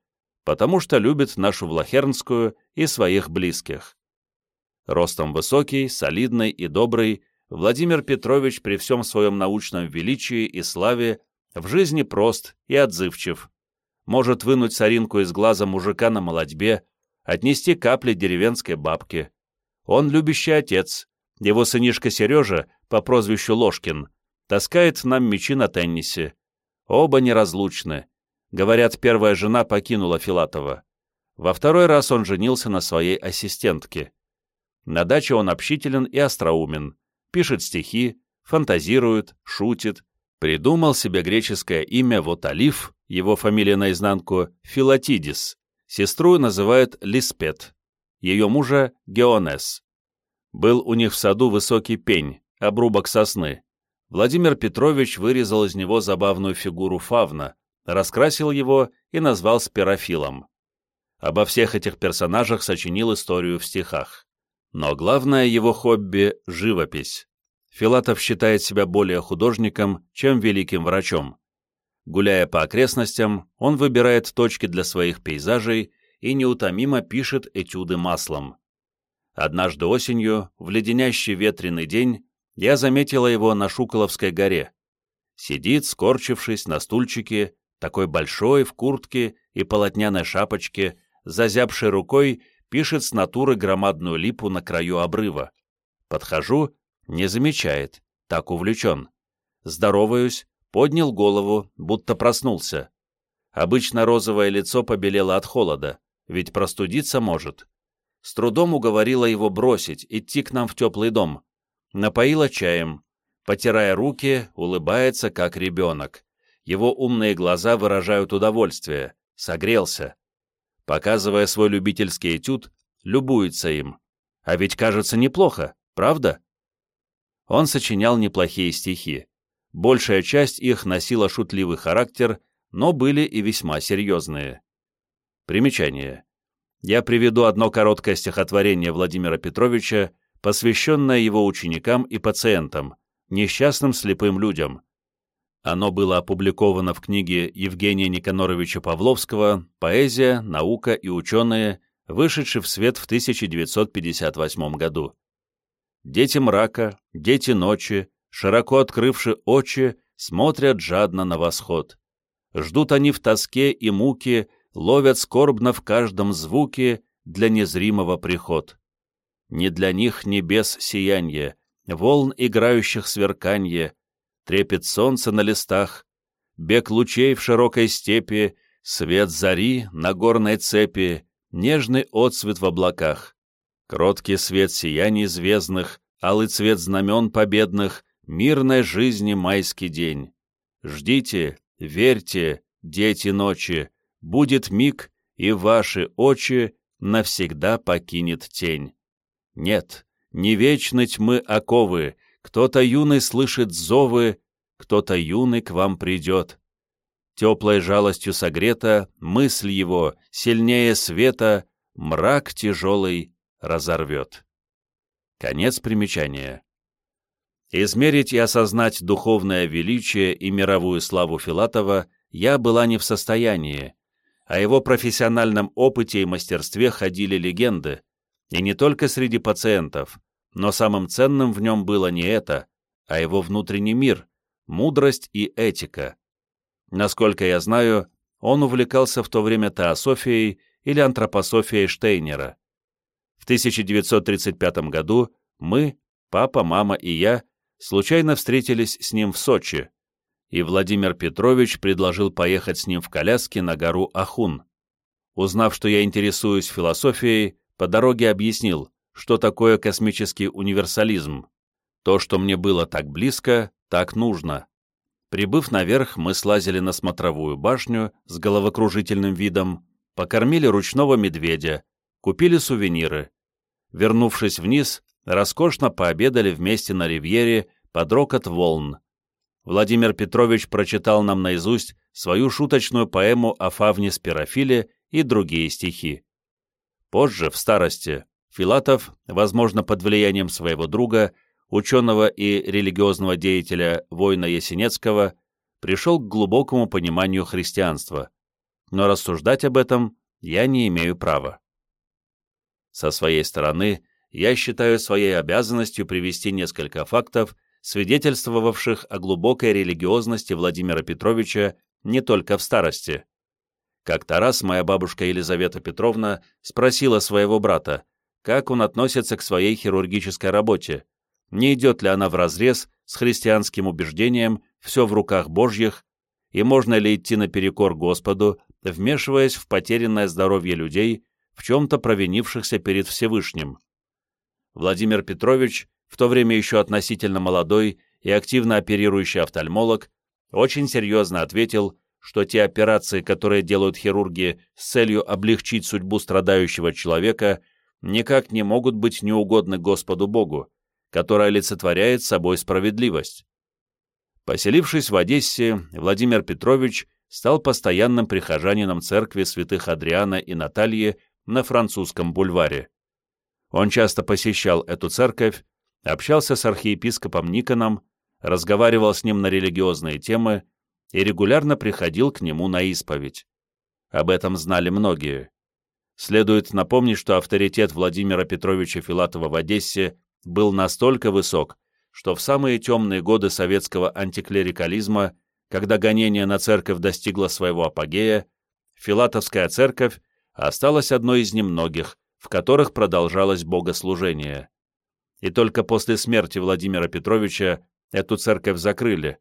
потому что любит нашу Влахернскую и своих близких. Ростом высокий, солидный и добрый, Владимир Петрович при всем своем научном величии и славе в жизни прост и отзывчив. Может вынуть соринку из глаза мужика на молодьбе, отнести капли деревенской бабки. Он любящий отец. Его сынишка Сережа, по прозвищу Ложкин, таскает нам мечи на теннисе. Оба неразлучны. Говорят, первая жена покинула Филатова. Во второй раз он женился на своей ассистентке. На даче он общителен и остроумен, пишет стихи, фантазирует, шутит, придумал себе греческое имя Воталиф, его фамилия наизнанку Филатидис, сестру называют Лиспет, ее мужа Геонес. Был у них в саду высокий пень, обрубок сосны. Владимир Петрович вырезал из него забавную фигуру фавна, раскрасил его и назвал спирофилом. Обо всех этих персонажах сочинил историю в стихах. Но главное его хобби — живопись. Филатов считает себя более художником, чем великим врачом. Гуляя по окрестностям, он выбирает точки для своих пейзажей и неутомимо пишет этюды маслом. Однажды осенью, в леденящий ветреный день, я заметила его на Шуколовской горе. Сидит, скорчившись на стульчике, такой большой, в куртке и полотняной шапочке, зазябшей рукой, пишет с натуры громадную липу на краю обрыва. Подхожу, не замечает, так увлечен. Здороваюсь, поднял голову, будто проснулся. Обычно розовое лицо побелело от холода, ведь простудиться может. С трудом уговорила его бросить, идти к нам в теплый дом напоила чаем, потирая руки, улыбается, как ребенок. Его умные глаза выражают удовольствие, согрелся. Показывая свой любительский этюд, любуется им. А ведь кажется неплохо, правда? Он сочинял неплохие стихи. Большая часть их носила шутливый характер, но были и весьма серьезные. Примечание. Я приведу одно короткое стихотворение Владимира Петровича, посвященная его ученикам и пациентам, несчастным слепым людям. Оно было опубликовано в книге Евгения Никаноровича Павловского «Поэзия, наука и ученые», вышедшей в свет в 1958 году. Дети мрака, дети ночи, широко открывши очи, смотрят жадно на восход. Ждут они в тоске и муке, ловят скорбно в каждом звуке для незримого приход. Не для них небес сиянье, волн играющих сверканье, трепет солнца на листах, бег лучей в широкой степи, свет зари на горной цепи, нежный отсвет в облаках, кроткий свет сияний звездных, алый цвет знамен победных, мирной жизни майский день. Ждите, верьте, дети ночи, будет миг, и ваши очи навсегда покинет тень. Нет, не вечны тьмы оковы, кто-то юный слышит зовы, кто-то юный к вам придет. Теплой жалостью согрета мысль его, сильнее света, мрак тяжелый разорвет. Конец примечания. Измерить и осознать духовное величие и мировую славу Филатова я была не в состоянии. О его профессиональном опыте и мастерстве ходили легенды, и не только среди пациентов, но самым ценным в нем было не это, а его внутренний мир, мудрость и этика. Насколько я знаю, он увлекался в то время теософией или антропософией Штейнера. В 1935 году мы, папа, мама и я, случайно встретились с ним в Сочи, и Владимир Петрович предложил поехать с ним в коляске на гору Ахун. Узнав, что я интересуюсь философией, по дороге объяснил, что такое космический универсализм. То, что мне было так близко, так нужно. Прибыв наверх, мы слазили на смотровую башню с головокружительным видом, покормили ручного медведя, купили сувениры. Вернувшись вниз, роскошно пообедали вместе на ривьере под рокот волн. Владимир Петрович прочитал нам наизусть свою шуточную поэму о фавне Спирофиле и другие стихи. Позже, в старости, Филатов, возможно, под влиянием своего друга, ученого и религиозного деятеля воина Есенецкого, пришел к глубокому пониманию христианства. Но рассуждать об этом я не имею права. Со своей стороны, я считаю своей обязанностью привести несколько фактов, свидетельствовавших о глубокой религиозности Владимира Петровича не только в старости. Как-то раз моя бабушка Елизавета Петровна спросила своего брата, как он относится к своей хирургической работе, не идет ли она вразрез с христианским убеждением «все в руках Божьих», и можно ли идти наперекор Господу, вмешиваясь в потерянное здоровье людей, в чем-то провинившихся перед Всевышним. Владимир Петрович, в то время еще относительно молодой и активно оперирующий офтальмолог, очень серьезно ответил, что те операции, которые делают хирурги с целью облегчить судьбу страдающего человека, никак не могут быть неугодны Господу Богу, который олицетворяет собой справедливость. Поселившись в Одессе, Владимир Петрович стал постоянным прихожанином церкви святых Адриана и Натальи на французском бульваре. Он часто посещал эту церковь, общался с архиепископом Никоном, разговаривал с ним на религиозные темы и регулярно приходил к нему на исповедь. Об этом знали многие. Следует напомнить, что авторитет Владимира Петровича Филатова в Одессе был настолько высок, что в самые темные годы советского антиклерикализма, когда гонение на церковь достигло своего апогея, Филатовская церковь осталась одной из немногих, в которых продолжалось богослужение. И только после смерти Владимира Петровича эту церковь закрыли,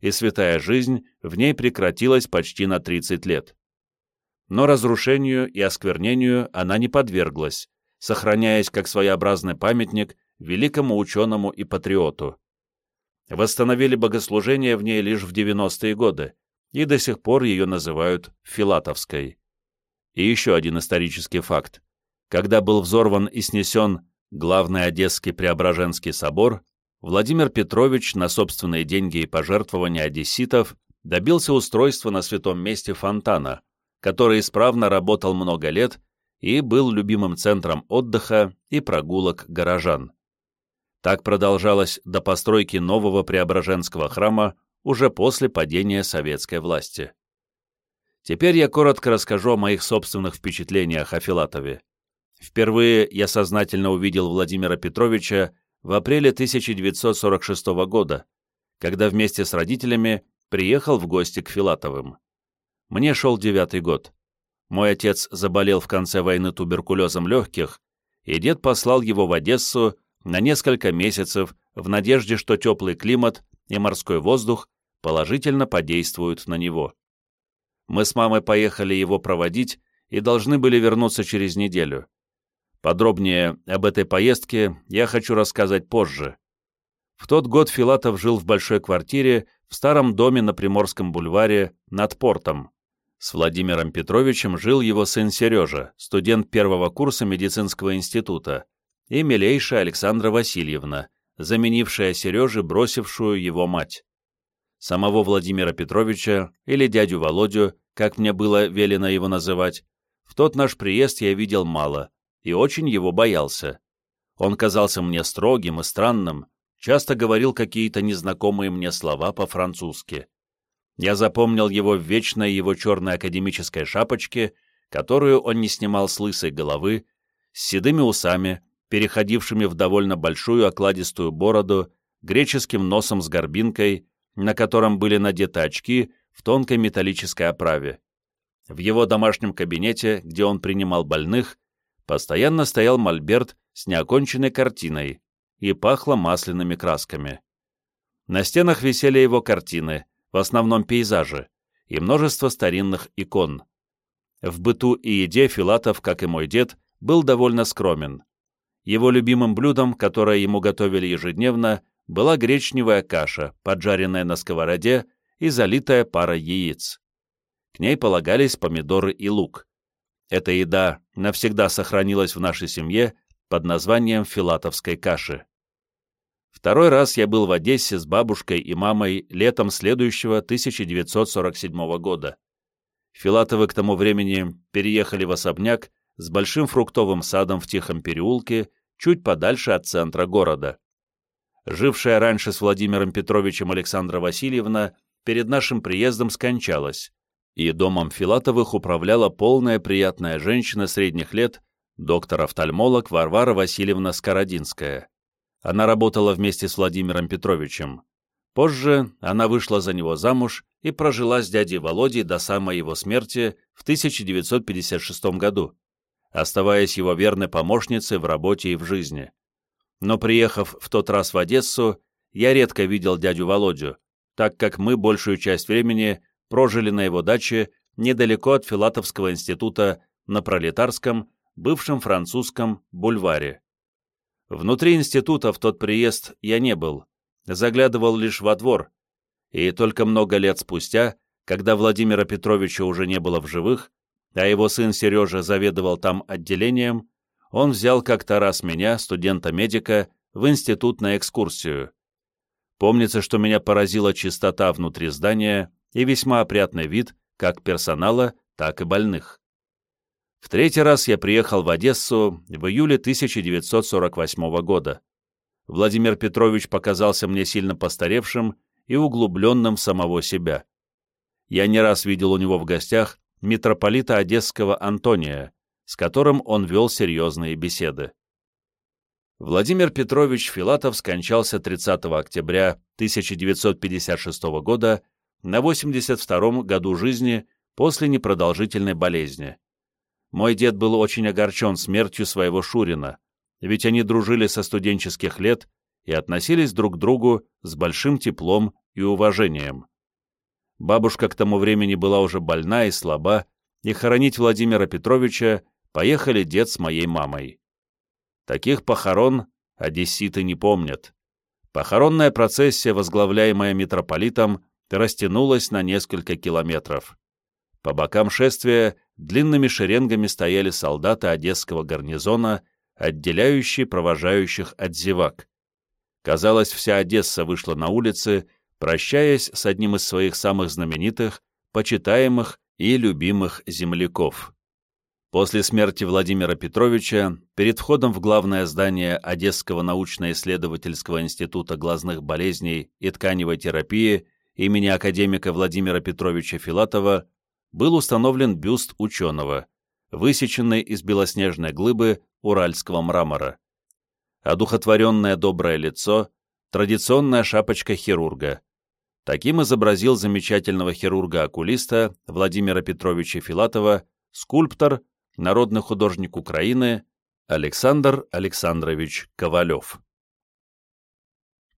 и святая жизнь в ней прекратилась почти на 30 лет но разрушению и осквернению она не подверглась, сохраняясь как своеобразный памятник великому ученому и патриоту. Восстановили богослужение в ней лишь в 90-е годы, и до сих пор ее называют Филатовской. И еще один исторический факт. Когда был взорван и снесен главный Одесский Преображенский собор, Владимир Петрович на собственные деньги и пожертвования одесситов добился устройства на святом месте фонтана, который исправно работал много лет и был любимым центром отдыха и прогулок горожан. Так продолжалось до постройки нового Преображенского храма уже после падения советской власти. Теперь я коротко расскажу о моих собственных впечатлениях о Филатове. Впервые я сознательно увидел Владимира Петровича в апреле 1946 года, когда вместе с родителями приехал в гости к Филатовым. Мне шел девятый год. Мой отец заболел в конце войны туберкулезом легких, и дед послал его в Одессу на несколько месяцев в надежде, что теплый климат и морской воздух положительно подействуют на него. Мы с мамой поехали его проводить и должны были вернуться через неделю. Подробнее об этой поездке я хочу рассказать позже. В тот год Филатов жил в большой квартире в старом доме на Приморском бульваре над портом. С Владимиром Петровичем жил его сын Сережа, студент первого курса медицинского института, и милейшая Александра Васильевна, заменившая Сереже бросившую его мать. Самого Владимира Петровича, или дядю Володю, как мне было велено его называть, в тот наш приезд я видел мало, и очень его боялся. Он казался мне строгим и странным, часто говорил какие-то незнакомые мне слова по-французски. Я запомнил его в вечной его черной академической шапочке, которую он не снимал с лысой головы, с седыми усами, переходившими в довольно большую окладистую бороду, греческим носом с горбинкой, на котором были надеты очки в тонкой металлической оправе. В его домашнем кабинете, где он принимал больных, постоянно стоял мольберт с неоконченной картиной и пахло масляными красками. На стенах висели его картины, в основном пейзажи, и множество старинных икон. В быту и еде Филатов, как и мой дед, был довольно скромен. Его любимым блюдом, которое ему готовили ежедневно, была гречневая каша, поджаренная на сковороде и залитая парой яиц. К ней полагались помидоры и лук. Эта еда навсегда сохранилась в нашей семье под названием филатовской каши. Второй раз я был в Одессе с бабушкой и мамой летом следующего 1947 года. Филатовы к тому времени переехали в особняк с большим фруктовым садом в Тихом переулке, чуть подальше от центра города. Жившая раньше с Владимиром Петровичем Александра Васильевна перед нашим приездом скончалась, и домом Филатовых управляла полная приятная женщина средних лет, доктор-офтальмолог Варвара Васильевна Скородинская. Она работала вместе с Владимиром Петровичем. Позже она вышла за него замуж и прожила с дядей Володей до самой его смерти в 1956 году, оставаясь его верной помощницей в работе и в жизни. Но приехав в тот раз в Одессу, я редко видел дядю Володю, так как мы большую часть времени прожили на его даче недалеко от Филатовского института на Пролетарском, бывшем французском бульваре. Внутри института в тот приезд я не был, заглядывал лишь во двор, и только много лет спустя, когда Владимира Петровича уже не было в живых, а его сын Сережа заведовал там отделением, он взял как-то раз меня, студента-медика, в институт на экскурсию. Помнится, что меня поразила чистота внутри здания и весьма опрятный вид как персонала, так и больных. В третий раз я приехал в Одессу в июле 1948 года. Владимир Петрович показался мне сильно постаревшим и углубленным в самого себя. Я не раз видел у него в гостях митрополита Одесского Антония, с которым он вел серьезные беседы. Владимир Петрович Филатов скончался 30 октября 1956 года на 82-м году жизни после непродолжительной болезни. Мой дед был очень огорчен смертью своего Шурина, ведь они дружили со студенческих лет и относились друг к другу с большим теплом и уважением. Бабушка к тому времени была уже больна и слаба, и хоронить Владимира Петровича поехали дед с моей мамой. Таких похорон одесситы не помнят. Похоронная процессия, возглавляемая митрополитом, растянулась на несколько километров. По бокам шествия длинными шеренгами стояли солдаты одесского гарнизона, отделяющие провожающих от зевак. Казалось, вся Одесса вышла на улицы, прощаясь с одним из своих самых знаменитых, почитаемых и любимых земляков. После смерти Владимира Петровича перед входом в главное здание Одесского научно-исследовательского института глазных болезней и тканевой терапии имени академика Владимира Петровича Филатова был установлен бюст ученого, высеченный из белоснежной глыбы уральского мрамора. Одухотворенное доброе лицо, традиционная шапочка хирурга. Таким изобразил замечательного хирурга-окулиста Владимира Петровича Филатова скульптор, народный художник Украины Александр Александрович Ковалев.